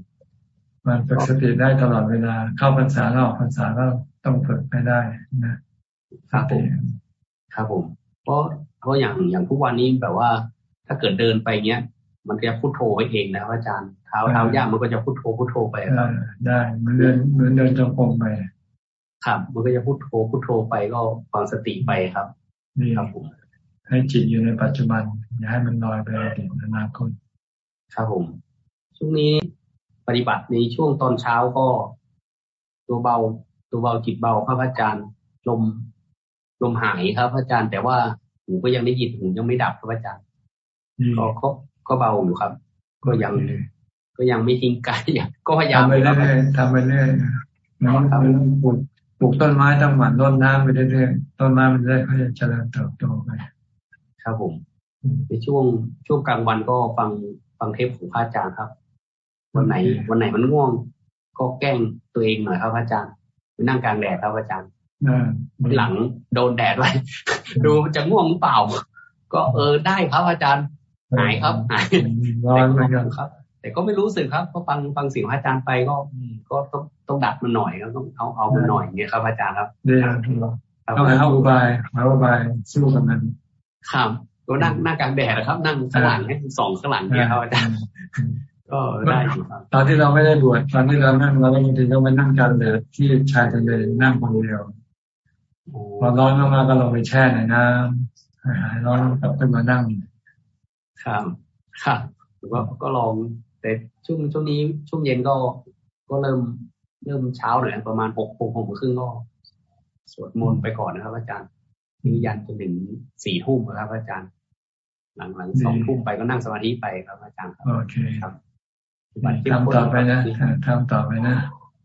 มันฝึกสติได้ตลอดเวลาเข้าพรรษาออกพรรษาก็ต้องฝึกไปได้นะครับผมครับผมเพราะ เพราะอย่างอย่างทุกวันนี้แบบว่า ถ้าเกิดเดินไปเงี้ย มันจะพุทโธไว้เองนะอาจารย์เท้าเท้าย่างมันก็จะพุทโธพุทโธไปครับได้เหมือนเดินเหมือนเดินจงกรมไปครับมันก็จะพุทโธพุทโธไปก็ฟังสติไปครับนี่ครับผมให้จิตอยู่ในปัจจุบัน อย่าให้มันลอยไปอดีตอนาคตครับผมช่วงนี้ปฏิบัติในช่วงตอนเช้าก็ ตัวเบาตัวเบาจิตเบาพระอาจารย์ลมลมหายครับพระอาจารย์แต่ว่า หูก็ยังได้ยินหูยังไม่ดับครับอาจารย์ก็ก็ก็เบาอยู่ครับ ก็ยัง ก็ยังไม่ทิ้งกายก็พยายามไปเรื่อยๆทำไปเรื่อยๆน้องปลูกปลูกต้นไม้ต้องหมั่นรดน้ำไปเรื่อยๆต้นไม้มันได้เขาจะเจริญเติบโตไปครับผมในช่วงช่วงกลางวันก็ฟังฟังเทปของพระอาจารย์ครับ วันไหน วันไหนมันง่วง ก็แกล้งตัวเองหน่อยครับอาจารย์ไปนั่งกลางแดดครับอาจารย์ หลังโดนแดดไว้ดูจะง่วงหรือเปล่า ก็เออได้ครับอาจารย์หายครับหายร้อนเหมือนกันครับ แต่ก็ไม่รู้สึกครับก็ฟังฟังเสียงอาจารย์ไปก็ก็ต้องต้องดัดมันหน่อยก็ต้องเอาเอามันหน่อยเนี่ยครับ อาจารย์ครับเดี๋ยวต้องหาอุบายหาอุบายสู้กับมันครับก็นั่งนั่งกลางแดดครับ นั่งข้างหลังให้สองข้างหลังเนี่ยครับอาจารย์ก็ได้ครับตอนที่เราไม่ได้บวชตอนที่เรานั่งเราบางทีก็ไปนั่งกลางแดดที่ชายทะเลนั่งคนเดียว พอร้อนมากๆก็ลงไปแช่ในน้ำหายร้อนกลับขึ้นมานั่งครับครับก็ก็ลองแต่ช่วงช่วงนี้ช่วงเย็นก็ก็เริ่มเริ่มเช้าหน่อยประมาณหกหกหกครึ่งก็สวดมนต์ไปก่อนนะครับ อาจารย์นิยันจนถึงสี่ทุ่มครับ อาจารย์ หลังหลังสองทุ่มไปก็นั่งสมาธิไปครับอาจารย์โอเคครับทำต่อไปนะทำต่อไปนะ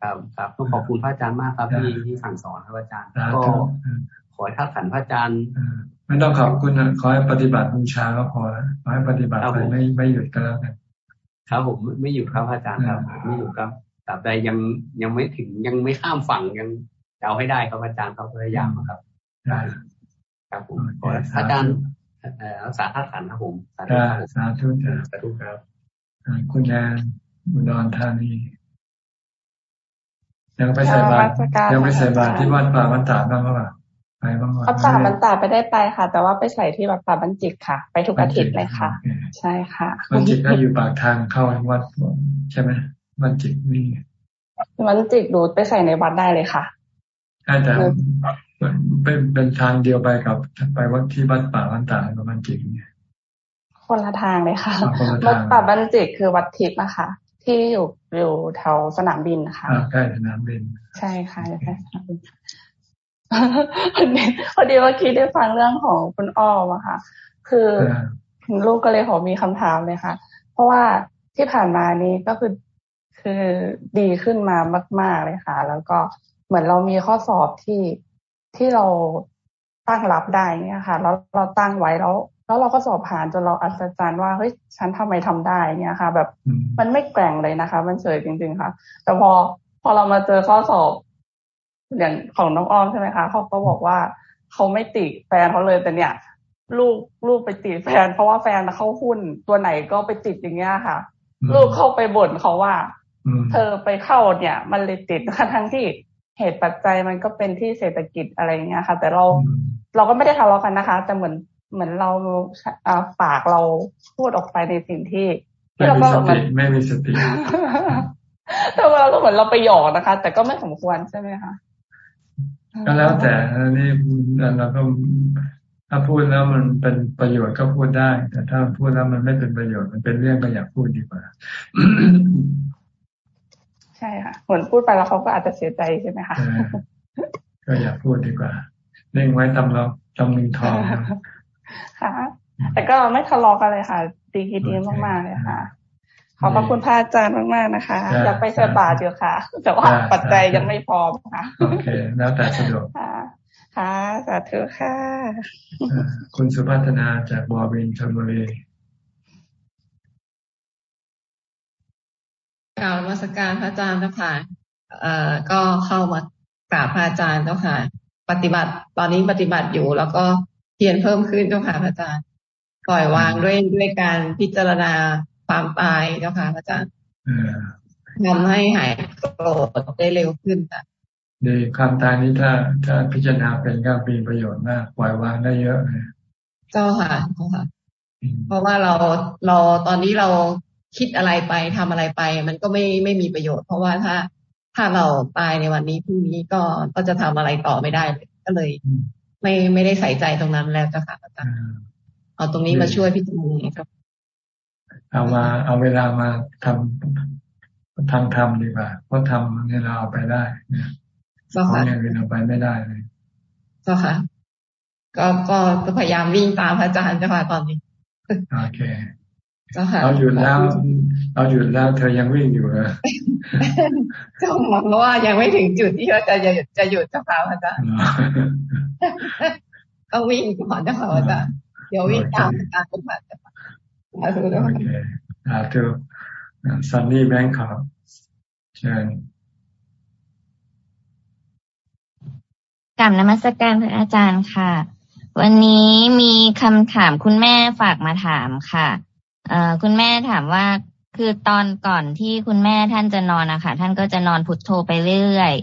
ครับครับต้องขอบคุณพระอาจารย์มากครับที่ที่สั่งสอนครับอาจารย์ก็ขอให้ท่าขันพระอาจารย์ไม่ต้องขอบคุณนะขอให้ปฏิบัติบูชาก็พอแล้วขอให้ปฏิบัติไปไม่ไม่หยุดก็แล้วกันครับผมไม่หยุดครับอาจารย์ครับไม่หยุดครับแต่ใดยังยังไม่ถึงยังไม่ข้ามฝั่งยังเอาให้ได้ครับอาจารย์เขาพยายามครับได้ครับผมขออาจารย์รักษาท่าขันครับผมสาธุสาธุสาธุครับคุณแอนอุดรธานี ยังไปใส่บาตรยังไปใส่บาตรที่วัดป่าวันตาบ้างหรือเปล่าไปบ้างไหมวัดป่าบันตาไปได้ไปค่ะ แต่ว่าไปใส่ที่วัดป่าบันจิตค่ะ ไปทุกอาทิตย์เลยค่ะ ใช่ค่ะบันจิตก็อยู่ปากทางเข้าวัดใช่ไหมบันจิตนี่บันจิตดูไปใส่ในวัดได้เลยค่ะใช่แต่เป็นเป็นทางเดียวไปกับไปวัดที่วัดป่าบันตากับบันจิตเนี่ยคนละทางเลยค่ะวัดป่าบันจิตคือวัดทิพย์นะคะ ที่อยู่อยู่แถวสนามบินนะคะใกล้สนามบิน ใช่ค่ะใกล้สนามบินพอดีพอดีว่าคิดได้ฟังเรื่องของคุณอ้อมอะค่ะ คือลูกก็เลยขอมีคำถามเลยค่ะ เพราะว่าที่ผ่านมานี้ก็คือคือดีขึ้นมามาก ๆเลยค่ะ แล้วก็เหมือนเรามีข้อสอบที่ที่เราตั้งรับได้เนี่ยค่ะ แล้วเราตั้งไว้แล้ว แล้วเราก็สอบผ่านจนเราอัศจรรย์ว่าเฮ้ยฉันทำไมทำได้เนี่ยค่ะ แบบมันไม่แกร่งเลยนะคะ มันเฉยจริง ๆ ค่ะ แต่พอพอเรามาเจอข้อสอบอย่างของน้องอ้อมใช่ไหมคะเขาก็บอกว่าเขาไม่ติแฟนเขาเลยแต่เนี่ย ลูกลูกไปติดแฟน เพราะว่าแฟนเข้าหุ้นตัวไหนก็ไปติดอย่างเงี้ยค่ะ ลูกเข้าไปบ่นเขาว่า เธอไปเข้าเนี่ย มันเลยติดทั้งที่เหตุปัจจัยมันก็เป็นที่เศรษฐกิจอะไรเงี้ยค่ะ แต่เราเราก็ไม่ได้ทะเลาะกันนะคะ แต่เหมือน เหมือนเราปากเราพูดออกไปในสิ่งที่ไม่มีสติไม่มีสติแต่ว่าเราก็เหมือนเราไปหยอกนะคะ แต่ก็ไม่สมควรใช่ไหมคะก็แล้วแต่นี่เราก็ถ้าพูดแล้วมันเป็นประโยชน์ก็พูดได้ แต่ถ้าพูดแล้วมันไม่เป็นประโยชน์มันเป็นเรื่องก็อยากพูดดีกว่า ใช่ค่ะเหมือนพูดไปแล้วเขาก็อาจจะเสียใจใช่ไหมคะก็อยากพูดดีกว่าเล่งไว้ตำเราตำลึงทอง ค่ะ แต่ก็ไม่ทะเลาะกันเลยค่ะ ดีคิดดีมากๆเลยค่ะ ขอบพระคุณพระอาจารย์มากๆนะคะ อยากไปเชิญบาตรอยู่ค่ะ แต่ว่าปัจจัยยังไม่พร้อมค่ะ โอเค แล้วแต่สะดวกค่ะ สาธุค่ะ คุณสุพัฒนาจากบอวินชลบุรีกล่าวมาสการพระอาจารย์เจ้าค่ะเอ่อก็เข้ามากราบพระอาจารย์เจ้าค่ะ ปฏิบัติตอนนี้ปฏิบัติอยู่ แล้วก็ เพียรเพิ่มขึ้นเจ้าค่ะพระอาจารย์ปล่อยวางด้วยด้วยการพิจารณาความตายเจ้าค่ะพระอาจารย์ทำให้หายโกรธได้เร็วขึ้นจ้ะดีความตายนี้ถ้าถ้าพิจารณาเป็นก็มีประโยชน์มากปล่อยวางได้เยอะเลยเจ้าค่ะเจ้าค่ะ เพราะว่าเราเราตอนนี้เราคิดอะไรไปทำอะไรไป มันก็ไม่ไม่มีประโยชน์ เพราะว่าถ้าถ้าเราตายในวันนี้พรุ่งนี้ก็ก็จะทำอะไรต่อไม่ได้ก็เลย ไม่ไม่ได้ใส่ใจตรงนั้นแล้วเจ้าค่ะอาจารย์เอาตรงนี้มาช่วยพิจารณาครับเอามาเอาเวลามาทำทางธรรมดีกว่าเพราะทำเนี่ยเราเอาไปได้เจ้าค่ะอย่างอื่นเอาไปไม่ได้เลยเจ้าค่ะก็ก็ก็พยายามวิ่งตามพระอาจารย์เจ้าค่ะตอนนี้โอเค เราหยุดแล้ว เราหยุดแล้ว เธอยังวิ่งอยู่เหรอเจ้าหมอว่ายังไม่ถึงจุดที่เราจะจะจะหยุดเจ้าค่ะอาจารย์ก็วิ่งก่อนเจ้าค่ะอาจารย์เดี๋ยววิ่งตามการปฏิบัติเจ้าค่ะโอเคอ่าเธอซันนี่แบงค์ครับเชิญกับนมัสการพระอาจารย์ค่ะ วันนี้มีคำถามคุณแม่ฝากมาถามค่ะ เอ่อคุณแม่ถามว่าคือตอนก่อนที่คุณแม่ท่านจะนอนนะคะท่านก็จะนอนพุทโธไปเรื่อย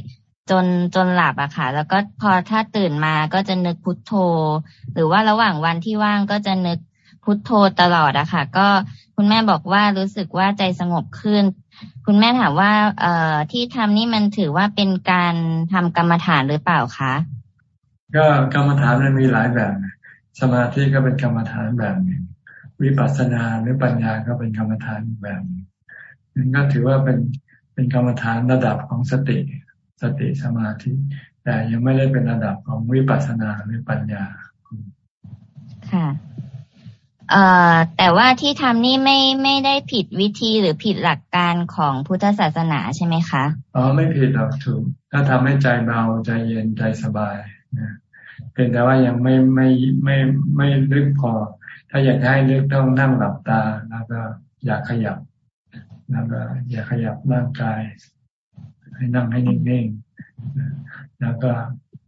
จนจนหลับอะค่ะ แล้วก็พอถ้าตื่นมาก็จะนึกพุทโธ หรือว่าระหว่างวันที่ว่างก็จะนึกพุทโธตลอดอะค่ะ ก็คุณแม่บอกว่ารู้สึกว่าใจสงบขึ้น คุณแม่ถามว่า เอ่อที่ทำนี่มันถือว่าเป็นการทำกรรมฐานหรือเปล่าคะก็กรรมฐานมันมีหลายแบบ สมาธิก็เป็นกรรมฐานแบบหนึ่ง วิปัสสนาหรือปัญญาก็เป็นกรรมฐานแบบนึงนั่นก็ถือว่าเป็นเป็นกรรมฐานระดับของสติ สติสมาธิ แต่ยังไม่ได้เป็นระดับของวิปัสสนาหรือปัญญา ค่ะเอ่อแต่ว่าที่ทำนี่ไม่ไม่ได้ผิดวิธีหรือผิดหลักการของพุทธศาสนาใช่ไหมคะอ๋อไม่ผิดหรอกถูก ถ้าทำให้ใจเบาใจเย็นใจสบายนะเป็นแต่ว่ายังไม่ไม่ไม่ไม่ลึกพอ ถ้าอยากให้เลือกต้องนั่งหลับตาแล้วก็อย่าขยับแล้วก็อย่าขยับร่างกาย ให้นั่งให้นิ่งๆแล้วก็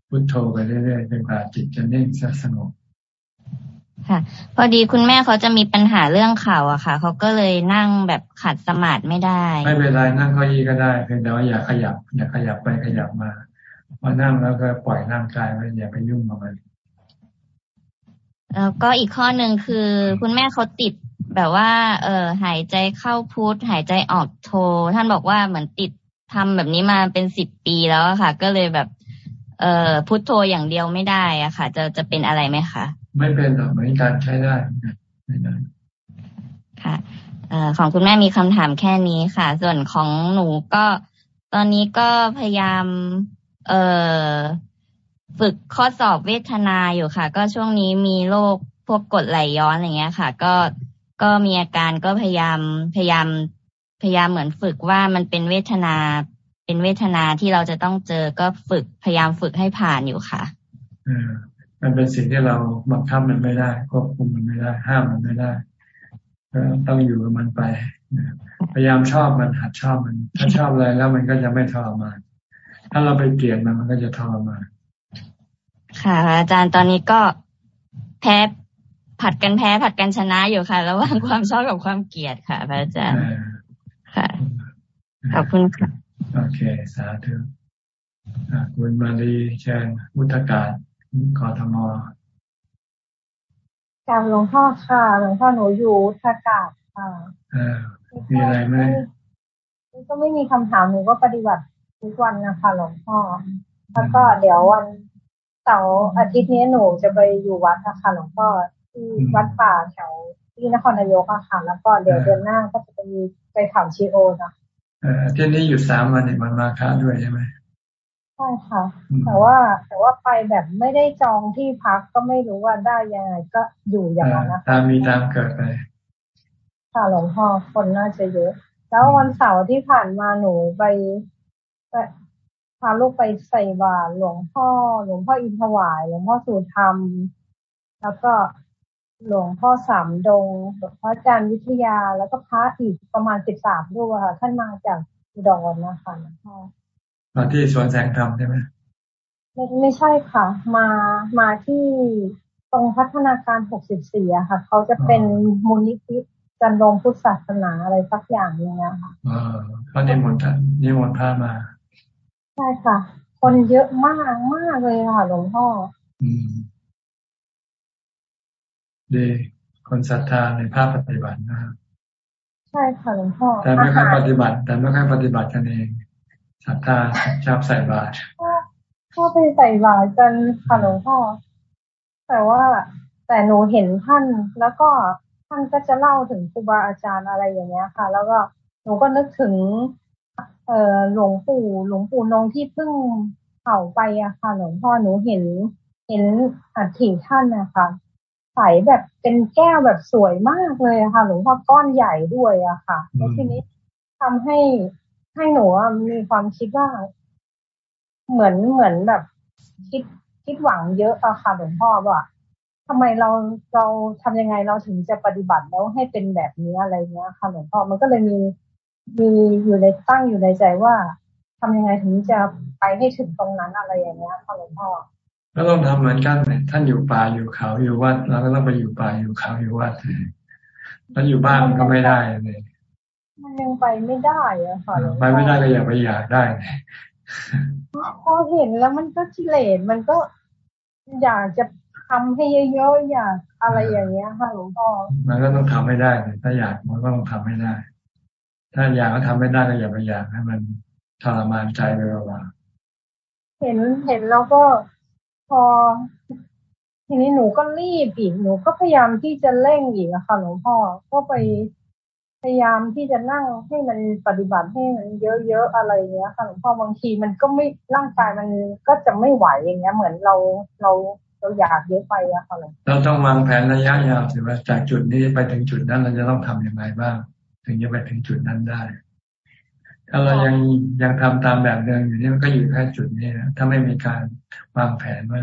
พุโทโธไปเรื่อยๆจนกว่าจิตจะนิ่งสงบค่ะ พอดีคุณแม่เขาจะมีปัญหาเรื่องเข่าอะค่ะเขาก็เลยนั่งแบบขัดสมาธิไม่ได้ ไม่เป็นไรนั่งเก้าอี้ก็ได้เพียงแต่ว่าอย่าขยับ อย่าขยับไปขยับมาพอนั่งแล้วก็ปล่อยร่างกายไว้อย่าไปยุ่งกับมัน แล้วก็อีกข้อหนึ่งคือ คุณแม่เขาติดแบบว่า เออหายใจเข้าพุทหายใจออกโท ท่านบอกว่าเหมือนติดทำแบบนี้มาเป็นสิบปีแล้วค่ะ ก็เลยแบบ เออพุทโธอย่างเดียวไม่ได้อะค่ะ จะจะเป็นอะไรไหมคะไม่เป็นหรอกเหมือนการใช้ได้ไม่ได้ค่ะเอ่อของคุณแม่มีคำถามแค่นี้ค่ะ ส่วนของหนูก็ตอนนี้ก็พยายาม เอ่อ ฝึกข้อสอบเวทนาอยู่ค่ะ ก็ช่วงนี้มีโรคพวกกดไหลย้อนอย่างเงี้ยค่ะ ก็ก็มีอาการก็พยายามพยายามพยายามเหมือนฝึกว่ามันเป็นเวทนาเป็นเวทนาที่เราจะต้องเจอก็ฝึกพยายามฝึกให้ผ่านอยู่ค่ะมันเป็นสิ่งที่เราบังคับมันไม่ได้ควบคุมมันไม่ได้ ห้ามมันไม่ได้ต้องอยู่กับมันไปพยายามชอบมันหัดชอบมัน ถ้าชอบอะไรแล้วมันก็จะไม่ทรมานถ้าเราไปเกลียดมันมันก็จะทรมาน ค่ะ อาจารย์ตอนนี้ก็แพ้ผัดกันแพ้ผัดกันชนะอยู่ค่ะระหว่างความชอบกับความเกลียดค่ะพระอาจารย์ค่ะขอบคุณค่ะโอเค สาธุคุณมาลีเชิญมุทกาศกทมกาบหลวงพ่อค่ะหลวงพ่อหนูอยู่ทากาศค่ะมีอะไรไหมก็ไม่มีคำถามหนูก็ปฏิบัติทุกวันนะคะหลวงพ่อแล้วก็เดี๋ยววัน เสาร์อาทิตย์นี้หนูจะไปอยู่วัดนะคะหลวงพ่อที่วัดป่าแถวที่นครนายกอะค่ะแล้วก็เดี๋ยวเดือนหน้าก็จะไปไปเขาชีโอนะเออที่นี้อยู่สามวันนี่มันมาค้าด้วยใช่ไหมใช่ค่ะ แต่ว่าแต่ว่าไปแบบไม่ได้จองที่พักก็ไม่รู้ว่าได้ยังไงก็อยู่อย่างนั้นนะคะตามมีตามเกิดไปค่ะหลวงพ่อคนน่าจะเยอะ แล้ววันเสาร์ที่ผ่านมาหนูไป พาลูกไปใส่บาตรหลวงพ่อ หลวงพ่ออินทวาย หลวงพ่อสุธรรม แล้วก็หลวงพ่อสามดงหลวงพ่ออาจารย์วิทยา แล้วก็พระอีกประมาณสิบสามรูปค่ะ ท่านมาจากอุดรนะคะหลวงพ่อมาที่สวนแสงธรรมใช่ไหมไม่ไม่ใช่ค่ะ มามาที่ตรงพัฒนาการหกสิบสี่อะค่ะ เขาจะเป็นมูลนิธิจันรงพุทธศาสนาอะไรสักอย่างนึงอะค่ะอ่าเขานิมนต์นิมนต์พระมา ใช่ค่ะ คนเยอะมากมากเลยค่ะหลวงพ่ออืมดีคนศรัทธาในภาพปฏิบัตินะครับใช่ค่ะหลวงพ่อแต่ไม่ค่อยปฏิบัติ แต่ไม่ค่อยปฏิบัติกันเองศรัทธาชอบใส่บาตรชอบไปใส่บาตรกันค่ะหลวงพ่อแต่ว่าแต่หนูเห็นท่านแล้วก็ท่านก็จะเล่าถึงครูบาอาจารย์อะไรอย่างเงี้ยค่ะ แล้วก็หนูก็นึกถึง เอ่อหลวงปู่หลวงปู่นงที่เพิ่งเผาไปอะค่ะหลวงพ่อหนูเห็น เห็นอัฐิท่านนะคะใสแบบเป็นแก้วแบบสวยมากเลยอะค่ะ หลวงพ่อก้อนใหญ่ด้วยอะค่ะแล้วทีนี้ทำให้ให้หนูมีความคิดว่า เหมือนเหมือนแบบคิดคิดหวังเยอะอะค่ะหลวงพ่อว่าทำไมเราเราทำยังไงเราถึงจะปฏิบัติแล้วให้เป็นแบบนี้อะไรเงี้ยค่ะหลวงพ่อมันก็เลยมี มีอยู่ในตั้งอยู่ในใจว่าทำยังไงถึงจะไปให้ถึงตรงนั้นอะไรอย่างเงี้ยค่ะหลวงพ่อก็ต้องทำเหมือนกันท่านอยู่ป่าอยู่เขาอยู่วัดเราก็ต้องไปอยู่ป่าอยู่เขาอยู่วัดแล้วอยู่บ้านก็ไม่ได้เลยมันยังไปไม่ได้อะค่ะไปไม่ได้ก็อย่าไปอยากได้พอเห็นแล้วมันก็กิเลสมันก็อยากจะทำให้เยอะๆอยากอะไรอย่างเงี้ยค่ะหลวงพ่อมันก็ต้องทำให้ได้ถ้าอยากมันก็ต้องทำให้ได้ ถ้าอยากก็ทำไม่ได้ก็อย่าไปอยากให้มันทรมานใจไปเปล่าเห็นเห็นแล้วก็พอ ทีนี้หนูก็รีบอีกหนูก็พยายามที่จะเร่งอีกอะค่ะหลวงพ่อก็ไปพยายามที่จะนั่งให้มันปฏิบัติให้มันเยอะๆอะไรเงี้ยค่ะหลวงพ่อบางทีมันก็ไม่ร่างกายมันก็จะไม่ไหวอย่างเงี้ย เหมือนเราเราเราอยากเยอะไปอะค่ะเราต้องวางแผนระยะยาวถือว่าจากจุดนี้ไปถึงจุดนั้นเราจะต้องทํำยังไงบ้าง ถึงจะไปถึงจุดนั้นได้ ถ้าเรายังยังทำตามแบบเดิมอยู่นี่มันก็อยู่แค่จุดนี้นะถ้าไม่มีการวางแผนว่า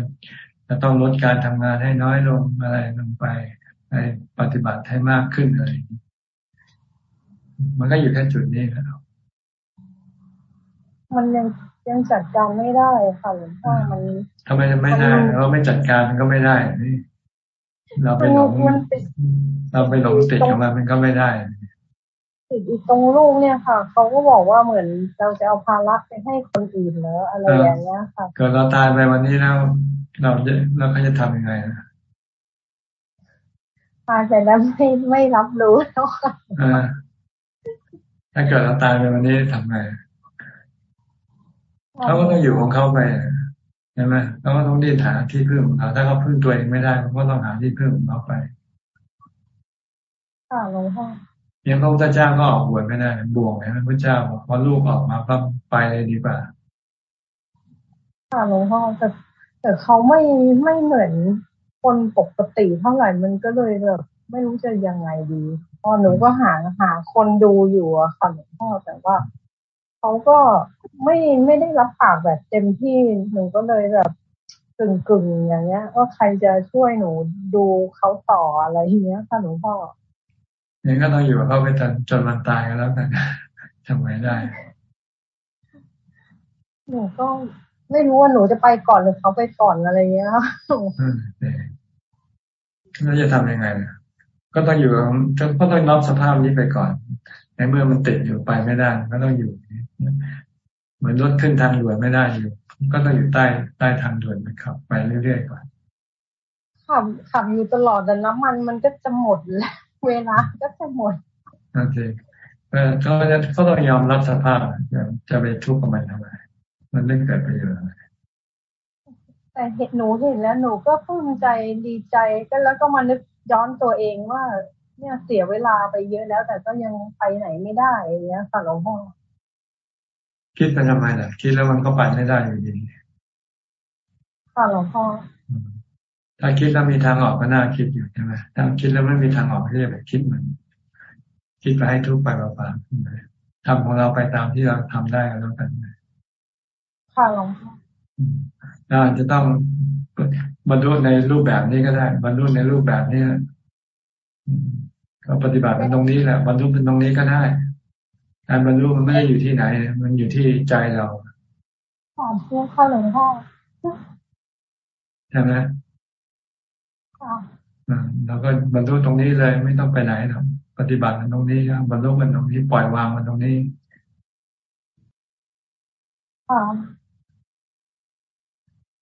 จะต้องลดการทำงานให้น้อยลงอะไรลงไปไปปฏิบัติให้มากขึ้นอะไรมันก็อยู่แค่จุดนี้ครับมันยังยังจัดการไม่ได้ค่ะหลวงพ่อมันทำไมจะไม่ได้เราไม่จัดการมันก็ไม่ได้นี่เราไปหลงเราไปหลงติดกับมันมันก็ไม่ได้ ติดอีกตรงลูกเนี่ยค่ะเขาก็บอกว่าเหมือนเราจะเอาภาระไปให้คนอื่นเนอะอะไรอย่างเงี้ยค่ะเกิดเราตายไปวันนี้แล้วเราจะเราเขาจะทำยังไงนะตายไปแล้วไม่ไม่รับรู้แล้วค่ะถ้าเกิดเราตายไปวันนี้ทำไงเขาก็ต้องอยู่ของเขาไปใช่ไหมเขาก็ต้องดิ้นหาที่พึ่งของเขาถ้าเขาพึ่งตัวเองไม่ได้เขาก็ต้องหาที่พึ่งของเขาไปค่ะหลวงพ่อ ยังพระพุทธเจ้าก็ออกบวชไม่ได้บวงนะพระพุทธเจ้าพอลูกออกมาปั๊บไปเลยดีกว่าค่ะหลวงพ่อแต่แต่เขาไม่ไม่เหมือนคนปกติเท่าไหร่มันก็เลยแบบไม่รู้จะยังไงดีพอหนูก็หาหาคนดูอยู่อะค่ะหลวงพ่อแต่ว่าเขาก็ไม่ไม่ได้รับปากแบบเต็มที่หนูก็เลยแบบกึ่งกึ่งอย่างเงี้ยว่าใครจะช่วยหนูดูเขาต่ออะไรอย่างเงี้ยค่ะหลวงพ่อ เนี่ยก็ต้องอยู่กับเขาไปจนจนมันตายกันแล้วกันทำไงได้ หนูก็ไม่รู้ว่าหนูจะไปก่อนหรือเขาไปก่อนอะไรเงี้ยค่ะแล้วจะทำยังไงก็ต้องอยู่ก็ต้องรับสภาพนี้ไปก่อน ในเมื่อมันติดอยู่ไปไม่ได้ก็ต้องอยู่ เหมือนรถขึ้นทางด่วนไม่ได้อยู่ ก็ต้องอยู่ใต้ใต้ทางด่วนไปขับ ไปเรื่อยๆก่อนขับขับอยู่ตลอดแต่น้ำมันมันก็จะหมดแล้ว เวลาก็จะหมดโอเคก็ก็ต้องยอมรับสภาพจะไปทุกข์กับมันทำไมมันไม่เกิดประโยชน์อะไรแต่เห็นหนูเห็นแล้วหนูก็ปลื้มใจดีใจก็แล้วก็มานึกย้อนตัวเองว่า เนี่ยเสียเวลาไปเยอะแล้ว แต่ก็ยังไปไหนไม่ได้อย่างเงี้ยค่ะหลวงพ่อคิดไปทำไมล่ะ คิดแล้วมันก็ไปไม่ได้อยู่ดีค่ะหลวงพ่อ ถ้าคิดแล้วมีทางออกก็น่าคิดอยู่ใช่ไหมถ้าคิดแล้วไม่มีทางออกก็จะแบบคิดเหมือนคิดไปให้ทุกข์ไปเปล่าๆทำของเราไปตามที่เราทำได้แล้วกันค่ะหลวงพ่อเราอาจจะต้องบรรลุในรูปแบบนี้ก็ได้ บรรลุในรูปแบบนี้ก็ปฏิบัติเป็นตรงนี้แหละบรรลุเป็นตรงนี้ก็ได้การบรรลุมันไม่ได้อยู่ที่ไหน มันอยู่ที่ใจเราขอบคุณค่ะหลวงพ่อใช่ไหม เราก็บรรลุตรงนี้เลยไม่ต้องไปไหนหรอกปฏิบัติมันตรงนี้บรรลุมันตรงนี้ปล่อยวางมันตรงนี้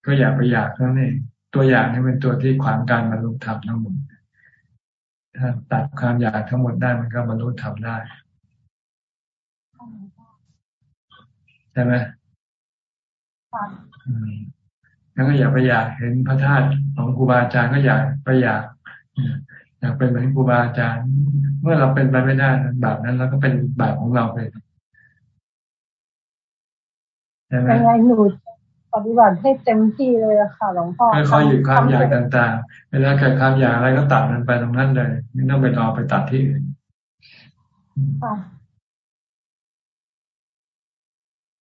ก็อยากไปอยากนั่นเองตัวอย่างนี่เป็นตัวที่ขวางการบรรลุธรรมทั้งหมดถ้าตัดความอยากทั้งหมดได้มันก็บรรลุธรรมได้ใช่ไหม งั้นก็อย่าไปอยากเห็นพระธาตุของครูบาอาจารย์ก็อยากไปอยากอยากเป็นเหมือนครูบาอาจารย์ เมื่อเราเป็นไปไม่ได้แบบนั้นแล้วก็เป็นแบบของเราไปใช่ไหมยังไงหนูปฏิบัติให้เต็มที่เลยค่ะหลวงพ่อค่อยๆหยุดความอยากต่างๆ เวลาเกิดความอยากอะไรก็ตัดมันไปตรงนั้นเลย ไม่ต้องไปรอไปตัดที่อื่น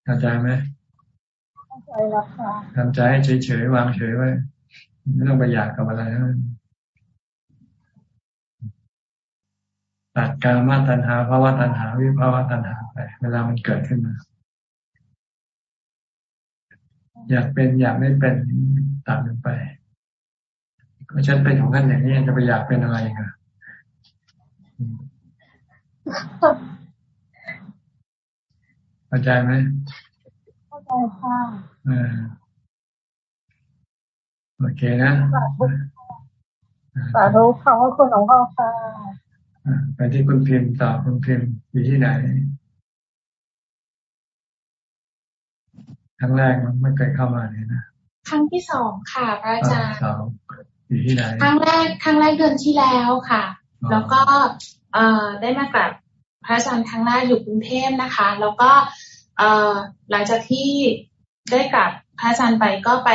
เข้าใจไหม ทำใจให้เฉยๆวางเฉยไว้ไม่ต้องไปอยากกับอะไรนะตัดการมาตัณหาภาวะตัณหา วิภาวะตัณหาไป เวลามันเกิดขึ้นมา อยากเป็นอยากไม่เป็นตัดมันไปก็ฉันเป็นของกันอย่างนี้จะไปอยากเป็นอะไรกันเข้าใจไหม เข้าใจค่ะโอเคนะสาธุค่ะคุณหลวงพ่อค่ะไปที่คุณเพียงต่อคุณเพียงอยู่ที่ไหนครั้งแรกมันไม่เคยเข้ามาเลยนะครั้งที่สองค่ะพระอาจารย์สองอยู่ที่ไหนครั้งแรกครั้งแรกเดือนที่แล้วค่ะ แล้วก็เอ่อได้มากราบพระอาจารย์ครั้งแรกอยู่กรุงเทพนะคะ แล้วก็เอ่อ หลังจากที่ได้กราบพระอาจารย์ไปก็ไป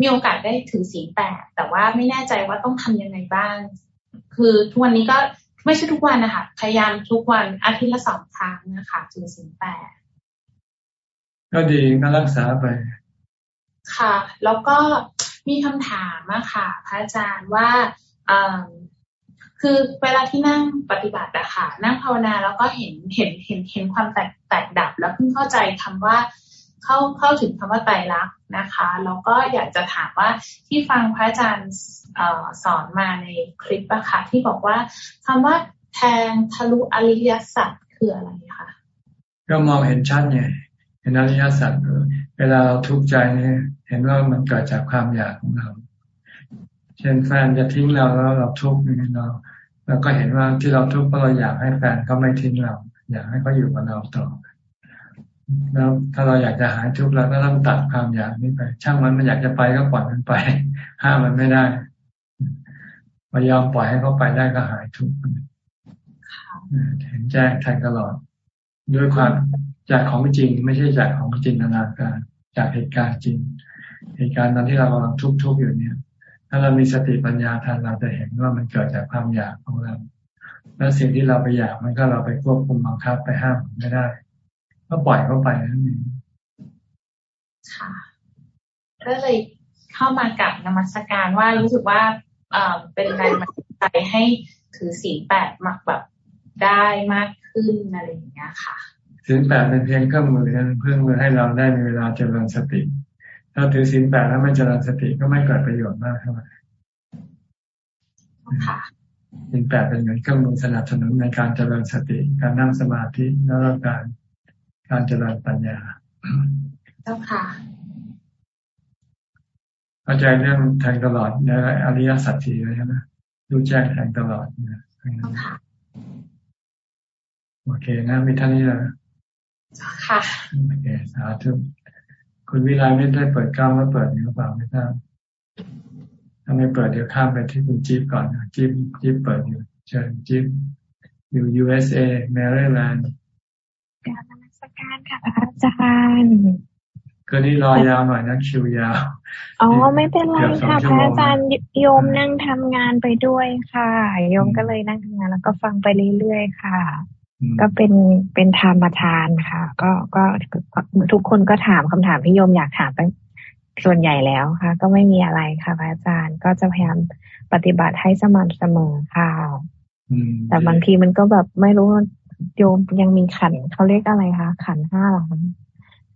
มีโอกาสได้ถือศีลแปดแต่ว่าไม่แน่ใจว่าต้องทำยังไงบ้าง คือทุกวันนี้ก็ไม่ใช่ทุกวันนะคะพยายามทุกวันอาทิตย์ละสองครั้งนะคะถือศีลแปดก็ดีก็รักษาไป ค่ะ แล้วก็มีคำถามอะค่ะ พระอาจารย์ว่า คือเวลาที่นั่งปฏิบัติอะค่ะ นั่งภาวนาแล้วก็เห็นเห็นเห็นเห็นความแตกแตกดับ แล้วเพิ่งเข้าใจคำว่าเข้าเข้าถึงคำว่าไตรลักษณ์นะคะแล้วก็อยากจะถามว่าที่ฟังพระอาจารย์สอนมาในคลิปอะค่ะที่บอกว่าคำว่าแทงทะลุอริยสัจคืออะไรคะก็มองเห็นชัดไงเห็นอริยสัจเวลาเราทุกข์ใจเนี่ยเห็นว่ามันเกิดจากความอยากของเรา เช่นแฟนจะทิ้งเราแล้วเราทุกข์เนี่เรา เราก็เห็นว่าที่เราทุกข์เพราะเราอยากให้แฟนเขาไม่ทิ้งเรา อยากให้เขาอยู่กับเราต่อแล้วถ้าเราอยากจะหายทุกข์เราก็ต้องตัดความอยากนี้ไป ช่างมันมันอยากจะไปก็ปล่อยมันไป ห้ามมันไม่ได้พยายามปล่อยให้เขาไปได้ก็หายทุกข์เห็นแจ้งแทงตลอด ด้วยความจากของจริง ไม่ใช่จากของจินตนาการ จากเหตุการณ์จริง เหตุการณ์ตอนที่เรากำลังทุกข์ทุกข์อยู่เนี่ย ถ้าเรามีสติปัญญาทันเราจะเห็นว่ามันเกิดจากความอยากของเรา แล้วสิ่งที่เราไปอยากมันก็เราไปควบคุมบังคับไปห้ามไม่ได้ ก็ปล่อยเข้าไปนั่นเองค่ะก็เลยเข้ามากับนมัสการว่ารู้สึกว่าเออเป็นแรงบันดาลใจให้ถือศีลแปดมากแบบได้มากขึ้นอะไรอย่างเงี้ยค่ะศีลแปดเป็นเพียงเครื่องมือเพื่อมือให้เราได้มีเวลาเจริญสติ ถ้าถือศีลแปดแล้วไม่เจริญสติก็ไม่เกิดประโยชน์มากเท่าไหร่ศีลแปดเป็นเหมือนเครื่องมือสนับสนุนในการเจริญสติ การนั่งสมาธิแล้วก็การการเจริญปัญญาเจ้าค่ะเข้าใจเรื่องแทงตลอดในอริยสัจสี่เลยใช่ไหมรู้แจ้งแทงตลอดเนี่ยโอเคนะมีท่านนี้แล้วค่ะโอเคสาธุ คุณวิไลไม่ได้เปิดกล้องแล้วเปิดหรือเปล่าไม่ทราบถ้าไม่เปิดเดี๋ยวข้ามไปที่คุณจิ๊บก่อนจิ๊บจิ๊บเปิดอยู่เชิญจิ๊บอยู่ USA Maryland การนมัสการค่ะพระอาจารย์คืนนี้รอยาวหน่อยนะคิวยาว อ๋อไม่เป็นไรค่ะพระอาจารย์โยมนั่งทำงานไปด้วยค่ะ โยมก็เลยนั่งทำงานแล้วก็ฟังไปเรื่อยๆค่ะ ก็เป็นเป็นธรรมทานค่ะ ก็ก็ทุกคนก็ถามคำถามที่โยมอยากถามไปส่วนใหญ่แล้วค่ะ ก็ไม่มีอะไรค่ะพระอาจารย์ก็จะพยายามปฏิบัติให้สม่ำเสมอค่ะแต่บางทีมันก็แบบไม่รู้โยมยังมีขันเขาเรียกอะไรคะขันห้าหรอคะ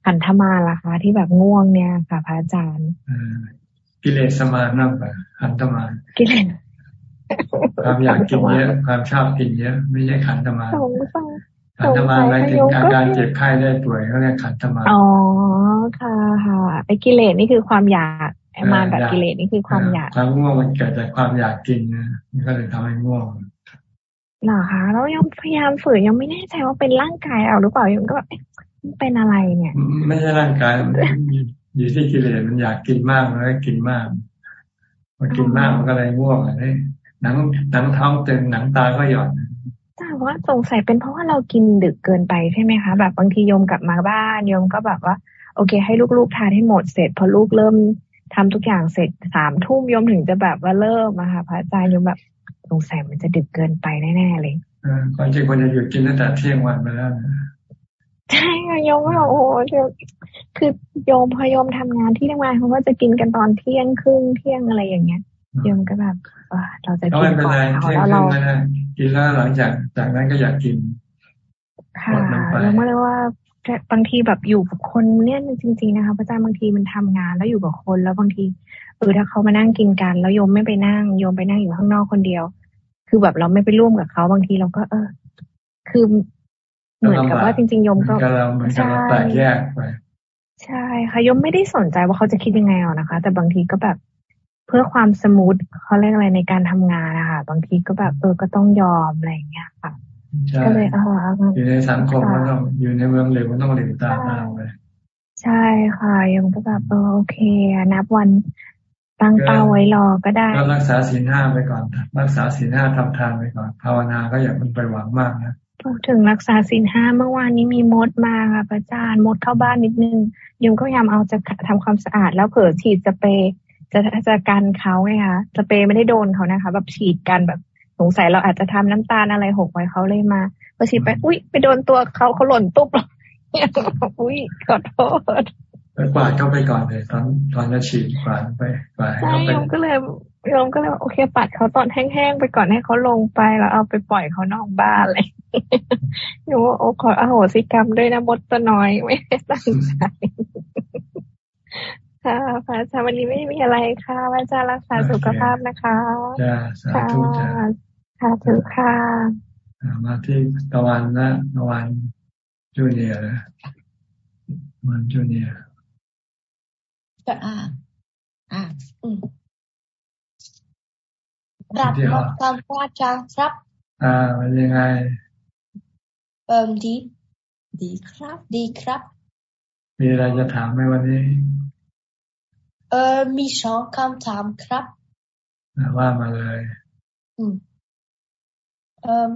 ขันธมาล่ะคะ ที่แบบง่วงเนี่ยค่ะ พระอาจารย์กิเลสมานั่งไปขันธมากิเลส ความอยากกินเยอะความชอบกินเยอะ ไม่ใช่ขันธมาขันธมาหมายถึงอาการเจ็บไข้ได้ป่วยเขาเรียกขันธมาอ๋อค่ะค่ะไอ้กิเลสนี่คือความอยากมาแบบกิเลสนี่คือความอยากความง่วงมันเกิดจากความอยากกินนะมันก็เลยทำให้ง่วงหรอคะแล้วยังพยายามฝืนยังไม่แน่ใจว่าเป็นร่างกายเอาหรือเปล่ายังก็เป็นอะไรเนี่ย ไม่ใช่ร่างกายอยู่ที่กิเลสมันอยากกินมากมันก็กินมากพอกินมากมันก็เลยง่วงอะไร หนังหนังท้องตึงหนังตาก็หย่อนแต่ว่าสงสัยเป็นเพราะว่าเรากินดึกเกินไปใช่ไหมคะ แบบบางทีโยมกลับมาบ้านโยมก็แบบว่า โอเค ให้ลูกๆทานให้หมดเสร็จพอลูกเริ่มทำทุกอย่างเสร็จสามทุ่มโยมถึงจะแบบว่าเริ่มอะค่ะพระอาจารย์โยมแบบสงสัยมันจะดึกเกินไปแน่ๆเลยก่อนจริงควรจะหยุดกินตั้งแต่เที่ยงวันไปแล้วใช่ค่ะโยมว่าโอ้โหคือโยมพอโยมทำงานที่ทำงานเขาก็จะกินกันตอนเที่ยงครึ่งเที่ยงอะไรอย่างเงี้ย โยมก็แบบเราจะกินก่อนแล้วเรากินแล้วหลังจากจากนั้นก็อยากกินค่ะโยมก็เลยว่าบางทีแบบอยู่กับคนเนี่ยจริง ๆนะคะพระอาจารย์บางทีมันทำงานแล้วอยู่กับคนแล้วบางทีเออถ้าเขามานั่งกินกัน แล้วโยมไม่ไปนั่งโยมไปนั่งอยู่ข้างนอกคนเดียว คือแบบเราไม่ไปร่วมกับเขาบางทีเราก็ เออ คือเหมือนกับว่าจริงๆโยมก็ใช่แยกไปใช่ค่ะโยมไม่ได้สนใจว่าเขาจะคิดยังไงเอานะคะ แต่บางทีก็แบบ เพื่อความสมูทเขาเรียกอะไรในการทำงานนะคะบางทีก็แบบเออก็ต้องยอมอะไรอย่างเงี้ยค่ะก็เลยเอออยู่ในสังคมก็ต้องอยู่ในเมืองเร็วก็ต้องเร็วตามมาไปใช่ค่ะยังก็แบบเออโอเคนับวันตั้งเป้าไว้รอก็ได้ก็รักษาศีลห้าไปก่อน รักษาศีลห้าทำทานไปก่อน ภาวนาก็อย่าเพิ่งไปหวังมากนะพูดถึงรักษาศีลห้าเมื่อวานนี้มีมดมาค่ะพระอาจารย์มดเข้าบ้านนิดนึงยมก็พยายามเอาจะทำความสะอาดแล้วเผลอฉีดสเปรย์ จะจะกันเขาไงคะสเปรย์ไม่ได้โดนเขานะคะ แบบฉีดกันแบบสงสัยเราอาจจะทำน้ำตาลอะไรหกไว้เขาเลยมาพอฉีดไป อุ้ยไปโดนตัวเขาเขาหล่นตุ๊บอุ้ยขอโทษไปกวาดเข้าไปก่อนเลยตอนตอนจะฉีดกวาดไปกวาดใช่ยมก็เลยยมก็เลยโอเคปัดเขาตอนแห้งๆไปก่อนให้เขาลงไปแล้วเอาไปปล่อยเขานอกบ้านเลยหนูโอ้ขออโหสิกรรมด้วยนะมดตัวน้อยไม่ได้ตั้งใจ ค่ะพระอาจารย์วันนี้ไม่มีอะไรค่ะพระอาจารย์รักษาสุขภาพนะคะจ้าสาธุจ้าค่ะถือค่ะมาที่ตะวันนะตะวันจูเนียร์นะวันจูเนียร์จะอ่าอ่าอืมรับรับคำพระอาจารย์ครับ อ่าเป็นยังไง เอิมดี ดีครับ ดีครับ มีอะไรจะถามไหมวันนี้ เออมีสองคำถามครับว่ามาเลย อืมเอ่อ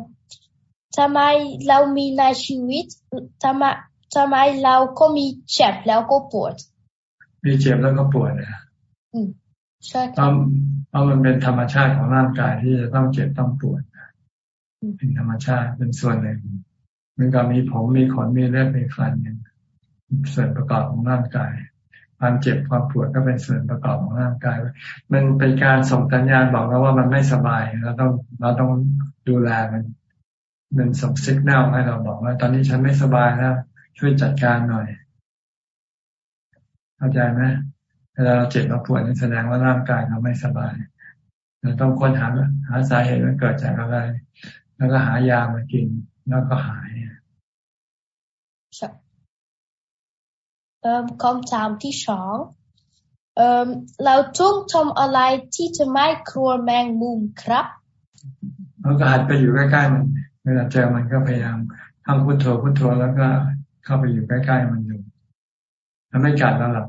ทำไมเรามีในชีวิตทำไมทำไมเราก็มีเจ็บแล้วก็ปวด มีเจ็บแล้วก็ปวดนะอืมใช่ครับเพราะมันเป็นธรรมชาติของร่างกายที่จะต้องเจ็บต้องปวดเป็นธรรมชาติเป็นส่วนหนึ่งมันก็มีผมมีขนมีเล็บมีฟันเนี่ยส่วนประกอบของร่างกาย ความเจ็บความปวดก็เป็นส่วนประกอบของร่างกาย มันเป็นการส่งสัญญาณบอกเราว่ามันไม่สบายเราต้องเราต้องดูแลมันมันส่งสัญญาณให้เราบอกว่า ตอนนี้ฉันไม่สบายนะช่วยจัดการหน่อยเข้าใจไหมเวลาเราเจ็บเราปวดนี่แสดงว่าร่างกายเราไม่สบายเราต้องค้นหาหาสาเหตุว่าเกิดจากอะไร แล้วก็หายามากินแล้วก็หาย คำถามที่สองเราต้องทำอะไรที่จะไม่กลัวแมงมุมครับเราก็หัดไปอยู่ใกล้ๆมันเวลาเจอมันก็พยายามท่องพุทโธพุทโธแล้วก็เข้าไปอยู่ใกล้ๆมันอยู่มันไม่กัดแล้วหรอก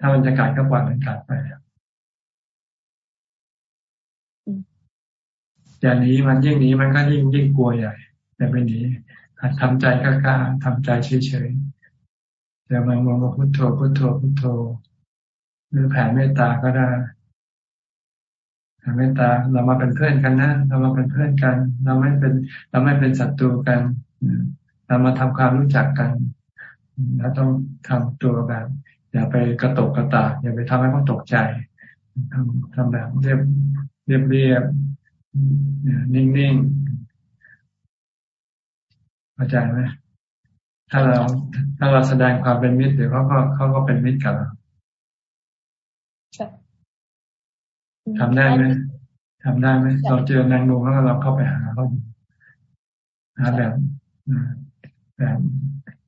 ถ้ามันจะกัดก็ปล่อยมันกัดไปอย่างนี้มันยิ่งนี้มันก็ยิ่งยิ่งกลัวใหญ่แต่ไปหนีทำใจกล้าๆทำใจเฉยๆ แต่มันมองว่าพุทโธพุทโธพุทโธ หรือแผ่เมตตาก็ได้แผ่เมตตาเรามาเป็นเพื่อนกันนะเรามาเป็นเพื่อนกัน เราไม่เป็น เราไม่เป็นศัตรูกัน เรามาทำความรู้จักกันเราต้องทำตัวแบบ อย่าไปกระตกกระตากอย่าไปทำให้เขาตกใจทำทำแบบเรียบเรียบเรียบนิ่งๆเข้าใจไหม ถ้าเราถ้าเราแสดงความเป็นมิตรเดี๋ยวเขาก็เขาก็เป็นมิตรกับเราทำได้ไหมทำได้ไหมเราเจอนางนูแล้วเราเข้าไปหาเขาหาแบบแบบ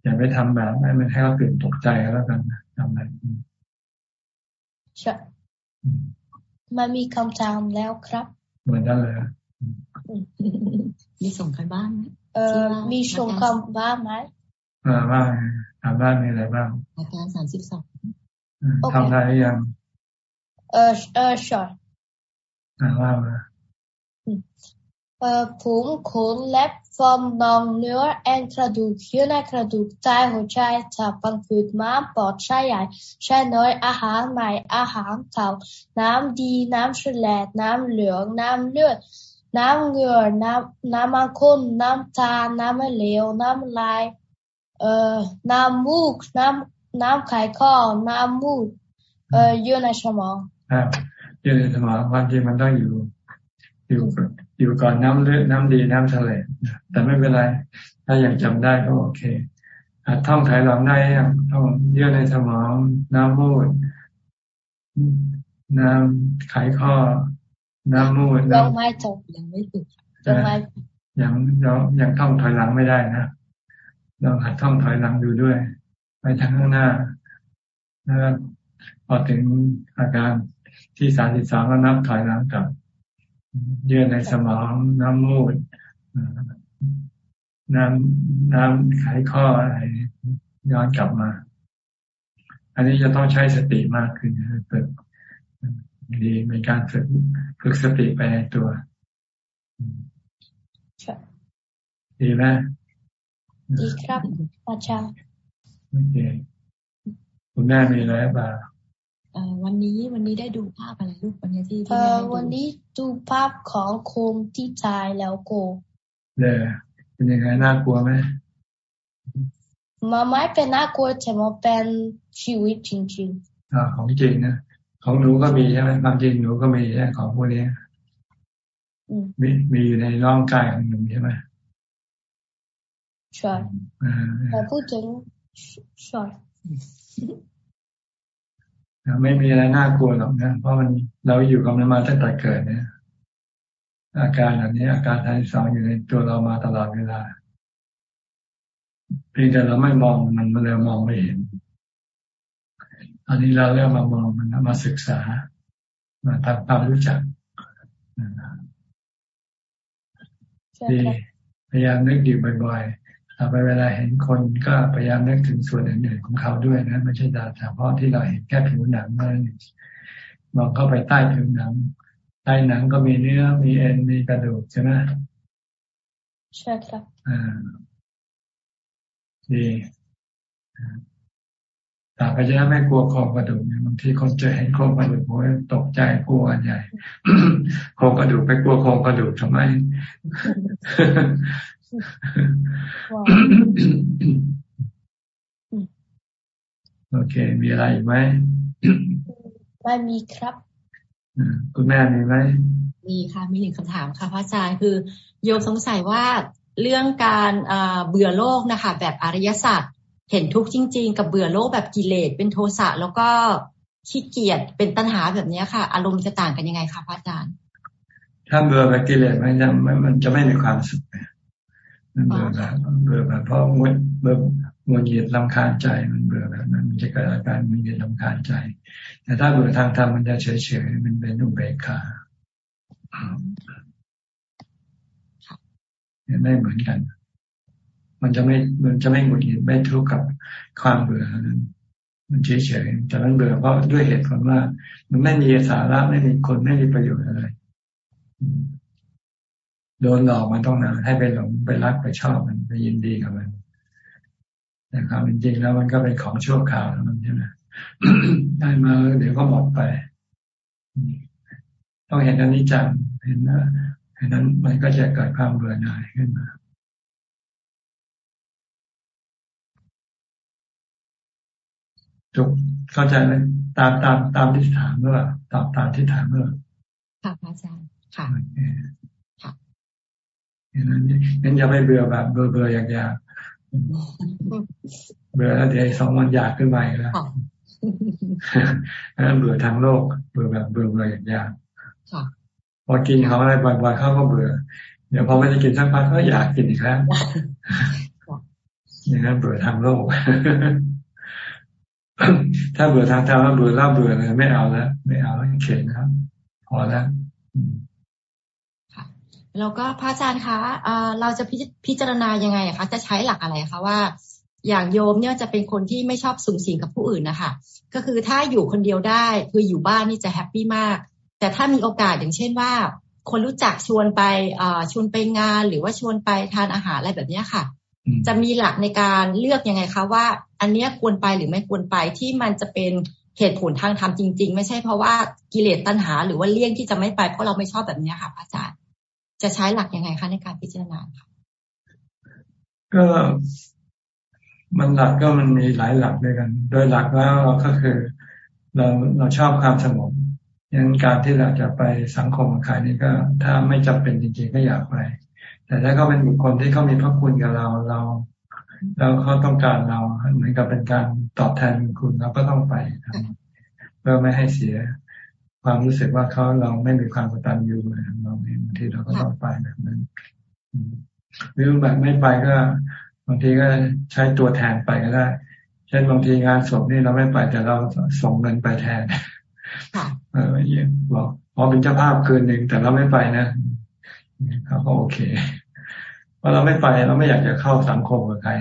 อย่าไปทำแบบให้มันให้เขาตื่นตกใจแล้วกันทำอะไรใช่มามีคำถามแล้วครับ เหมือนกันเลยมีส่งกันบ้านไหมเออมีส่งกันบ้านไหม อ่าบ้างทำบ้านมีอะไรบ้างอาการสามสิบสองทำได้ยัง เออเออใช่อ่าว่ามา ผมขนเล็บฟอมนองเนื้อแอนกระดูกเยื่อในกระดูกใจหัวใจจับปังผืดม้ามปอดไส้ใหญ่ไส้น้อยอาหารใหม่อาหารเก่าน้ำดีน้ำฉลดน้ำเหลืองน้ำเลือด น้ำเหงื่อน้ำน้ำมันข้นน้ำตา น้ำเหลว น้ำลาย เอ่อน้ำมูก น้ำน้ำไขข้อ น้ำมูดเอ่ออยู่ในสมองอ่าอยู่ในสมองบางทีมันต้องอยู่ อยู่อยู่ก่อนน้ำเลือดน้ำดีน้ำทะเลแต่ไม่เป็นไร ถ้ายังจำได้ก็โอเคท่องถ่ายหลังได้ยังท่องเยื่อในสมอง น้ำมูด น้ำไขข้อ น้ำมูดยังไม่จบยังไม่จบยังไม่ยังยังยังท่องถอยหลังไม่ได้นะ ลองหัดท่องถอยหลังดูด้วย ไปทางข้างหน้าแล้วพอถึงอาการที่สามสิบสองก็นับถอยหลังกลับ เยื่อในสมองน้ำมูดน้ำน้ำไขข้ออะไรย้อนกลับมา อันนี้จะต้องใช้สติมากขึ้นฝึกดีในการฝึกฝึกสติไปในตัวดีไหม ดีครับอาจารย์โอเคคุณแม่มีอะไรบ้างวันนี้วันนี้ได้ดูภาพอะไรลูกวันนี้ที่ที่วันนี้ดูภาพของโคมที่ตายแล้วโกเนี่ยเป็นยังไงน่ากลัวไหมมาไม่เป็นน่ากลัวแต่มันเป็นชีวิตจริงๆอ่าของจริงนะของหนูก็มีใช่ไหมความจริงหนูก็มีใช่ของพวกนี้มีมีอยู่ในร่างกายของหนูใช่ไหมใช่แต่พูดถึงใช่ไม่มีอะไรน่ากลัวหรอกนะ เพราะมันเราอยู่กับมันมาตั้งแต่เกิดเนี่ยอาการแบบนี้ อาการทางสองอยู่ในตัวเรามาตลอดเวลาเพียงแต่เราไม่มองมันมันเลยมองไม่เห็นอันนี้เราเริ่มมามองมันมาศึกษา มาทำความรู้จักดีพยายามนึกอยู่บ่อย ต่อไปเวลาเห็นคนก็พยายามนึกถึงส่วนอื่นๆของเขาด้วยนะไม่ใช่แต่เฉพาะที่เราเห็นแค่ผิวหนังนั่นมองเข้าไปใต้ผิวหนัง ใต้หนังก็มีเนื้อมีเอ็นมีกระดูกใช่ไหมใช่ครับอ่าดีแต่ไปจะไม่กลัวโครงกระดูกบางทีคนเจอเห็นโครงกระดูกโอ้ยตกใจกลัวใหญ่โครงกระดูกไปกลัวโครงกระดูกทำไม โอเค มีอะไรอีกไหมไม่มีครับคุณแม่มีไหมมีค่ะ มีหนึ่งคำถามค่ะพระอาจารย์คือ โยมสงสัยว่าเรื่องการเบื่อโลกนะคะ แบบอริยสัจเห็นทุกข์จริง ๆ กับเบื่อโลกแบบกิเลสเป็นโทสะแล้วก็ขี้เกียจเป็นตัณหาแบบนี้ค่ะ อารมณ์จะต่างกันยังไงคะพระอาจารย์ ถ้าเบื่อแบบกิเลสมันจะมันจะไม่มีความสุขมัน เบื่อแบบเบื่อแบบเพราะงดเบื่อมวเหยียดลำคาญใจมันเบื่อแบบนั้นมันจะเกิดอาการมวเหยียดลำคาญใจ แต่ถ้าเบื่อทางธรรมมันจะเฉยเฉยมันเป็นอุเบกขาไม่เหมือนกัน มันจะไม่มันจะไม่หงุดหงิดไม่ทุกข์กับความเบื่อนั้นมันเฉยเฉยจะมันเบื่อเพราะด้วยเหตุผลว่า มันไม่มีสาระไม่มีคนไม่มีประโยชน์อะไร โดนหลอกมันต้องนานให้ไปหลงไปรักไปชอบมันไปยินดีกับมันแต่ความจริงแล้วมันก็เป็นของชั่วคราวมันใช่ไหมได้มาเดี๋ยวก็หมดไป ต้องเห็นอันนี้จังเห็นนะเห็นนั้นมันก็จะเกิดความเบื่อหน่ายขึ้นมาถูกเข้าใจไหมตามตามตามที่ถามเมื่อตามตามที่ถามเมื่อค่ะอาจารย์ค่ะค่ะอย่า งนั้นงั้นอย่าไปเบื่อแบบเบื่อเบื่ออยากอยากเบื่อแล้วเดี๋ยวสองวันอยากขึ้นมาอีกแล้วนั่นเบื่อทางโลก เบื่อแบบเบื่อเบื่ออยากอยากพอกินเขาอะไรบ่อยๆเขาก็เบื่อ เดี๋ยวพอไม่ได้กินสักพักก็อยากกินอีกแล้วอย่างนั้นเบื่อทางโลก ถ้าเบื่อทางธรรมเบื่อแล้วเบื่อเลยไม่เอาแล้วไม่เอาแล้วเข็นครับพอแล้วค่ะ แล้วก็พระอาจารย์คะเราจะพิจารณายังไงคะจะใช้หลักอะไรคะว่า อย่างโยมเนี่ยจะเป็นคนที่ไม่ชอบสูงสิงกับผู้อื่นนะคะก็คือถ้าอยู่คนเดียวได้คืออยู่บ้านนี่จะแฮปปี้มาก แต่ถ้ามีโอกาสอย่างเช่นว่า คนรู้จักชวนไปชวนไปงานหรือว่าชวนไปทานอาหารอะไรแบบนี้ค่ะ จะมีหลักในการเลือกยังไงคะว่า อันเนี้ยควรไปหรือไม่ควรไปที่มันจะเป็นเหตุผลทางธรรมจริง ๆ ไม่ใช่เพราะว่ากิเลสตัณหา หรือว่าเลี่ยงที่จะไม่ไปเพราะเราไม่ชอบแบบนี้ค่ะพระอาจารย์ จะใช้หลักยังไงคะในการพิจารณาค่ะก็มันหลักก็มันมีหลายหลักด้วยกัน โดยหลักแล้วเราก็คือ เราเราชอบความสงบยันการที่เราจะไปสังคมกับใครนี่ก็ถ้าไม่จำเป็นจริงๆก็อยากไป แต่ถ้าเขาเป็นบุคคลที่เขามีพระคุณกับเราเราแล้วเขาต้องการเราเหมือนกับเป็นการตอบแทนคุณเราก็ต้องไปเพื่อไม่ให้เสีย ความรู้สึกว่าเขาเราไม่มีความกตัญญูเราเองบางทีเราก็ต้องไปแบบนั้นหรือแบบไม่ไปก็ บางทีก็ใช้ตัวแทนไปก็ได้ เช่นบางทีงานศพนี่เราไม่ไปแต่เราส่งเงินไปแทนเออบอกพอเป็นเจ้าภาพคืนหนึ่งแต่เราไม่ไปนะเขาก็โอเคพราะเราไม่ไปเราไม่อยากจะเข้าสังคมกับใคร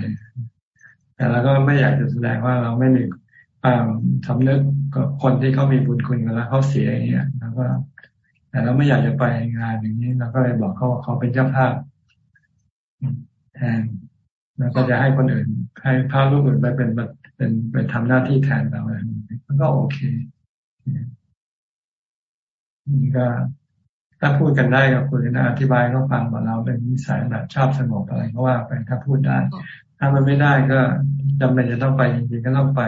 แต่เราก็ไม่อยากจะแสดงว่าเราไม่มีความสำนึก กับคนที่เขามีบุญคุณกันแล้วเขาเสียอย่างเงี้ยแล้วก็แต่เราไม่อยากจะไปงานอย่างนี้เราก็เลยบอกเขาว่าเขาเป็นเจ้าภาพแทนแล้วก็จะให้คนอื่น ให้พาลูกอื่นไปเป็นเป็นเป็นทำหน้าที่แทนเราอะไรมันก็โอเคนี่ก็ถ้าพูดกันได้กับคุณนะอธิบายก็ฟังว่าเราเป็นนิสัยแบบชอบสงบอะไรก็ว่าไปถ้าพูดได้ ถ้ามันไม่ได้ก็จำเป็นจะต้องไปจริงๆก็ต้องไป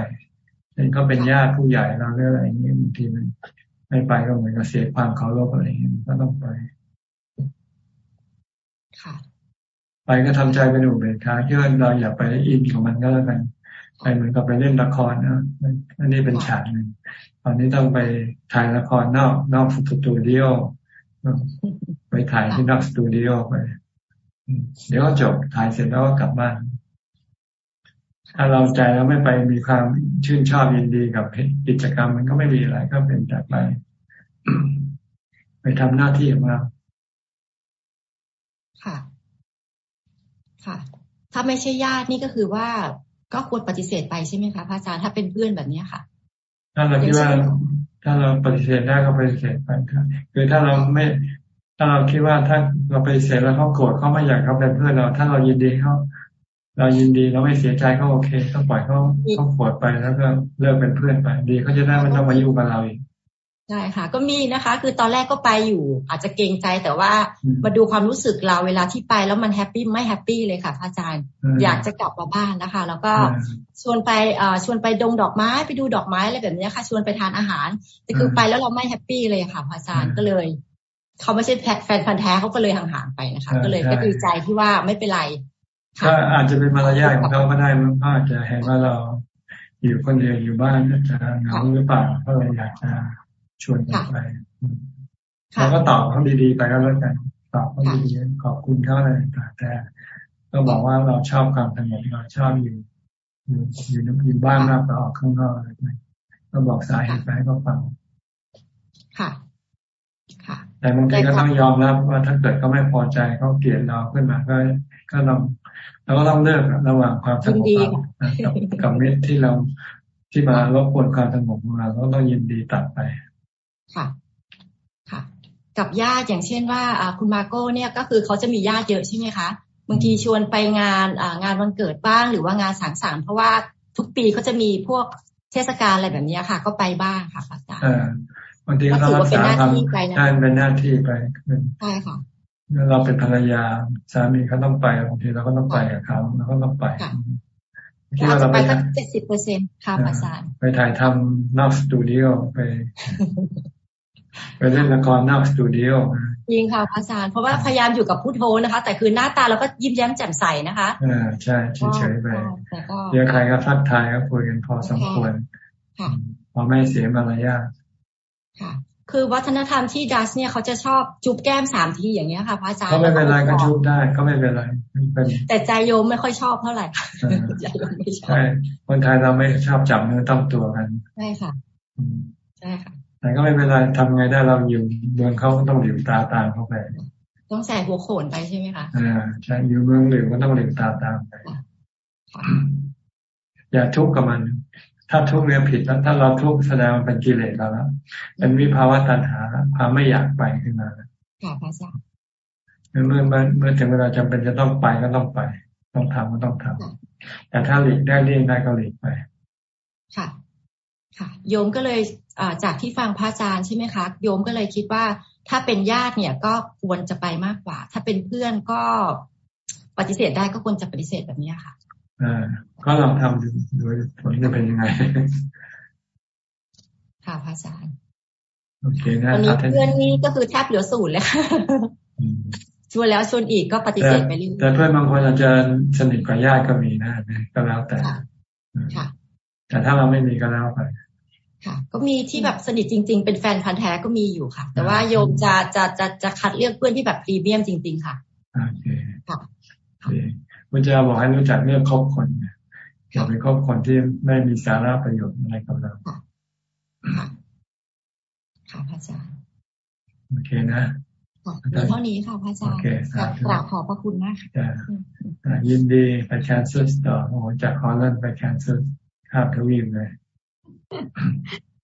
เช่นเขาเป็นญาติผู้ใหญ่เราเรื่องอะไรอย่างนี้บางทีมันไม่ไปก็เหมือนกับเสียความเคารพอะไรอย่างนี้ก็ต้องไปไปก็ทำใจเป็นอุเบกขาที่ว่าเราอย่าไปอินกับมันก็แล้วกันไปเหมือนกับไปเล่นละครนะอันนี้เป็นฉากหนึ่งตอนนี้ต้องไปถ่ายละครนอกนอกสตูดิโอไปถ่ายที่นอกสตูดิโอไป เดี๋ยวก็จบถ่ายเสร็จแล้วก็กลับบ้าน ถ้าเราใจแล้วไม่ไปมีความชื่นชอบยินดีกับกิจกรรมมันก็ไม่มีอะไรก็เป็นแต่ไป ไปทำหน้าที่ของเราค่ะ ค่ะ ถ้าไม่ใช่ญาตินี่ก็คือว่าก็ควรปฏิเสธไปใช่ไหมคะพระอาจารย์ถ้าเป็นเพื่อนแบบนี้ค่ะ ถ้าเราคิดว่าถ้าเราปฏิเสธได้ก็ปฏิเสธไปครับคือถ้าเราไม่ ถ้าเราคิดว่าถ้าเราปฏิเสธแล้วเขาโกรธเขาไม่อยากเขาเป็นเพื่อนเรา ถ้าเรายินดีเขา เรายินดีเราไม่เสียใจเขาโอเคต้องปล่อยเขาเขาโกรธไปแล้วก็เลิกเป็นเพื่อนไป ดีเขาจะได้ไม่ต้องมายุ่งกับเราอีกใช่ค่ะ ก็มีนะคะ คือตอนแรกก็ไปอยู่ อาจจะเกรงใจแต่ว่ามาดูความรู้สึกเราเวลาที่ไปแล้วมัน happy ไม่ happy เลยค่ะพระอาจารย์ อยากจะกลับมาบ้านนะคะ แล้วก็ชวนไปชวนไปดงดอกไม้ไปดูดอกไม้อะไรแบบนี้ค่ะ ชวนไปทานอาหาร แต่คือไปแล้วเราไม่ happy เลยค่ะพระอาจารย์ก็เลยเขาไม่ใช่แฟนพันธ์แท้เขาก็เลยห่างๆไปนะคะ ก็เลยก็ดีใจที่ว่าไม่เป็นไร ก็อาจจะเป็นมารยาทของเขาก็ได้มันอาจจะเห็นว่าเราอยู่คนเดียวอยู่บ้านจะเหงาหรือเปล่าก็เลยอยากจะชวนกันไปเราก็ตอบเขาดีๆไปก็แล้วกันตอบเขาดีๆขอบคุณเขาอะไรต่างแต่ก็บอกว่าเราชอบความสงบเราชอบอยู่ อยู่อยู่อยู่บ้านมากกว่าออกข้างนอกอะไรไปก็บอกสาเหตุไปก็ฟังค่ะ ค่ะ แต่บางทีก็ต้องยอมรับว่าถ้าเกิดเขาไม่พอใจเขาเกลียดเราขึ้นมาก็ก็ต้อง เราก็ต้องเลือกระหว่างความสงบกับกับมิตรที่เราที่มารบกวนความสงบของเราเราต้องยินดีตัดไป ค่ะ ค่ะ กับญาติอย่างเช่นว่าคุณมาโก้เนี่ยก็คือเขาจะมีญาติเยอะใช่ไหมคะบางทีชวนไปงานงานวันเกิดบ้างหรือว่างานสังสรรค์เพราะว่าทุกปีเขาจะมีพวกเทศกาลอะไรแบบนี้ค่ะ ก็ไปบ้างค่ะอาจารย์บางทีเรารักษาทำได้เป็นหน้าที่ไปใช่ค่ะ เราเป็นภรรยาสามีเขาต้องไปบางทีเราก็ต้องไปกับเขาเราก็ต้องไปคิดว่าเราไปสักเจ็ดสิบเปอร์เซ็นต์ค่ะอาจารย์ไปถ่ายทำนอกสตูดิโอไป ไปเล่นละครนอกสตูดิโอจริงค่ะอาจารย์เพราะว่าพยายามอยู่กับผู้โทนะคะ แต่คือหน้าตาเราก็ยิ้มแย้มแจ่มใสนะคะอ่าใช่เฉยๆไปเดี๋ยวใครก็ทักทายก็คุยกันพอสมควรพอไม่เสียมารยาทค่ะ คือวัฒนธรรมที่ดัสเนี่ยเขาจะชอบจุบแก้มสามทีอย่างเงี้ยค่ะพระอาจารย์ก็ไม่เป็นไรก็จุบได้ก็ไม่เป็นไรแต่ใจโยมไม่ค่อยชอบเท่าไหร่ใจโยมไม่ชอบใช่คนไทยเราไม่ชอบจับเนื้อต้องตัวกันใช่ค่ะใช่ค่ะแต่ก็ไม่เป็นไรทำไงได้เราอยู่เมืองเขาต้องหลิวตาตามเข้าไป ต้องใส่หัวโขนไปใช่ไหมคะอ่าใช่อยู่เมืองหลิวก็ต้องหลิวตาตามไปอย่าทุกข์กับมัน ถ้าทุกข์เนี่ยผิดแล้วถ้าเราทุกข์แสดงมันเป็นกิเลสเราแล้วเป็นวิภาวะตัณหาความไม่อยากไปขึ้นมาค่ะพระอาจารย์เมื่อเมื่อถึงเวลาจำเป็นจะต้องไปก็ต้องไป ต้องทำก็ต้องทำแต่ถ้าหลีกได้เลี่ยงได้ก็หลีกไป ค่ะ ค่ะ โยมก็เลยจากที่ฟังพระอาจารย์ใช่ไหมคะโยมก็เลยคิดว่า ถ้าเป็นญาติเนี่ยก็ควรจะไปมากกว่า ถ้าเป็นเพื่อนก็ปฏิเสธได้ก็ควรจะปฏิเสธแบบนี้ค่ะอ่า ก็ลองทำดูโดยผลจะเป็นยังไง ค่ะพระอาจารย์โอเคนะตอนนี้เพื่อนนี่ก็คือแทบเหลือศูนย์เลยชวนแล้วชวนอีกก็ปฏิเสธไปเรื่อยแต่เพื่อนบางคนอาจจะสนิทกว่าญาติก็มีนะก็แล้วแต่ค่ะ แต่ถ้าเราไม่มีก็แล้วไปค่ะ ก็มีที่แบบสนิทจริง ๆ เป็นแฟนพันธ์แท้ก็มีอยู่ค่ะ แต่ว่าโยมจะจะจะจะคัดเลือกเพื่อนที่แบบพรีเมียมจริง ๆ ค่ะโอเคค่ะ พุทธเจ้าบอกให้รู้จักเลือกคบคนอย่าไปคบคนที่ไม่มีสาระประโยชน์อะไรกับเราค่ะพระอาจารย์โอเคนะมีเท่านี้ค่ะพระอาจารย์กราบขอบพระคุณมากค่ะยินดีไปแคนเซิลต่อโอ้จากฮอลแลนด์ไปแคนเซิลข้ามทวีปเลย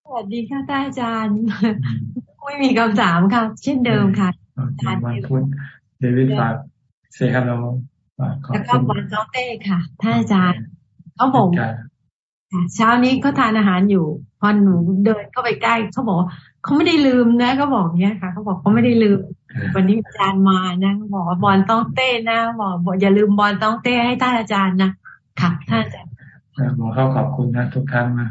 สวัสดีค่ะท่านอาจารย์ ไม่มีคำถามค่ะ เช่นเดิมค่ะวันพุธเดวิดฝากเซฮัลโล แล้วก็วันเจ้าเต้ค่ะท่านอาจารย์เขาบอกเช้านี้เขาทานอาหารอยู่ พอหนูเดินเข้าไปใกล้เขาบอกเขาไม่ได้ลืมนะเขาบอกเนี้ยค่ะเขาบอกเขาไม่ได้ลืม วันนี้อาจารย์มานะบอกบอลต้องเต้นะบอกบอกอย่าลืมบอลต้องเต้ให้ท่านอาจารย์นะค่ะท่านอาจารย์บอกเขาขอบคุณนะทุกครั้งนะ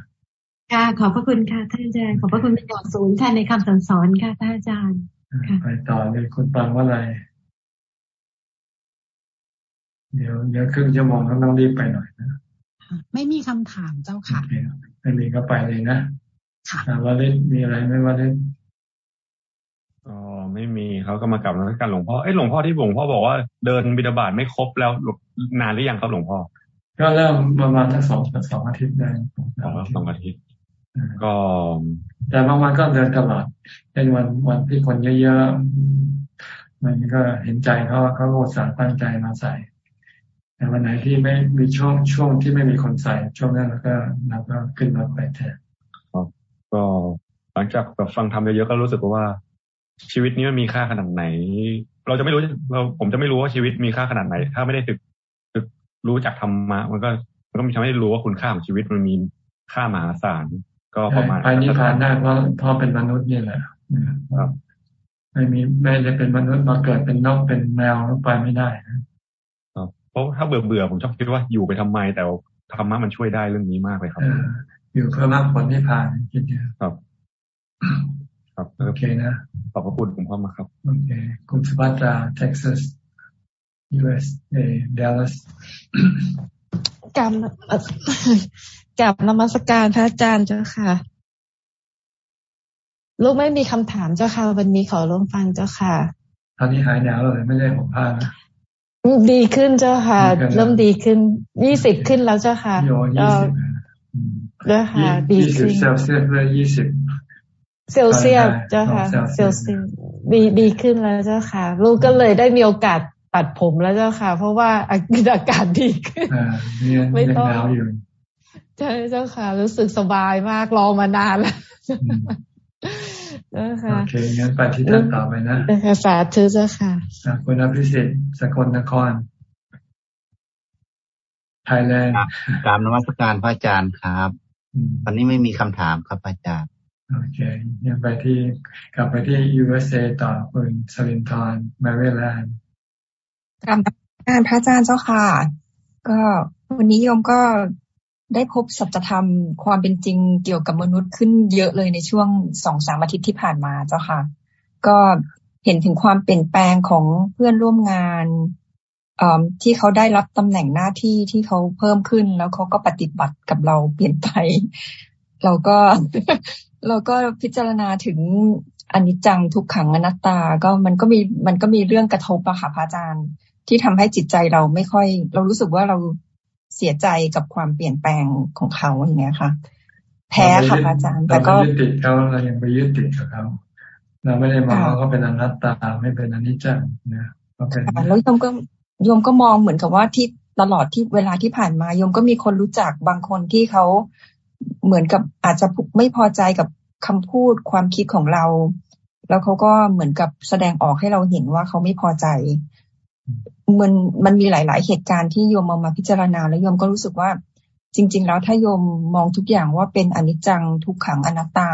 ค่ะขอบพระคุณค่ะท่านอาจารย์ขอบพระคุณเป็นอย่างสูงท่านในคำสั่งสอนค่ะท่านอาจารย์ไปต่อเลยคุณปังว่าอะไร เดี๋ยวเดี๋ยวครึ่งชั่วโมงต้องรีบไปหน่อยนะไม่มีคำถามเจ้าค่ะไม่มีก็ไปเลยนะค่ะว่าเล่นมีอะไรไหมว่าเล่นอ๋อไม่มีเขาก็มากลับนักการหลวงพ่อเอ้หลวงพ่อที่หลวงพ่อบอกว่าเดินบิดาบาตไม่ครบแล้วนานหรือยังครับหลวงพ่อก็เริ่มประมาณทั้งสองสองอาทิตย์ได้สองสองอาทิตย์ก็แต่บางวันก็เดินตลอดเป็นวันวันที่คนเยอะๆมันก็เห็นใจเขาเขาโอสาตั้งใจมาใส่ แต่วันไหนที่ไม่มีช่วงช่วงที่ไม่มีคนใส่ช่วงนั้นเราก็เราก็ขึ้นมาไปแทนครับก็หลังจากแบบฟังทำเยอะๆก็รู้สึกว่า ชีวิตนี้มันมีค่าขนาดไหน เราจะไม่รู้เราผมจะไม่รู้ว่าชีวิตมีค่าขนาดไหน ถ้าไม่ได้ฝึกฝึกรู้จักธรรมะมันก็มันก็ทำให้รู้ว่าคุณค่าของชีวิตมันมีค่ามหาศาลก็ประมาณไปนิพพานได้เพราะเพราะเป็นมนุษย์นี่แหละครับไม่มีไม่ได้เป็นมนุษย์มาเกิดเป็นนกเป็นแมวไปไม่ได้นะพ ราะถ้าเบื่อเบื่อผมชอบคิดว่าอยู่ไปทำไม แต่ธรรมะมันช่วยได้เรื่องนี้มากเลยครับอยู่เพื่อมากผลที่ผ่านคิดเยอะครับ ครับโอเคนะขอบพระคุณคุณพ่อมาครับโอเคคุณสุภัตราเท็กซัส USA Dallas กรรมกับนมัสการพระอาจารย์เจ้าค่ะ ลูกไม่มีคำถามเจ้าค่ะ วันนี้ขอร่วมฟังเจ้าค่ะ ตอนนี้หายหนาวเลยไม่ได้ผมผ้านะ ดีขึ้นเจ้าค่ะ เริ่มดีขึ้นยี่สิบขึ้นแล้วเจ้าค่ะเจ้าค่ะ ดีขึ้นเซลเซียสเลยยี่สิบเซลเซียสเจ้าค่ะเซลเซียสดีดีขึ้นแล้วเจ้าค่ะ ลูกก็เลยได้มีโอกาสตัดผมแล้วเจ้าค่ะ เพราะว่าอากาศดีขึ้นไม่ต้องอยู่ใช่เจ้าค่ะ รู้สึกสบายมากรอมานานแล้ว โอเคงั้นไปที่ท่านต่อไปนะสาธุเจ้าค่ะคุณอภิสิทธิ์สกลนครไทยแลนด์กราบนมัสการพระอาจารย์ครับวันนี้ไม่มีคำถามครับพระอาจารย์โอเคยังไปที่กลับไปที่ USA ต่อคุณสลินทอนแมริแลนด์กราบการพระอาจารย์เจ้าค่ะ ก็วันนี้โยมก็ ได้พบสัจธรรมความเป็นจริงเกี่ยวกับมนุษย์ขึ้นเยอะเลยในช่วงสองสามอาทิตย์ที่ผ่านมาเจ้าค่ะ ก็เห็นถึงความเปลี่ยนแปลงของเพื่อนร่วมงานที่เขาได้รับตำแหน่งหน้าที่ที่เขาเพิ่มขึ้นแล้วเขาก็ปฏิบัติกับเราเปลี่ยนไป เราก็เราก็พิจารณาถึงอนิจจังทุกขังอนัตตา ก็มันก็มีมันก็มีเรื่องกระทบอะค่ะพระอาจารย์ ที่ทำให้จิตใจเราไม่ค่อย เรารู้สึกว่าเรา เสียใจกับความเปลี่ยนแปลงของเขาอย่างเงี้ยค่ะ แพ้ค่ะพระอาจารย์ แต่ก็ยึดติดเขาเรายังไปยึดติดกับเขาเราไม่ได้มองว่าเขาเป็นอนัตตาไม่เป็นอนิจจังนะก็เป็นแล้วโยมก็โยมก็มองเหมือนกับว่าที่ตลอดที่เวลาที่ผ่านมาโยมก็มีคนรู้จักบางคนที่เขาเหมือนกับอาจจะไม่พอใจกับคำพูดความคิดของเรา แล้วเขาก็เหมือนกับแสดงออกให้เราเห็นว่าเขาไม่พอใจ มันมันมีหลาย ๆ เหตุการณ์ที่โยมมามาพิจารณาแล้วโยมก็รู้สึกว่า จริง ๆ แล้วถ้าโยมมองทุกอย่างว่าเป็นอนิจจังทุกขังอนัตตา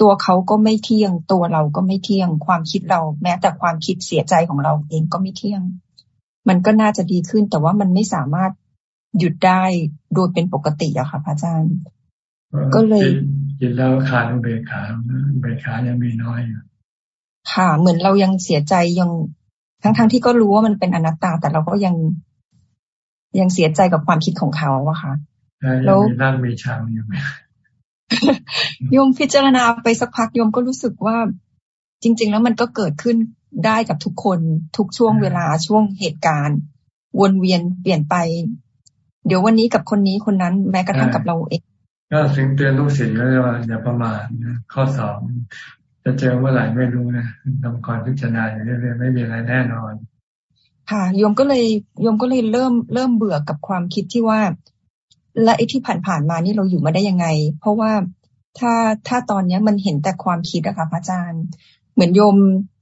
ตัวเขาก็ไม่เที่ยง ตัวเราก็ไม่เที่ยง ความคิดเรา แม้แต่ความคิดเสียใจของเราเองก็ไม่เที่ยง มันก็น่าจะดีขึ้น แต่ว่ามันไม่สามารถหยุดได้โดยเป็นปกติอะค่ะพระอาจารย์ ก็เลยกินแล้วขาดอุเบกขาอุเบกขายังมีน้อยอยู่ค่ะ เหมือนเรายังเสียใจยัง ทั้งๆทที่ก็รู้ว่ามันเป็นอนัตตา แต่เราก็ยังยังเสียใจกับความคิดของเขาอะค่ะแล้วมีนั่งมีชังอยู่ไหมโยมพิจารณาไปสักพักโยมก็รู้สึกว่าจริง ๆ แล้วมันก็เกิดขึ้นได้กับทุกคนทุกช่วงเวลาช่วงเหตุการณ์ วนเวียนเปลี่ยนไป เดี๋ยววันนี้กับคนนี้คนนั้นแม้กระทั่งกับเราเอง ก็ถึงเตือนลูกศิษย์เลยว่าอย่าประมาทข้อสอบ จะเจอเมื่อไหร่ไม่รู้นะต้องคอยพิจารณาอยู่เรื่อยๆไม่มีอะไรแน่นอน ค่ะโยมก็เลยโยมก็เลยเริ่มเริ่มเบื่อกับความคิดที่ว่า และไอ้ที่ผ่านๆมานี่เราอยู่มาได้ยังไง เพราะว่าถ้าถ้าตอนนี้มันเห็นแต่ความคิดอะค่ะพระอาจารย์ เหมือนโยม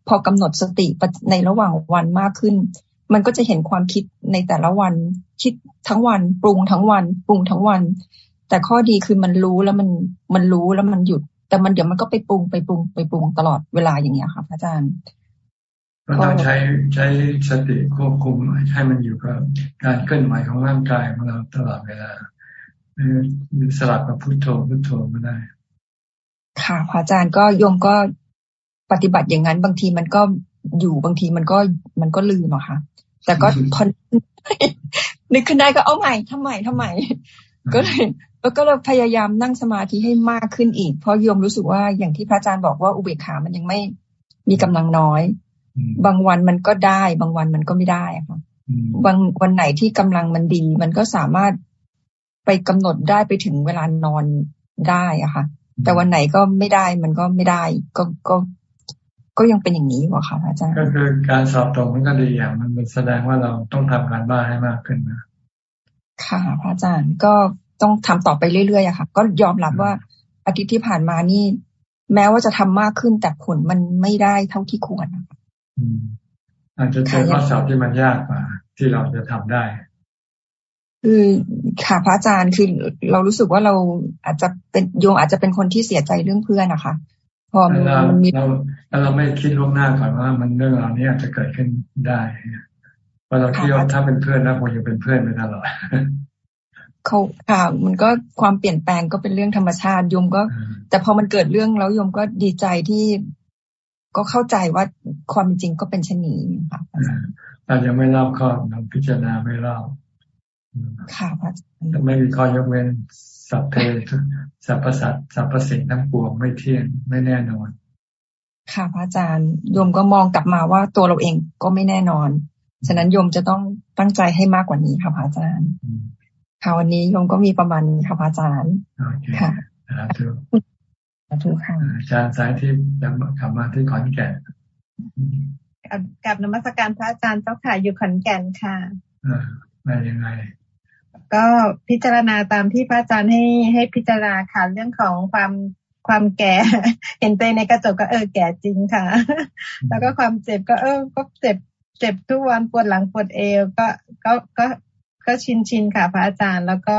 พอกำหนดสติในระหว่างวันมากขึ้น มันก็จะเห็นความคิดในแต่ละวันคิดทั้งวัน ปรุงทั้งวัน ปรุงทั้งวัน แต่ข้อดีคือมันรู้แล้วมันมันรู้แล้วมันหยุด แต่มันเดี๋ยวมันก็ไปปรุงไปปรุงไปปรุงตลอดเวลาอย่างเงี้ยค่ะพระอาจารย์ก็ต้องใช้ใช้สติควบคุมให้มันอยู่กับการเคลื่อนไหวของร่างกายของเราตลอดเวลาสลับกับพุทโธพุทโธก็ได้ ค่ะพระอาจารย์ก็โยมก็ปฏิบัติอย่างนั้น บางทีมันก็อยู่บางทีมันก็มันก็ลืมอะค่ะแต่ก็พอนึกขึ้นได้ก็เอาใหม่ทำใหม่ทำใหม่ ก็เลย แล้วก็เราพยายามนั่งสมาธิให้มากขึ้นอีก เพราะโยมรู้สึกว่าอย่างที่พระอาจารย์บอกว่าอุเบกขามันยังไม่มีกำลังน้อย บางวันมันก็ได้ บางวันมันก็ไม่ได้ค่ะบางวันไหนที่กำลังมันดี มันก็สามารถไปกำหนดได้ไปถึงเวลานอนได้อะค่ะ แต่วันไหนก็ไม่ได้มันก็ไม่ได้ ก็ก็ก็ยังเป็นอย่างนี้อยู่ค่ะอาจารย์ก็คือการสอบตรงมันก็ดีอย่างมันแสดงว่าเราต้องทำการบ้านให้มากขึ้นนะค่ะพระอาจารย์ก็ ต้องทำต่อไปเรื่อยๆอะค่ะ ก็ยอมรับว่าอาทิตย์ที่ผ่านมานี่ แม้ว่าจะทำมากขึ้นแต่ผลมันไม่ได้เท่าที่ควรอาจจะเป็นข้อสอบที่มันยากกว่า ที่เราจะทำได้ คือค่ะพระอาจารย์คือเรารู้สึกว่าเราอาจจะเป็นโยงอาจจะเป็นคนที่เสียใจเรื่องเพื่อนนะคะ พอมันมีเราเราไม่คิดล่วงหน้าก่อนว่า มันเรื่องราวนี้อาจจะเกิดขึ้นได้เพราะเราคิดว่าถ้าเป็นเพื่อนแล้วคงจะเป็นเพื่อนไปตลอด เขาค่ะมันก็ความเปลี่ยนแปลงก็เป็นเรื่องธรรมชาติโยมก็ แต่พอมันเกิดเรื่องแล้วโยมก็ดีใจที่ก็เข้าใจว่าความจริงก็เป็นชนีค่ะแต่ยังไม่เล่าข้อเราพิจารณาไม่เล่าค่ะพระไม่มีข้อยกเว้นสัพเพสรรพสัตสรรพสิ่งทั้งปวงไม่เที่ยงไม่แน่นอน ค่ะพระอาจารย์โยมก็มองกลับมาว่าตัวเราเองก็ไม่แน่นอน ฉะนั้นโยมจะต้องตั้งใจให้มากกว่านี้ค่ะพระอาจารย์ ค่ะวันนี้โยมก็มีประมาณนี้ค่ะอาจารย์ค่ะสาธุสาธุค่ะอาจารย์สายที่จะกลับมาที่ขอนแก่นกับกับนมัสการพระอาจารย์เจ้าค่ะอยู่ขอนแก่นค่ะอ่ามายังไงก็พิจารณาตามที่พระอาจารย์ให้ให้พิจารณาค่ะเรื่องของความความแก่ เห็นตัวในกระจกก็เออแก่จริงค่ะ แล้วก็ความเจ็บก็เออก็เจ็บเจ็บทุกวันปวดหลังปวดเอวก็ก็ก็ ก็ชินชินค่ะ พระอาจารย์ แล้วก็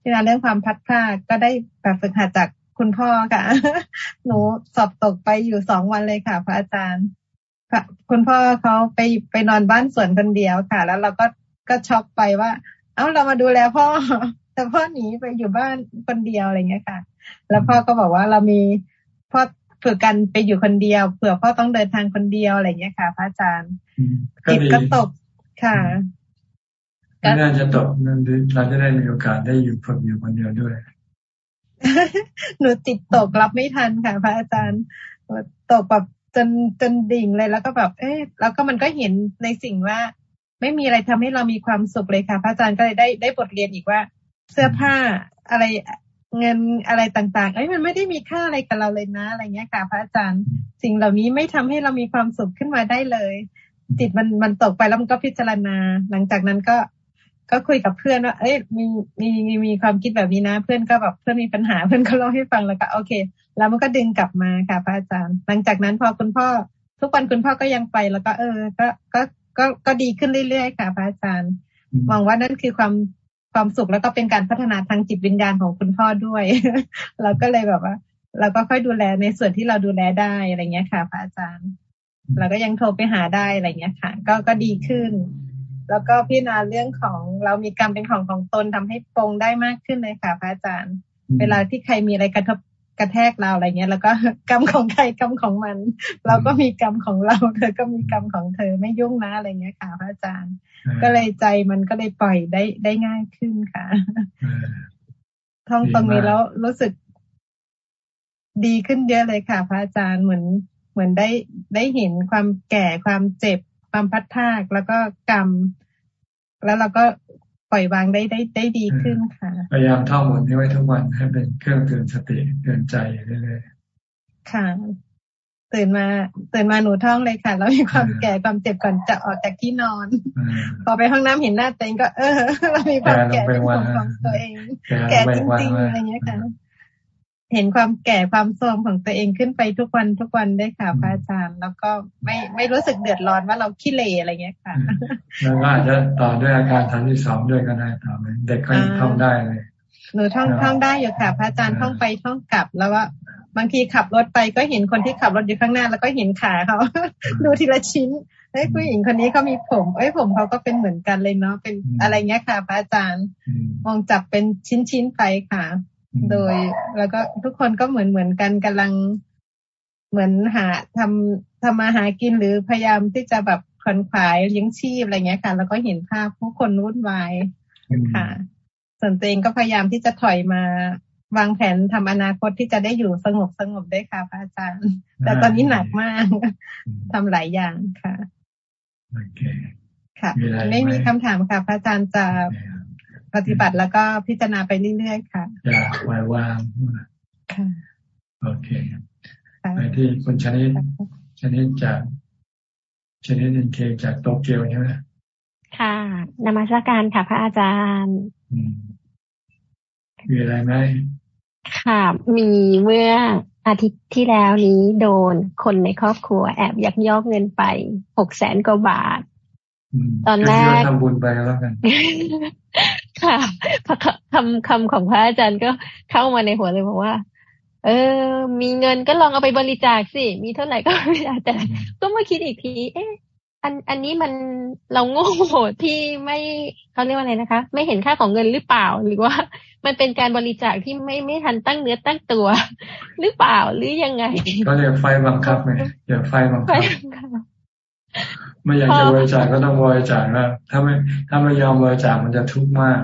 ที่นาเรื่องความพัดพลาดก็ได้แบบฝึกหัดจากคุณพ่อค่ะ หนูสอบตกไปอยู่สองวันเลยค่ะ พระอาจารย์คุณพ่อเขาไปไปนอนบ้านสวนคนเดียวค่ะ แล้วเราก็ก็ช็อกไปว่า เอ้าเรามาดูแลพ่อ แต่พ่อหนีไปอยู่บ้านคนเดียวอะไรเงี้ยค่ะ แล้วพ่อก็บอกว่าเรามีพ่อฝึกกันไปอยู่คนเดียวเผื่อพ่อต้องเดินทางคนเดียวอะไรเงี้ยค่ะ พระอาจารย์จิตก็ตกค่ะ ไม่น่าจะตกนั่นเราจะได้มีโอกาสได้อยู่ฝึกอยู่คนเดียวด้วย หนูติดตกรับไม่ทันค่ะ พระอาจารย์ตกแบบจนจนดิ่งเลยแล้วก็แบบ เอ๊ะแล้วก็มันก็เห็นในสิ่งว่า ไม่มีอะไรทำให้เรามีความสุขเลยค่ะ พระอาจารย์ก็เลยได้ได้บทเรียนอีกว่า เสื้อผ้าอะไรเงินอะไรต่างๆ เอ้ยมันไม่ได้มีค่าอะไรกับเราเลยนะอะไรเงี้ยค่ะ พระอาจารย์ สิ่งเหล่านี้ไม่ทำให้เรามีความสุขขึ้นมาได้เลย จิตมันมันตกไปแล้วมันก็พิจารณา หลังจากนั้นก็ ก็คุยกับเพื่อนว่า เอ้ยมีมีมีมีความคิดแบบนี้นะ เพื่อนก็แบบเพื่อนมีปัญหาเพื่อนก็เล่าให้ฟังแล้วก็โอเค แล้วมันก็ดึงกลับมาค่ะพระอาจารย์ หลังจากนั้นพอคุณพ่อ ทุกวันคุณพ่อก็ยังไปแล้วก็เออ ก็ก็ก็ก็ดีขึ้นเรื่อยๆค่ะพระอาจารย์มองว่านั่นคือความความสุขแล้วก็เป็นการพัฒนาทางจิตวิญญาณของคุณพ่อด้วย เราก็เลยแบบว่า เราก็ค่อยดูแลในส่วนที่เราดูแลได้อะไรเงี้ยค่ะพระอาจารย์ เราก็ยังโทรไปหาได้อะไรเงี้ยค่ะ ก็ก็ดีขึ้น แล้วก็พิจารณาเรื่องของเรามีกรรมเป็นของของตนทำให้ปรงได้มากขึ้นเลยค่ะพระอาจารย์ เวลาที่ใครมีอะไรกระทบกระแทกเราอะไรเงี้ย แล้วก็กรรมของใครกรรมของมัน เราก็มีกรรมของเราเธอก็มีกรรมของเธอไม่ยุ่งนะอะไรเงี้ยค่ะพระอาจารย์ ก็เลยใจมันก็เลยปล่อยได้ได้ง่ายขึ้นค่ะท่องตรงนี้แล้วรู้สึกดีขึ้นเยอะเลยค่ะ พระอาจารย์เหมือนเหมือนได้ได้เห็นความแก่ความเจ็บ ความพัดพากแล้วก็กรรม แล้วเราก็ปล่อยวางได้ได้ได้ดีขึ้นค่ะ พยายามท่องบทนี้ไว้ทุกวันให้เป็นเครื่องเตือนสติเตือนใจเรื่อยๆค่ะตื่นมาตื่นมาหนูท่องเลยค่ะ แล้วมีความแก่ความเจ็บก่อนจะออกจากที่นอน พอไปห้องน้ำเห็นหน้าตัวเองก็เออเรามีความแก่เป็นของตัวเอง แก่จริงๆอะไรเงี้ยค่ะ เห็นความแก่ความโทรมของตัวเองขึ้นไปทุกวันทุกวันได้ค่ะพระอาจารย์ แล้วก็ไม่ไม่รู้สึกเดือดร้อนว่าเราขี้เลอะไรเงี้ยค่ะแล้วก็อาจจะต่อด้วยอาการทางที่สองด้วยก็ได้ต่อไปเด็กก็ท่องได้เลยหนูท่องท่องได้อยู่ค่ะ พระอาจารย์ท่องไปท่องกลับแล้วว่าบางทีขับรถไปก็เห็นคนที่ขับรถอยู่ข้างหน้า แล้วก็เห็นขาเขาดูทีละชิ้นเอ้ผู้หญิงคนนี้เขามีผมเอ้ผมเขาก็เป็นเหมือนกันเลยเนาะเป็นอะไรเงี้ยค่ะ พระอาจารย์มองจับเป็นชิ้นๆไปค่ะ โดยแล้วก็ทุกคนก็เหมือนเหมือนกันกำลังเหมือนหาทำทำมาหากินหรือพยายามที่จะแบบขนขวายเลี้ยงชีพอะไรเงี้ยค่ะ แล้วก็เห็นภาพผู้คนวุ่นวายค่ะ ส่วนตัวเองก็พยายามที่จะถอยมาวางแผนทำอนาคตที่จะได้อยู่สงบสงบได้ค่ะพระอาจารย์ แต่ตอนนี้หนักมากทำหลายอย่างค่ะโอเคค่ะ ไม่มีคำถามค่ะ พระอาจารย์จะ ปฏิบัติแล้วก็พิจารณาไปเรื่อยๆค่ะอย่าไว้วางค่ะโอเคไปที่คุณชนิดชนิดจากชนิดเอ็นเคจากโตเกียวใช่ไหมค่ะนมัสการค่ะ พระอาจารย์มีอะไรไหมค่ะ มีเมื่ออาทิตย์ที่แล้วนี้โดนคนในครอบครัวแอบยักยอกเงินไปหกแสนกว่าบาท ตอนแรกทำบุญไปแล้วกัน ค่ะคำคำของพระอาจารย์ก็เข้ามาในหัวเลยบอกว่า เออ มีเงินก็ลองเอาไปบริจาคสิ มีเท่าไหร่ก็บริจาคแต่ ก็มาคิดอีกที เอ๊ะอันอันนี้มันเราโง่ที่ไม่เขาเรียกว่าอะไรนะคะ ไม่เห็นค่าของเงินหรือเปล่า หรือว่า มันเป็นการบริจาคที่ไม่ไม่ทันตั้งเนื้อตั้งตัว หรือเปล่าหรือยังไง ก็เรียกไฟบังคับไหมอย่าไฟบังคับ ไม่อยากจะบริจาคก็ต้องบริจาคแล้วถ้าไม่ถ้าไม่ยอมบริจาคมันจะทุกข์มาก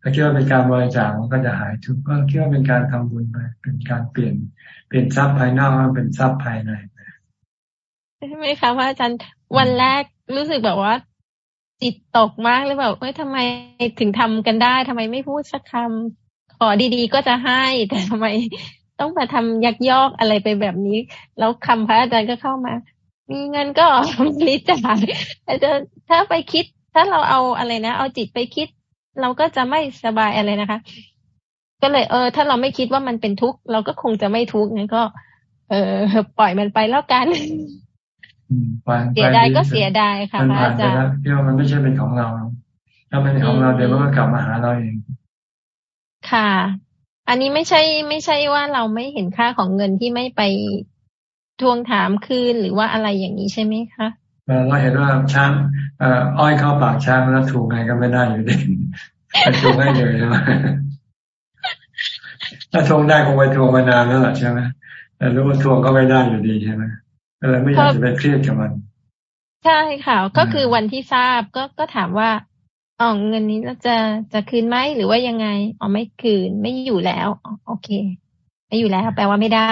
ถ้าคิดว่าเป็นการบริจาคมันก็จะหายทุกข์ก็คิดว่าเป็นการทำบุญไปเป็นการเปลี่ยนเปลี่ยนทรัพย์ภายนอกมาเป็นทรัพย์ภายในใช่ไหมคะพระอาจารย์วันแรกรู้สึกแบบว่าจิตตกมากเลยแบบเฮ้ยทำไมถึงทำกันได้ทำไมไม่พูดสักคำขอดีๆก็จะให้แต่ทำไมต้องมาทำยักยอกอะไรไปแบบนี้ แล้วคำพระอาจารย์ก็เข้ามา มีเงินก็บริจาคแต่จะถ้าไปคิด ถ้าเราเอาอะไรนะเอาจิตไปคิด เราก็จะไม่สบายอะไรนะคะ ก็เลย เออ ถ้าเราไม่คิดว่ามันเป็นทุกข์เราก็คงจะไม่ทุกข์งั้นก็ เออปล่อยมันไปแล้วกันเสียดายก็เสียดายค่ะพระอาจารย์ที่ว่ามันไม่ใช่เป็นของเรา ถ้ามันเป็นของเราเดี๋ยวมันก็กลับมาหาเราเอง ค่ะ อันนี้ไม่ใช่ไม่ใช่ว่าเราไม่เห็นค่าของเงินที่ไม่ไป ทวงถามคืนหรือว่าอะไรอย่างนี้ใช่ไหมคะเราเห็นว่าช้างอ้อยเข้าปากช้างแล้วถูกไงก็ไม่ได้อยู่ดีไปทวงให้เลยใช่ไหมถ้าทวงได้คงไปทวงมานานแล้วล่ะใช่ไหมแต่รู้ว่าทวงก็ไม่ได้อยู่ดีใช่ไหมก็เลยไม่อยากจะไปเครียดกับมัน ใช่ค่ะ ก็คือวันที่ทราบก็ก็ถามว่าอ๋อเงินนี้เราจะจะคืนไหมหรือว่ายังไงอ๋อไม่คืนไม่อยู่แล้วโอเค ไม่อยู่แล้ว แปลว่าไม่ได้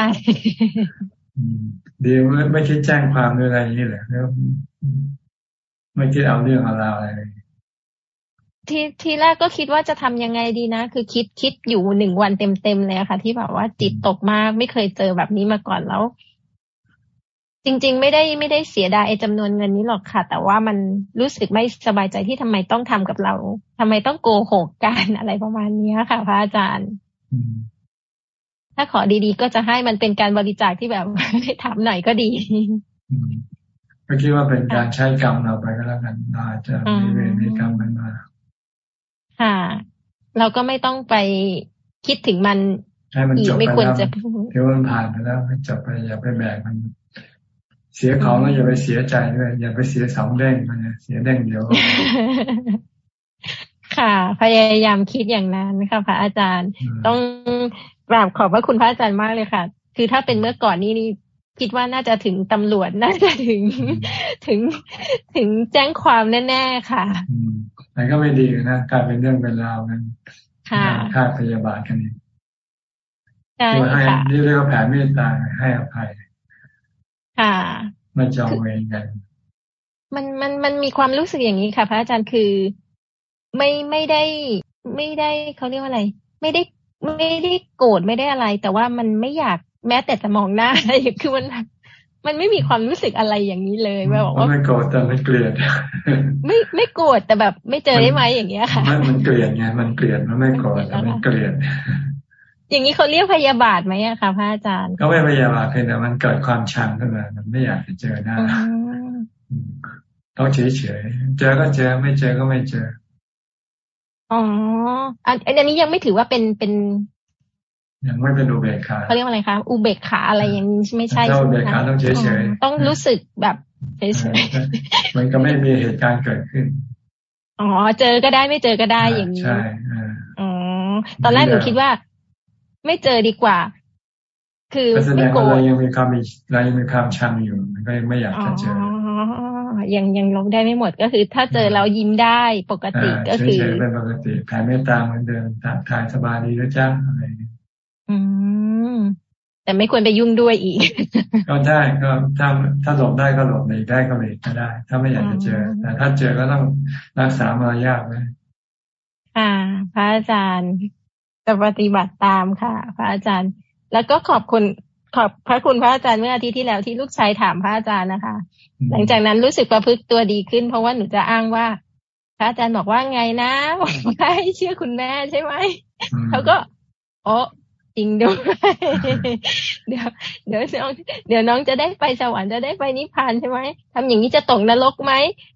ดีไม่ไม่คิดแจ้งความหรืออะไรอย่างนี้เลยแล้วไม่คิดเอาเรื่องเอาราวอะไรทีทีแรกก็คิดว่าจะทำยังไงดีนะ คือคิดคิดอยู่หนึ่งวันเต็มเต็มเลยค่ะ ที่แบบว่าจิตตกมากไม่เคยเจอแบบนี้มาก่อนแล้ว จริง ๆ ไม่ได้ไม่ได้เสียดายจำนวนเงินนี้หรอกค่ะ แต่ว่ามันรู้สึกไม่สบายใจที่ทำไมต้องทำกับเราทำไมต้องโกหกกันอะไรประมาณนี้ค่ะ พระอาจารย์ ถ้าขอดีๆ ก็จะให้มันเป็นการบริจาคที่แบบไม่ถามหน่อยก็ดีก็คิดว่าเป็นการใช้กรรมเราไปก็แล้วกันอาจจะมีเวรมีกรรมมันมาค่ะ เราก็ไม่ต้องไปคิดถึงมันให้มันจบไปแล้วเดี๋ยวมันผ่านไปแล้วไม่จบไปอย่าไปแบกมัน เสียของแล้วอย่าไปเสียใจด้วยอย่าไปเสียสองเด้งมันเสียเด้งเดียว ค่ะ พยายามคิดอย่างนั้นค่ะพระอาจารย์ ต้อง กราบขอบพระคุณพระอาจารย์มากเลยค่ะ คือถ้าเป็นเมื่อก่อนนี่นี่คิดว่าน่าจะถึงตำรวจน่าจะถึงถึงถึงแจ้งความแน่ๆค่ะแต่ก็ไม่ดีนะกลายเป็นเรื่องเป็นราวกันค่าพยาบาทกันนี่ใช่ค่ะนี่เรียกว่าแผ่เมตตาให้อภัย ค่ะไม่จองเวรกันมันมันมันมีความรู้สึกอย่างนี้ค่ะ พระอาจารย์คือไม่ไม่ได้ ไม่ได้เขาเรียกว่าอะไร ไม่ได้ ไม่ได้โกรธไม่ได้อะไร แต่ว่ามันไม่อยากแม้แต่จะมองหน้าคือมันมันไม่มีความรู้สึกอะไรอย่างนี้เลยแบบว่าไม่โกรธแต่ไม่เกลียดไม่ไม่โกรธแต่แบบไม่เจอได้ไหมอย่างเงี้ยค่ะมันเกลียดไงมันเกลียดมันไม่โกรธแต่ไม่เกลียด อย่างนี้เขาเรียกพยาบาทไหมอะคะพระอาจารย์ก็ไม่พยาบาทเพียงแต่มันเกิดความชังขึ้นมามันไม่อยากจะเจอหน้าต้องเฉยเฉยเจอก็เจอไม่เจอก็ไม่เจอ อ๋ออันนี้ยังไม่ถือว่าเป็นเป็นยังไม่เป็นอุเบกขาเขาเรียกว่าอะไรคะอุเบกขาอะไรอย่างนี้ไม่ใช่ใช่อุเบกขาต้องเฉยเฉยต้องรู้สึกแบบเฉยเฉยมันก็ไม่มีเหตุการณ์เกิดขึ้นอ๋อเจอก็ได้ไม่เจอก็ได้อย่างนี้ใช่อ๋อตอนแรกหนูคิดว่า ไม่เจอดีกว่า คือไม่โกรธเรายังมีความมีเรายังมีความชังอยู่มันก็ยังไม่อยากจะเจอ ยังยังลงได้ไม่หมดก็คือ ถ้าเจอแล้วยิ้มได้ปกติก็คือเฉยๆเป็นปกติแผ่เมตตาเหมือนเดิมทายสบายดีแล้วจ้าอะไรอืมแต่ไม่ควรไปยุ่งด้วยอีก ก็ได้ก็ถ้าถ้าหลบได้ก็หลบหลีได้ก็หลีก็ได้ ถ้าไม่อยากจะเจอแต่ถ้าเจอก็ต้องรักษามารยาทไว้ค่ะ พระอาจารย์จะปฏิบัติตามค่ะ พระอาจารย์ แล้วก็ขอบคุณ ขอบพระคุณพระอาจารย์เมื่ออาทิตย์ที่แล้วที่ลูกชายถามพระอาจารย์นะคะ หลังจากนั้นรู้สึกประพฤติตัวดีขึ้น เพราะว่าหนูจะอ้างว่า พระอาจารย์บอกว่าไงนะบอกว่าให้เชื่อคุณแม่ใช่ไหมเขาก็โอ้จริงด้วยเดี๋ยวเดี๋ยวน้องเดี๋ยวน้องจะได้ไปสวรรค์จะได้ไปนิพพานใช่ไหมทำอย่างนี้จะตกนรกไหม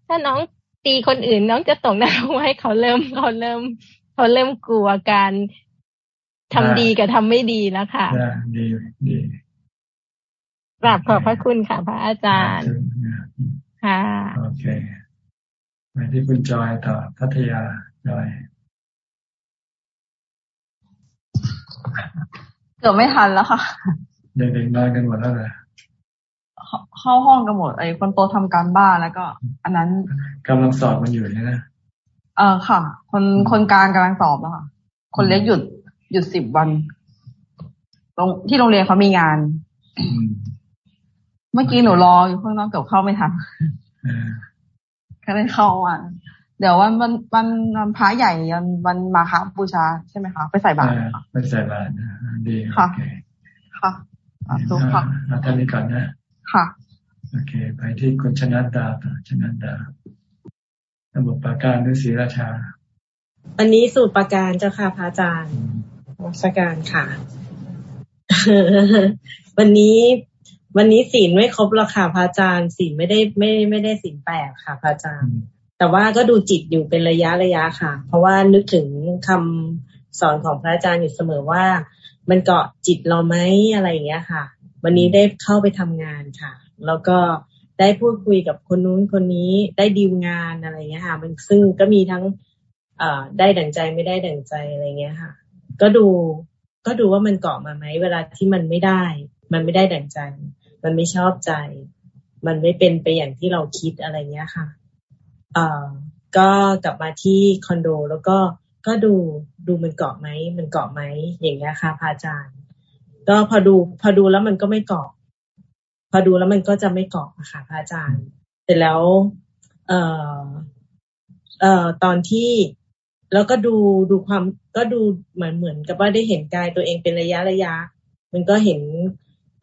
ถ้าน้องตีคนอื่น น้องจะตกนรกไหมเขาเริ่มเขาเริ่มเขาเริ่มกลัวการทำดีกับทำไม่ดีแล้วค่ะดีดี กราบขอบพระคุณค่ะ พระอาจารย์ ค่ะ โอเคไปที่คุณจอยต่อพัทยาจอยเกือบไม่ทันแล้วค่ะเด็กๆนอนกันหมดแล้วเลยเข้าห้องกันหมดไอ้คนโตทำการบ้านแล้วก็ อันนั้นกำลังสอบมันอยู่นี่นะเออค่ะ คนคนกลางกำลังสอบแล้วค่ะ คนเล็กหยุดหยุดสิบวันตรงที่โรงเรียนเขามีงาน เมื่อกี้หนูรออยู่ข้างนอกเกือบเข้าไม่ทันก็เลยเข้าอะเดี๋ยววันวันวันวันพระใหญ่วันวันมาคบูชาใช่ไหมคะไปใส่บาตรไปใส่บาตรดีค่ะค่ะถูกค่ะท่านนี้ก่อนนะ ค่ะ โอเค ไปที่คุณชนะดาต่อชนะดาระบบประการหรือศรีราชา อันนี้สูตรประการเจ้าค่ะพระอาจารย์วัชการค่ะ วันนี้ วันนี้ศีลไม่ครบหรอกค่ะพระอาจารย์ศีลไม่ได้ไม่ไม่ได้ศีลแปดค่ะพระอาจารย์ แต่ว่าก็ดูจิตอยู่เป็นระยะระยะค่ะ เพราะว่านึกถึงคำสอนของพระอาจารย์อยู่เสมอว่า มันเกาะจิตเราไหมอะไรอย่างเงี้ยค่ะ วันนี้ได้เข้าไปทำงานค่ะ แล้วก็ได้พูดคุยกับคนนู้นคนนี้ได้ดีลงานอะไรเงี้ยค่ะ มันซึ่งก็มีทั้งเอ่อได้ดั่งใจไม่ได้ดั่งใจอะไรเงี้ยค่ะ ก็ดูก็ดูว่ามันเกาะมาไหมเวลาที่มันไม่ได้ มันไม่ได้ดั่งใจ มันไม่ชอบใจ มันไม่เป็นไปอย่างที่เราคิดอะไรเงี้ยค่ะเอ่อก็กลับมาที่คอนโด แล้วก็ก็ดูดูมันเกาะไหมมันเกาะไหมอย่างเงี้ยค่ะพระอาจารย์ ก็พอดูพอดูแล้วมันก็ไม่เกาะ พอดูแล้วมันก็จะไม่เกาะะค่ะพระอาจารย์เสร็จแล้ว เอ่อเอ่อตอนที่แล้วก็ดูดูความก็ดูเหมือนเหมือนกับว่าได้เห็นกายตัวเองเป็นระยะระยะ มันก็เห็น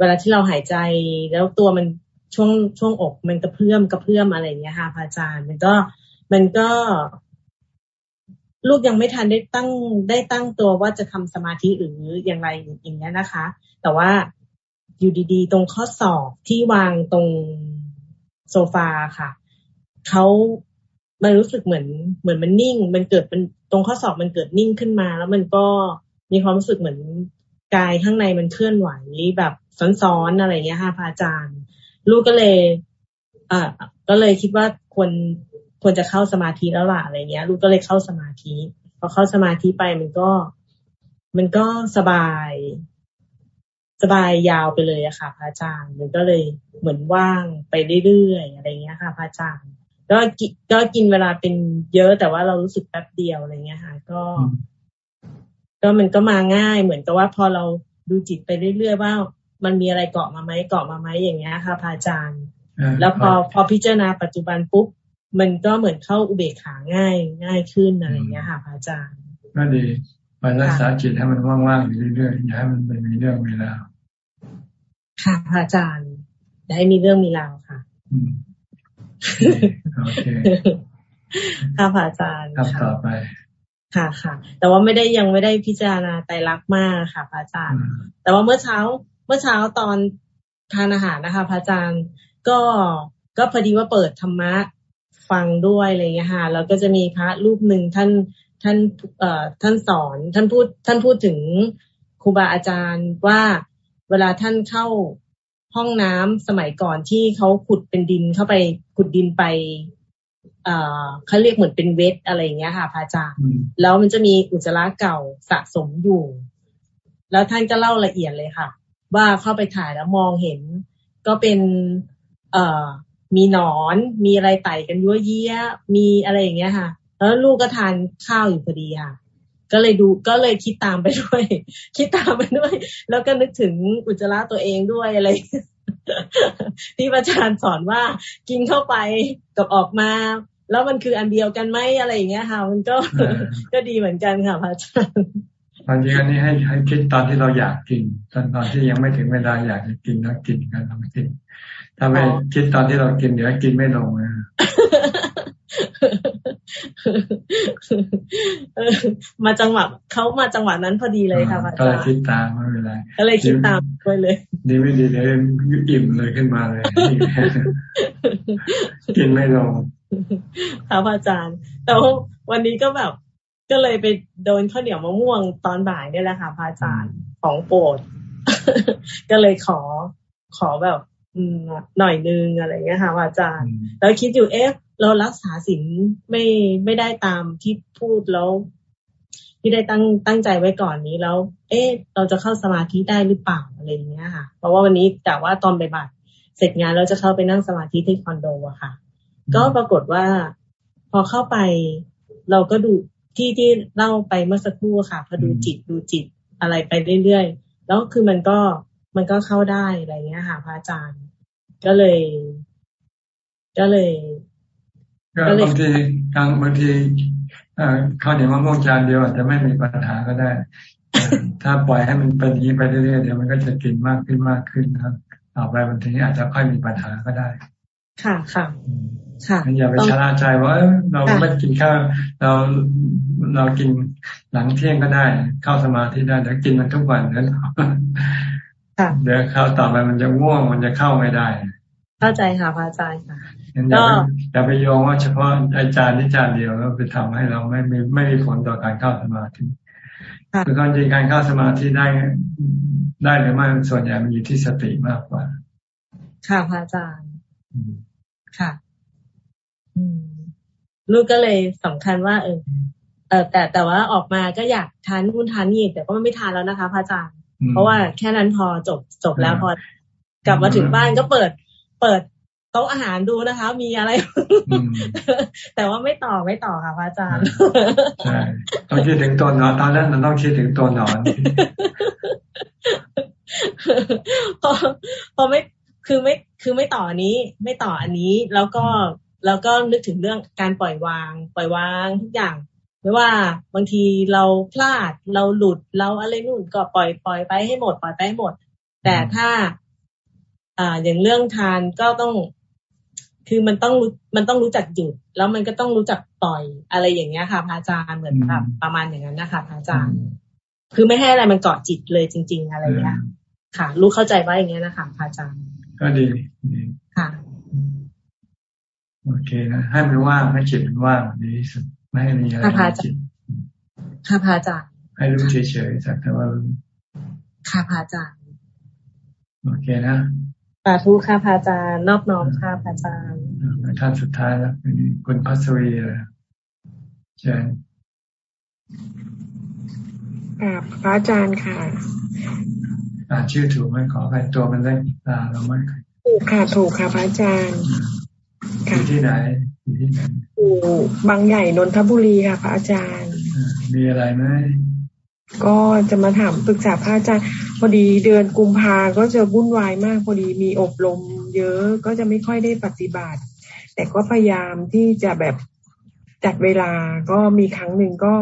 เวลาที่เราหายใจแล้วตัวมันช่วงช่วงอกมันกระเพื่อมกระเพื่อมอะไรอย่างเงี้ยค่ะพระอาจารย์ มันก็มันก็ ลูกยังไม่ทันได้ตั้งได้ตั้งตัวว่าจะทำสมาธิหรืออย่างไรอย่างเงี้ยนะคะ แต่ว่าอยู่ดีๆ ตรงข้อศอกที่วางตรงโซฟาค่ะเขามันรู้สึกเหมือนเหมือนมันนิ่ง มันเกิดเป็นตรงข้อศอกมันเกิดนิ่งขึ้นมา แล้วมันก็มีความรู้สึกเหมือน กายข้างในมันเคลื่อนไหวแบบซ้อนๆอะไรเงี้ยค่ะพระอาจารย์ ลูกก็เลยอ่าก็เลยคิดว่าควรควรจะเข้าสมาธิแล้วล่ะอะไรเงี้ย ลูกก็เลยเข้าสมาธิพอเข้าสมาธิไปมันก็ มันก็สบาย สบายยาวไปเลยอะค่ะพระอาจารย์มันก็เลยเหมือนว่างไปเรื่อยๆอะไรเงี้ยค่ะพระอาจารย์ก็ก็กินเวลาเป็นเยอะแต่ว่าเรารู้สึกแป๊บเดียวอะไรเงี้ยค่ะ ก็ ก็มันก็มาง่าย เหมือนกับว่าพอเราดูจิตไปเรื่อยๆว่ามันมีอะไรเกาะมาไหมเกาะมาไหมอย่างเงี้ยค่ะพระอาจารย์ แล้วพอพอพิจารณาปัจจุบันปุ๊บมันก็เหมือนเข้าอุเบกขาง่ายง่ายขึ้นอะไรเงี้ยค่ะพระอาจารย์ก็ดีไปรักษาจิตให้มันว่างๆอยู่เรื่อยๆอย่าให้มันเป็นมีเรื่องเวลาค่ะพระอาจารย์ได้มีเรื่องมีราวค่ะโอเคค่ะพระอาจารย์ครับต่อไป ค่ะค่ะ แต่ว่าไม่ได้ยังไม่ได้พิจารณาไตรลักษณ์มากค่ะพระอาจารย์ แต่ว่าเมื่อเช้าเมื่อเช้าตอนทานอาหารนะคะพระอาจารย์ก็ก็พอดีว่าเปิดธรรมะฟังด้วยอะไรเงี้ยค่ะแล้วก็จะมีพระรูปหนึ่งท่านท่านเอ่อท่านสอนท่านพูดท่านพูดถึงครูบาอาจารย์ว่าเวลาท่านเข้าห้องน้ำสมัยก่อนที่เขาขุดเป็นดินเข้าไปขุดดินไป เอ่อเขาเรียกเหมือนเป็นเวทอะไรอย่างเงี้ยค่ะพระอาจารย์แล้วมันจะมีอุจจาระเก่าสะสมอยู่ แล้วท่านก็เล่าละเอียดเลยค่ะ ว่าเข้าไปถ่ายแล้วมองเห็น ก็เป็น เอ่อมีหนอน มีอะไรไต่กันยั่วเยี้ย มีอะไรอย่างเงี้ยค่ะ แล้วลูกก็ทานข้าวอยู่พอดีค่ะ ก็เลยดู ก็เลยคิดตามไปด้วย คิดตามไปด้วย แล้วก็นึกถึงอุจจาระตัวเองด้วยอะไร ที่อาจารย์สอนว่ากินเข้าไปกับออกมา แล้วมันคืออันเดียวกันไหมอะไรอย่างเงี้ยค่ะ มันก็ก็ดีเหมือนกันค่ะพระอาจารย์ตอนนี้อันนี้ให้ให้คิดตอนที่เราอยากกิน ตอนตอนที่ยังไม่ถึงเวลาอยากจะกินแล้วกินกันทำกิน ถ้าไม่คิดตอนที่เรากินเดี๋ยวกินไม่ลงนะมาจังหวะเขามาจังหวะนั้นพอดีเลยค่ะอาจารย์ก็เลยคิดตามไม่เป็นไรก็เลยคิดตามไปเลยดีไม่ดีเลยอิ่มเลยขึ้นมาเลย กินไม่ลง ค่ะอาจารย์ แต่ว่าวันนี้ก็แบบ ก็เลยไปโดนข้าวเหนียวมะม่วงตอนบ่ายนี่แหละค่ะพระอาจารย์ของโปรด ก็เลยขอขอแบบหน่อยนึงอะไรเงี้ยค่ะอาจารย์ แล้วคิดอยู่เอ๊ะเรารักษาศีลไม่ไม่ได้ตามที่พูดแล้ว ที่ได้ตั้งตั้งใจไว้ก่อนนี้แล้ว เอ๊ะ เราจะเข้าสมาธิได้หรือเปล่าอะไรเงี้ยค่ะ เพราะว่าวันนี้แต่ว่าตอนบ่ายเสร็จงานเราจะเข้าไปนั่งสมาธิที่คอนโดอะค่ะ ก็ปรากฏว่าพอเข้าไปเราก็ดูที่ที่เล่าไปเมื่อสักครู่ค่ะพอดูจิตดูจิตอะไรไปเรื่อยๆแล้วคือมันก็มันก็เข้าได้อะไรเงี้ยค่ะพระอาจารย์ ก็เลย ก็เลยก็บางทีทางบางทีข้าวเหนียวมะม่วงจานเดียวอาจจะไม่มีปัญหาก็ได้ ถ้าปล่อยให้มันเป็นอย่างนี้ไปเรื่อยๆเดี๋ยวมันก็จะกินมากขึ้นมากขึ้นนะครับต่อไปบางทีอาจจะค่อยมีปัญหาก็ได้ ค่ะค่ะค่ะอย่าไปชะล่าใจว่าเราไม่กินข้าวเราเรากินหลังเที่ยงก็ได้เข้าสมาธิได้แต่กินมันทุกวันนั้นเดี๋ยวเข้าต่อไปมันจะง่วงมันจะเข้าไม่ได้เข้าใจค่ะพระอาจารย์ค่ะก็อย่าไปโยงว่าเฉพาะอาจารย์นิจารเดียวแล้วไปทำให้เราไม่มีไม่มีผลต่อการเข้าสมาธิคือการจริงการเข้าสมาธิได้ได้หรือไม่ส่วนใหญ่มันอยู่ที่สติมากกว่า ค่ะพระอาจารย์ ค่ะลูกก็เลยสำคัญว่า เออเออแต่แต่ว่าออกมาก็อยากทานนู่นทานนี่แต่ก็ไม่ทานแล้วนะคะพระอาจารย์ เพราะว่าแค่นั้นพอจบจบแล้วพอ กลับมาถึงบ้านก็เปิด เปิดโต๊ะอาหารดูนะคะ มีอะไร แต่ว่าไม่ต่อไม่ต่อค่ะพระอาจารย์ใช่ต้องคิดถึงตัวนอนตอนแรกมันต้องคิดถึงตัวนอนพอพอไม่ คือไม่คือไม่ต่ออันนี้ ไม่ต่ออันนี้แล้วก็แล้วก็นึกถึงเรื่องการปล่อยวาง ปล่อยวางทุกอย่าง ไม่ว่าบางทีเราพลาดเราหลุดเราอะไรนู่นก็ปล่อยปล่อยไปให้หมด ปล่อยไปให้หมด แต่ถ้า อ่าอย่างเรื่องทานก็ต้องคือมันต้องมันต้องรู้จักหยุด แล้วมันก็ต้องรู้จักปล่อยอะไรอย่างเงี้ยค่ะพระอาจารย์เหมือนแบบประมาณอย่างนั้นนะคะพระอาจารย์ คือไม่ให้อะไรมันเกาะจิตเลยจริง ๆ อะไรเงี้ยค่ะ รู้เข้าใจว่าอย่างเงี้ยนะคะพระอาจารย์ ก็ดีค่ะโอเคนะให้มันว่างให้จิตมันว่างดีที่สุดไม่ให้มีอะไรจิตค่ะพระอาจารย์ให้รู้เฉยๆสักแต่ว่าค่ะพระอาจารย์โอเคนะสาธุค่ะพระอาจารย์นอบน้อมค่ะพระอาจารย์ท่านสุดท้ายแล้วคุณพัสวีเลยเชิญพระอาจารย์ค่ะ อ่านชื่อถูกไหมขอไปตัวมันเล็กตาเราไม่ถูกค่ะถูกค่ะพระอาจารย์อยู่ที่ไหนอยู่ที่ไหนอยู่บางใหญ่นนทบุรีค่ะ พระอาจารย์ มีอะไรไหมก็จะมาถามปรึกษาพระอาจารย์ พอดีเดือนกุมภาก็จะวุ่นวายมาก พอดีมีอบรม เยอะก็จะไม่ค่อยได้ปฏิบัติ แต่ก็พยายามที่จะแบบจัดเวลาก็มีครั้งหนึ่งก็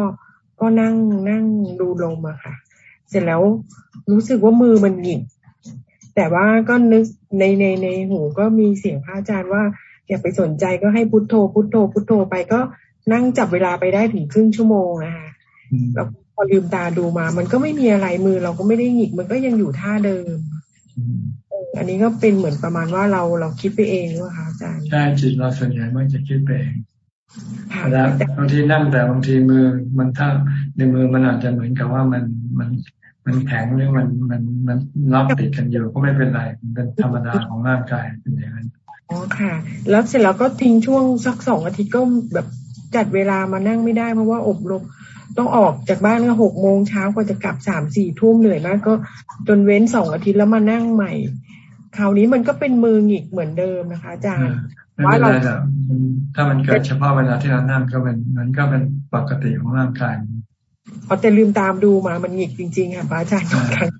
ก็นั่งนั่งดูลมอะค่ะ เสร็จแล้ว รู้สึกว่ามือมันหงิกแต่ว่าก็นึกในในในหูก็มีเสียงพระอาจารย์ว่า อย่าไปสนใจก็ให้พุทโธ พุทโธ พุทโธไปก็นั่งจับเวลาไปได้ถึงครึ่งชั่วโมงนะคะแล้วพอลืมตาดูมา มันก็ไม่มีอะไรมือเราก็ไม่ได้หงิกมันก็ยังอยู่ท่าเดิมอันนี้ก็เป็นเหมือนประมาณว่าเราเราคิดไปเองว่าคะอาจารย์ใช่จิตเราส่วนใหญ่มันจะคิดไปเองแล้วบางทีนั่งแต่บางทีมือมันถ้าในมือมันอาจจะเหมือนกับว่ามันมัน มันแข็งหรือมันมันมันรับติดกันอยู่ก็ไม่เป็นไรมันเป็นธรรมดาของร่างกายเป็นอย่างนั้นอ๋อค่ะ แล้วเสร็จแล้วก็ทิ้งช่วงสักสองอาทิตย์ก็แบบจัดเวลามานั่งไม่ได้เพราะว่าอบรมต้องออกจากบ้านก็หกโมงเช้ากว่าจะกลับสามสี่ทุ่มเหนื่อยมากก็จนเว้นสองอาทิตย์แล้วมานั่งใหม่ คราวนี้มันก็เป็นมือหงิกเหมือนเดิมนะคะอาจารย์ว่าเราถ้ามันเกิดเฉพาะเวลาที่เรานั่งก็เป็นมันก็เป็นปกติของร่างกาย พอแต่ลืมตามดูมามันหงิกจริงๆค่ะพระอาจารย์ทุกครั้ง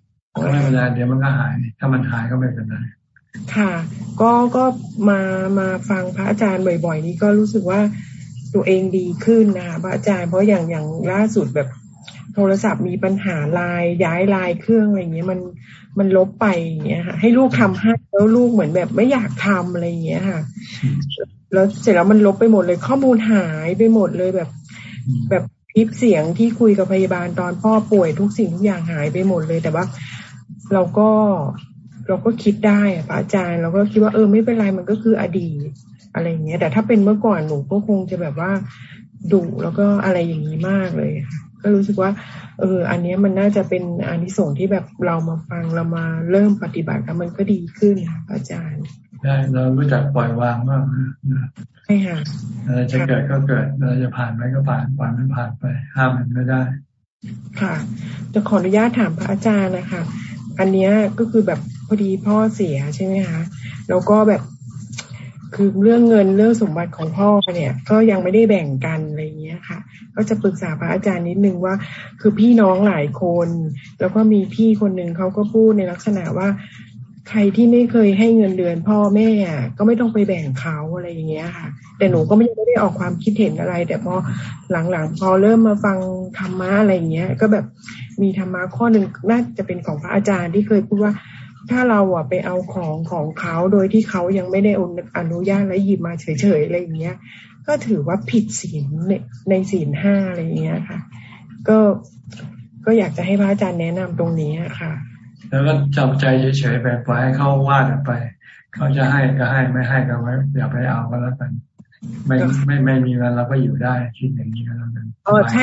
ไม่เป็นไรเดี๋ยวมันก็หาย ถ้ามันหายก็ไม่เป็นไรค่ะ ก็ก็มามาฟังพระอาจารย์บ่อย ๆ นี้ก็รู้สึกว่าตัวเองดีขึ้นนะคะพระอาจารย์เพราะอย่างอย่างล่าสุดแบบโทรศัพท์มีปัญหาลายย้ายลายเครื่องอะไรเงี้ยมันมันลบไปอย่างเงี้ยค่ะให้ลูกทำให้แล้วลูกเหมือนแบบไม่อยากทำอะไรเงี้ยค่ะ แล้วเสร็จแล้วมันลบไปหมดเลยข้อมูลหายไปหมดเลยแบบ แบบ คลิปเสียงที่คุยกับพยาบาลตอนพ่อป่วยทุกสิ่งทุกอย่างหายไปหมดเลย แต่ว่าเราก็เราก็คิดได้อะพระอาจารย์เราก็คิดว่าเออไม่เป็นไรมันก็คืออดีตอะไรเงี้ย แต่ถ้าเป็นเมื่อก่อนหนูก็คงจะแบบว่าดุแล้วก็อะไรอย่างนี้มากเลยค่ะก็รู้สึกว่า เออ อันนี้มันน่าจะเป็นอานิสงส์ที่แบบเรามาฟังเรามาเริ่มปฏิบัติแล้วมันก็ดีขึ้นอาจารย์ ได้เรารู้จักปล่อยวางมากนะใช่ค่ะอะไรจะเกิดก็เกิดอะไรจะผ่านไปก็ผ่านปล่อยมันผ่านไป ห้ามมันไม่ได้ ค่ะจะขออนุญาตถามพระอาจารย์นะคะ อันเนี้ยก็คือแบบพอดีพ่อเสียใช่ไหมคะแล้วก็แบบคือเรื่องเงินเรื่องสมบัติของพ่อเนี่ย ก็ยังไม่ได้แบ่งกันอะไรเงี้ยค่ะ ก็จะปรึกษาพระอาจารย์นิดนึงว่า คือพี่น้องหลายคน แล้วก็มีพี่คนหนึ่งเขาก็พูดในลักษณะว่า ใครที่ไม่เคยให้เงินเดือน พ่อแม่ก็ไม่ต้องไปแบ่งเขาอะไรอย่างเงี้ยค่ะ แต่หนูก็ไม่ได้ออกความคิดเห็นอะไร แต่พอหลังๆ พอเริ่มมาฟังธรรมะอะไรเงี้ย ก็แบบมีธรรมะข้อหนึ่งน่าจะเป็นของพระอาจารย์ที่เคยพูดว่าถ้าเราอะไปเอาของของเขาโดยที่เขายังไม่ได้อนุญาตและหยิบมาเฉยๆอะไรอย่างเงี้ย ก็ถือว่าผิดศีลในในศีลห้าอะไรอย่างเงี้ยค่ะ ก็ก็อยากจะให้พระอาจารย์แนะนำตรงนี้ค่ะ แล้วก็จำใจเฉยๆไปปล่อยให้เขาวาดไป เขาจะให้ก็ให้ไม่ให้ก็ไว้อย่าไปเอาก็แล้วกันไม่ไม่ไม่มีเงินเราก็อยู่ได้คิดอย่างนี้ก็แล้วกันเออใช่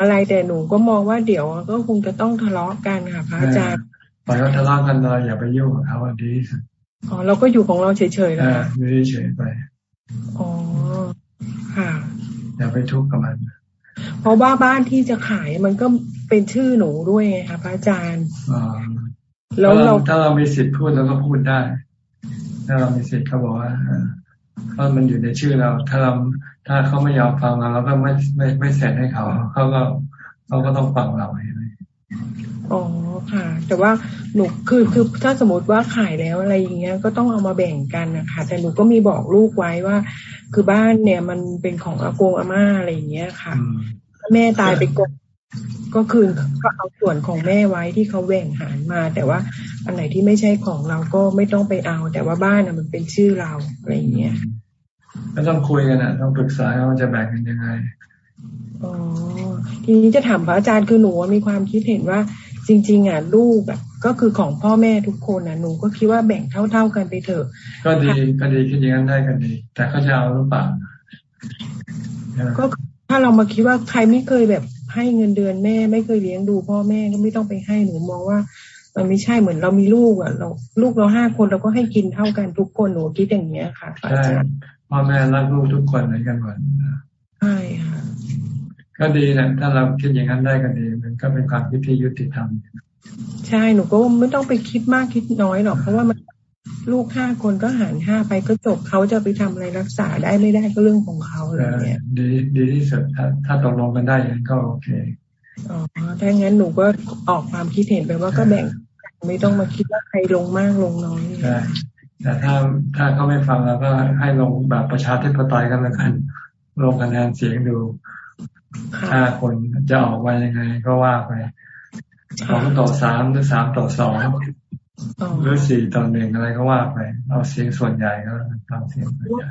อะไรแต่หนูก็มองว่าเดี๋ยวก็คงจะต้องทะเลาะกันค่ะพระอาจารย์ปล่อยเขาทะเลาะกันเลยอย่าไปยุ่งกับเขาดีสุดอ๋อเราก็อยู่ของเราเฉยๆแล้วอยู่เฉยไปอ๋อค่ะอย่าไปทุกข์กับมัน เพราะว่าบ้านที่จะขายมันก็เป็นชื่อหนูด้วยไงคะพระอาจารย์อ๋อแล้วเราถ้าเรามีสิทธิ์พูดเราก็พูดได้ ถ้าเรามีสิทธิ์เขาบอกว่าเพราะมันอยู่ในชื่อเรา ถ้าเราถ้าเขาไม่ยอมฟังเราเราก็ไม่ไม่ไม่เสร็จให้เขาเขาก็เขาก็ต้องฟังเราใช่ไหมอ๋อค่ะ แต่ว่าหนูคือคือถ้าสมมติว่าขายแล้วอะไรอย่างเงี้ย ก็ต้องเอามาแบ่งกันนะคะแต่หนูก็มีบอกลูกไว้ว่า คือบ้านเนี่ยมันเป็นของอากงอาม่าอะไรอย่างเงี้ยค่ะ แม่ตายไปก่อนก็คืนก็เอาส่วนของแม่ไว้ที่เขาแบ่งหารมา แต่ว่าอันไหนที่ไม่ใช่ของเราก็ไม่ต้องไปเอา แต่ว่าบ้านน่ะมันเป็นชื่อเราอะไรเงี้ยก็ต้องคุยกันอะต้องปรึกษาว่าจะแบ่งกันยังไงอ๋อทีนี้จะถามพระอาจารย์คือหนูมีความคิดเห็นว่า จริง ๆอะลูกอะก็คือของพ่อแม่ทุกคนอะหนูก็คิดว่าแบ่งเท่า ๆกันไปเถอะ ก็ดีก็ดีคิดอย่างนั้นได้กันดี แต่เขาจะเอาหรือเปล่าก็ ถ้าเรามาคิดว่าใครไม่เคยแบบให้เงินเดือนแม่ ไม่เคยเลี้ยงดูพ่อแม่ก็ไม่ต้องไปให้หนูมองว่า มันไม่ใช่เหมือนเรามีลูกอะ เราลูกเราห้าคนเราก็ให้กินเท่ากันทุกคนหนูคิดอย่างเนี้ยค่ะใช่พ่อแม่รักลูกทุกคนเหมือนกันหมดใช่ค่ะก็ดีนะถ้าเราคิดอย่างนั้นได้ก็ดี มันก็เป็นความคิดที่ยุติธรรมใช่หนูก็ไม่ต้องไปคิดมากคิดน้อยหรอกเพราะว่ามัน ลูกห้าคนก็หารห้าไปก็จบเขาจะไปทำอะไรรักษาได้ไม่ได้ก็เรื่องของเขาอะไรเงี้ยดีดีที่สุดถ้าถ้าตกลงกันได้อย่างนั้นก็โอเคอ๋อถ้างั้นหนูก็ออกความคิดเห็นไปว่าก็แบ่งไม่ต้องมาคิดว่าใครลงมากลงน้อยใช่แต่ถ้าถ้าเขาไม่ฟังเราก็ให้ลงแบบประชาธิปไตยกันแล้วกันลงคะแนนเสียงดูห้าคนจะออกมายังไงก็ว่าไปสองต่อสามหรือสามต่อสอง หรือสี่ต่อหนึ่งอะไรก็ว่าไป เอาเสียงส่วนใหญ่ก็ทำเสียง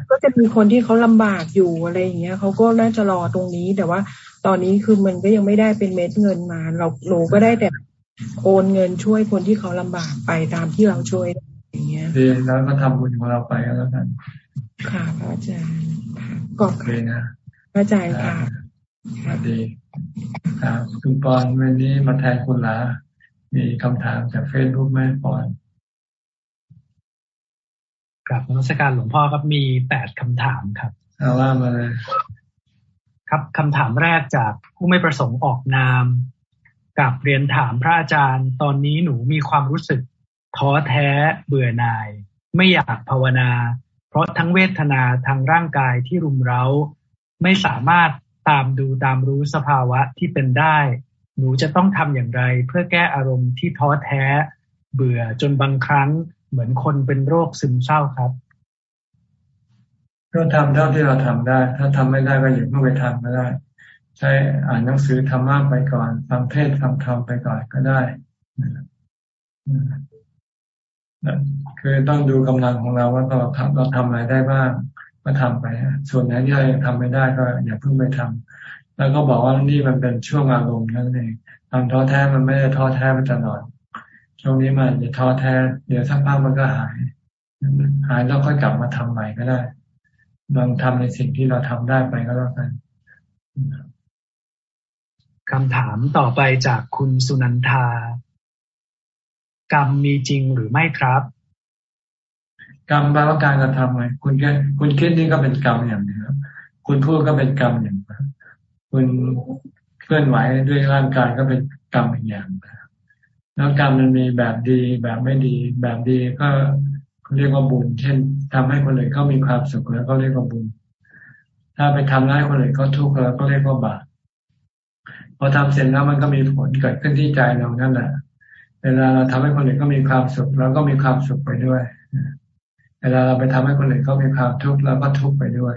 ก็จะมีคนที่เขาลำบากอยู่อะไรอย่างเงี้ยเขาก็น่าจะรอตรงนี้ แต่ว่าตอนนี้คือมันก็ยังไม่ได้เป็นเม็ดเงินมา เราหนูก็ได้แต่โอนเงินช่วยคนที่เขาลำบากไปตามที่เราช่วยอย่างเงี้ยดีแล้วก็ทำบุญของเราไปก็แล้วกันค่ะพระอาจารย์ก็โอเคนะพระอาจารย์ค่ะสวัสดีครับคุณปอนวันนี้มาแทนคุณลา มีคำถามจากเฟซบุ๊กแม่ปอนกลับนักการหลวงพ่อครับมีแปดคำถามครับเอาว่ามาเลยครับคำถามแรกจากผู้ไม่ประสงค์ออกนามกับเรียนถามพระอาจารย์ ตอนนี้หนูมีความรู้สึกท้อแท้เบื่อหน่าย ไม่อยากภาวนา เพราะทั้งเวทนาทางร่างกายที่รุมเร้า ไม่สามารถตามดูตามรู้สภาวะที่เป็นได้ หนูจะต้องทำอย่างไร เพื่อแก้อารมณ์ที่ท้อแท้ เบื่อจนบางครั้งเหมือนคนเป็นโรคซึมเศร้าครับก็ทำเท่าที่เราทำได้ ถ้าทำไม่ได้ก็อย่าเพิ่งไปทำก็ได้ ใช้อ่านหนังสือธรรมะไปก่อนฟังเทศฟังธรรมไปก่อนก็ได้คือต้องดูกำลังของเราว่าเราทำเราทำอะไรได้บ้างก็ทำไปส่วนไหนที่เรายังทำไม่ได้ก็อย่าเพิ่งไปทำ แล้วก็บอกว่านี่มันเป็นช่วงอารมณ์นั่นเองทำท้อแท้มันไม่ได้ท้อแท้ไปตลอด ช่วงนี้มันจะท้อแท้ เดี๋ยวสักพักมันก็หาย หายแล้วค่อยกลับมาทำใหม่ก็ได้ลองทำในสิ่งที่เราทำได้ไปก็แล้วกันคำถามต่อไปจากคุณสุนันทา กรรมมีจริงหรือไม่ครับ กรรมแปลว่าการกระทำไงคุณแค่คุณคิดนี่ก็เป็นกรรมอย่างนี้ครับคุณพูดก็เป็นกรรมอย่างนี้ คุณเคลื่อนไหวด้วยร่างกายก็เป็นกรรมอย่างนะแล้วกรรมมันมีแบบดีแบบไม่ดี แบบดีก็เรียกว่าบุญ เช่นทำให้คนอื่นเขามีความสุขแล้วก็เรียกว่าบุญ ถ้าไปทำร้ายคนอื่นเขาทุกข์แล้วก็เรียกว่าบาปพอทำเสร็จแล้วมันก็มีผลเกิดขึ้นที่ใจเรานั่นแหละเวลาเราทำให้คนอื่นก็มีความสุขเราก็มีความสุขไปด้วยเวลาเราไปทำให้คนอื่นเขามีความทุกข์เราก็ทุกข์ไปด้วย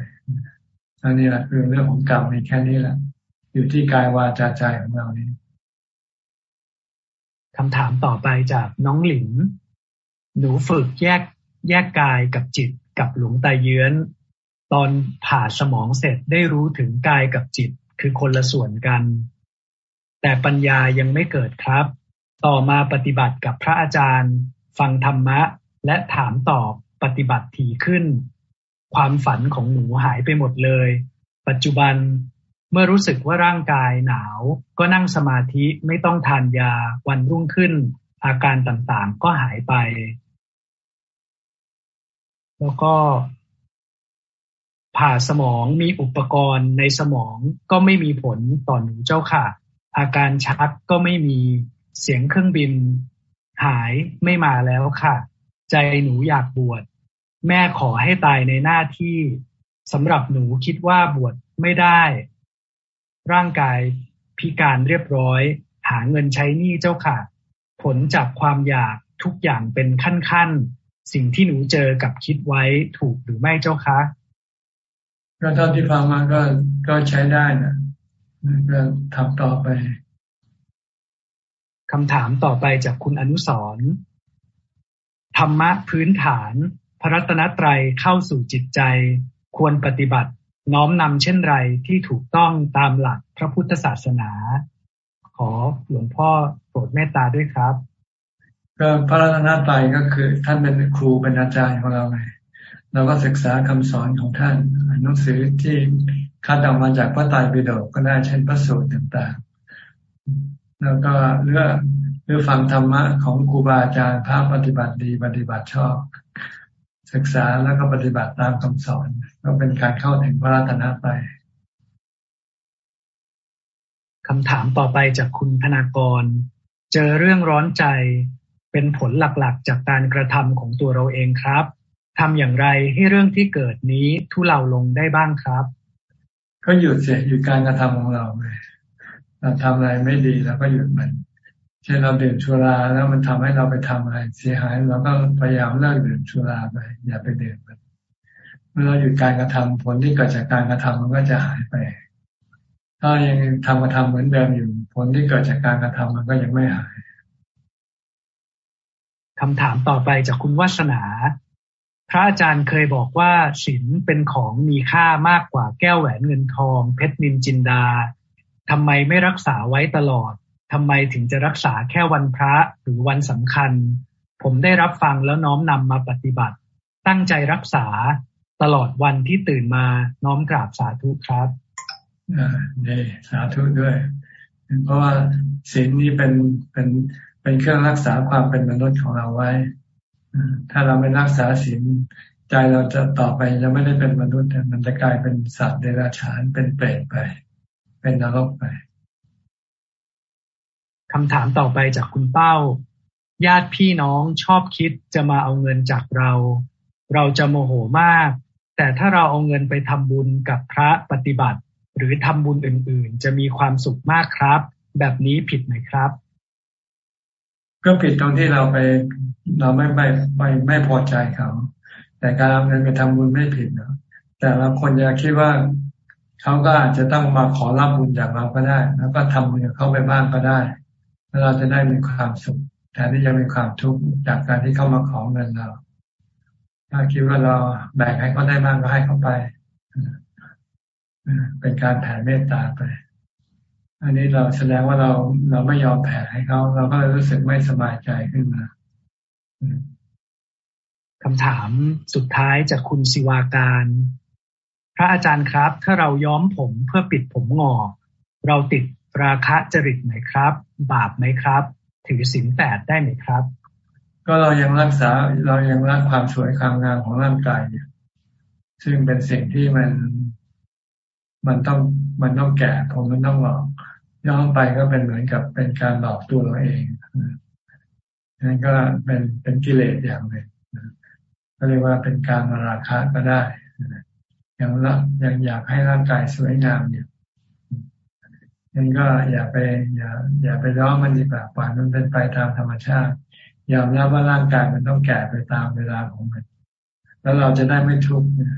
อันนี้แหละคือเรื่องของกรรมมีแค่นี้แหละ อยู่ที่กายวาจาใจของเรานี่คคำถามต่อไปจากน้องหลินหนูฝึกแยกแยกกายกับจิตกับหลวงตาเยื้อน ตอนผ่าสมองเสร็จได้รู้ถึงกายกับจิตคือคนละส่วนกัน แต่ปัญญายังไม่เกิดครับ ต่อมาปฏิบัติกับพระอาจารย์ ฟังธรรมะ และถามตอบปฏิบัติถี่ขึ้น ความฝันของหนูหายไปหมดเลย ปัจจุบัน เมื่อรู้สึกว่าร่างกายหนาว ก็นั่งสมาธิไม่ต้องทานยาวันรุ่งขึ้น อาการต่างๆก็หายไป แล้วก็ผ่าสมองมีอุปกรณ์ในสมองก็ไม่มีผลต่อหนูเจ้าค่ะ อาการชักก็ไม่มีเสียงเครื่องบินหายไม่มาแล้วค่ะ ใจหนูอยากบวชแม่ขอให้ตายในหน้าที่สำหรับหนูคิดว่าบวชไม่ได้ ร่างกายพิการเรียบร้อย หาเงินใช้หนี้เจ้าค่ะ ผลจากความอยากทุกอย่างเป็นขั้นขั้นสิ่งที่หนูเจอกับคิดไว้ถูกหรือไม่เจ้าคะก็เท่าที่ฟังมาก็ก็ใช้ได้นะก็ทำต่อไปคำถามต่อไปจากคุณอนุสรธรรมะพื้นฐาน พระรัตนตรัยเข้าสู่จิตใจ ควรปฏิบัติ น้อมนำเช่นไรที่ถูกต้องตามหลักพระพุทธศาสนา ขอหลวงพ่อโปรดเมตตาด้วยครับ ก็พระรัตนตรัยก็คือ ท่านเป็นครูเป็นอาจารย์ของเราไงเราก็ศึกษาคำสอนของท่านหนังสือที่คัดออกมาจากพระไตรปิฎกก็ได้เช่นพระสูตรต่างๆ แล้วก็เลือกหรือฟังธรรมะของครูบาอาจารย์พระปฏิบัติดีปฏิบัติชอบ ศึกษาแล้วก็ปฏิบัติตามคำสอน ก็เป็นการเข้าถึงพระรัตนตรัยคำถามต่อไปจากคุณธนากร เจอเรื่องร้อนใจเป็นผลหลักๆ จากการกระทำของตัวเราเองครับทำอย่างไรให้เรื่องที่เกิดนี้ทุเลาลงได้บ้างครับ ก็หยุดเสียหยุดการกระทำของเราไปเราทำอะไรไม่ดีแล้วก็หยุดมันเช่นเราดื่มชุราแล้วมันทำให้เราไปทำอะไรเสียหายเราก็พยายามเลิกดื่มชุราไป อย่าไปดื่มมันเมื่อเราหยุดการกระทำผลที่เกิดจากการกระทำมันก็จะหายไป ถ้ายังทำกระทำเหมือนเดิมอยู่ ผลที่เกิดจากการกระทำมันก็ยังไม่หายคำถามต่อไปจากคุณวัสนา พระอาจารย์เคยบอกว่าศีลเป็นของมีค่ามากกว่าแก้วแหวนเงินทอง เพชรนินจินดาทำไมไม่รักษาไว้ตลอด ทำไมถึงจะรักษาแค่วันพระหรือวันสำคัญ ผมได้รับฟังแล้วน้อมนำมาปฏิบัติ ตั้งใจรักษาตลอดวันที่ตื่นมาน้อมกราบสาธุครับอ่สาธุด้วย เพราะว่าศีลนี้เป็นเป็นเป็นเครื่องรักษาความเป็นมนุษย์ของเราไว้ ถ้าเราไม่รักษาศีลใจเราจะต่อไปจะไม่ได้เป็นมนุษย์ มันจะกลายเป็นสัตว์เดรัจฉานเป็นเปรตไป เป็นนรกไป คำถามต่อไปจากคุณเป้า ญาติพี่น้องชอบคิดจะมาเอาเงินจากเรา เราจะโมโหมาก แต่ถ้าเราเอาเงินไปทำบุญกับพระปฏิบัติ หรือทำบุญอื่น ๆ จะมีความสุขมากครับ แบบนี้ผิดไหมครับ ก็ผิดตรงที่เราไปเราไม่ไม่ไม่ไม่พอใจเขา แต่การเอาเงินไปทำบุญไม่ผิดนะแต่เราคนจะคิดว่าเขาก็อาจจะต้องมาขอรับบุญจากเราก็ได้ แล้วก็ทำบุญกับเขาไปบ้างก็ได้ แล้วเราจะได้มีความสุขแทนที่จะมีความทุกข์จากการที่เข้ามาขอเงินเรา ถ้าคิดว่าเราแบ่งให้เขาได้บ้างก็ให้เขาไปเป็นการแผ่เมตตาไป อันนี้เราแสดงว่าเราเราไม่ยอมแผ่ให้เขาเราก็เลยรู้สึกไม่สบายใจขึ้นมาคำถามสุดท้ายจากคุณศิวาการ พระอาจารย์ครับ ถ้าเราย้อมผมเพื่อปิดผมงอกเราติด ราคะจริตไหมครับ บาปไหมครับ ถือศีลแปดได้ไหมครับ ก็เรายังรักษาเรายังรักความสวยความงามของร่างกายอยู่ซึ่งเป็นสิ่งที่มันมันต้องมันต้องแก่ผมมันต้องหลอกย้อนไปก็เป็นเหมือนกับเป็นการหลอกตัวเราเองนั่นก็เป็นเป็นกิเลสอย่างหนึ่งก็เรียกว่าเป็นการมาราคะก็ได้ยังละยังอยากให้ร่างกายสวยงามอยู่ งั้นก็อย่าไปอย่า อย่าไปร้องมันดีกว่าปล่อยมันเป็นไปตามธรรมชาติยอมรับว่าร่างกายมันต้องแก่ไปตามเวลาของมัน แล้วเราจะได้ไม่ทุกข์เนี่ย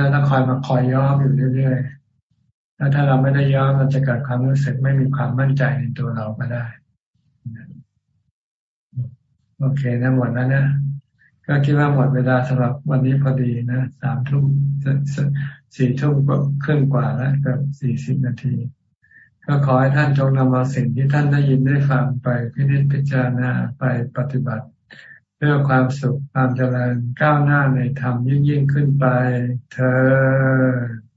เราต้องคอยมาคอยย้อมอยู่เรื่อยๆแล้วถ้าเราไม่ได้ย้อมเราจะเกิดความรู้สึกไม่มีความมั่นใจในตัวเราก็ได้ โอเคนะหมดแล้วนะก็คิดว่าหมดเวลาสำหรับวันนี้พอดีนะสามทุ่มสี่ทุ่มก็ครึ่งกว่าแล้วกับสี่สิบนาที ก็ขอให้ท่านจงนำเอาสิ่งที่ท่านได้ยินได้ฟังไปพิจิตพิจารณาไปปฏิบัติ เพื่อความสุขความเจริญก้าวหน้าในธรรมยิ่งยิ่งขึ้นไปเธอ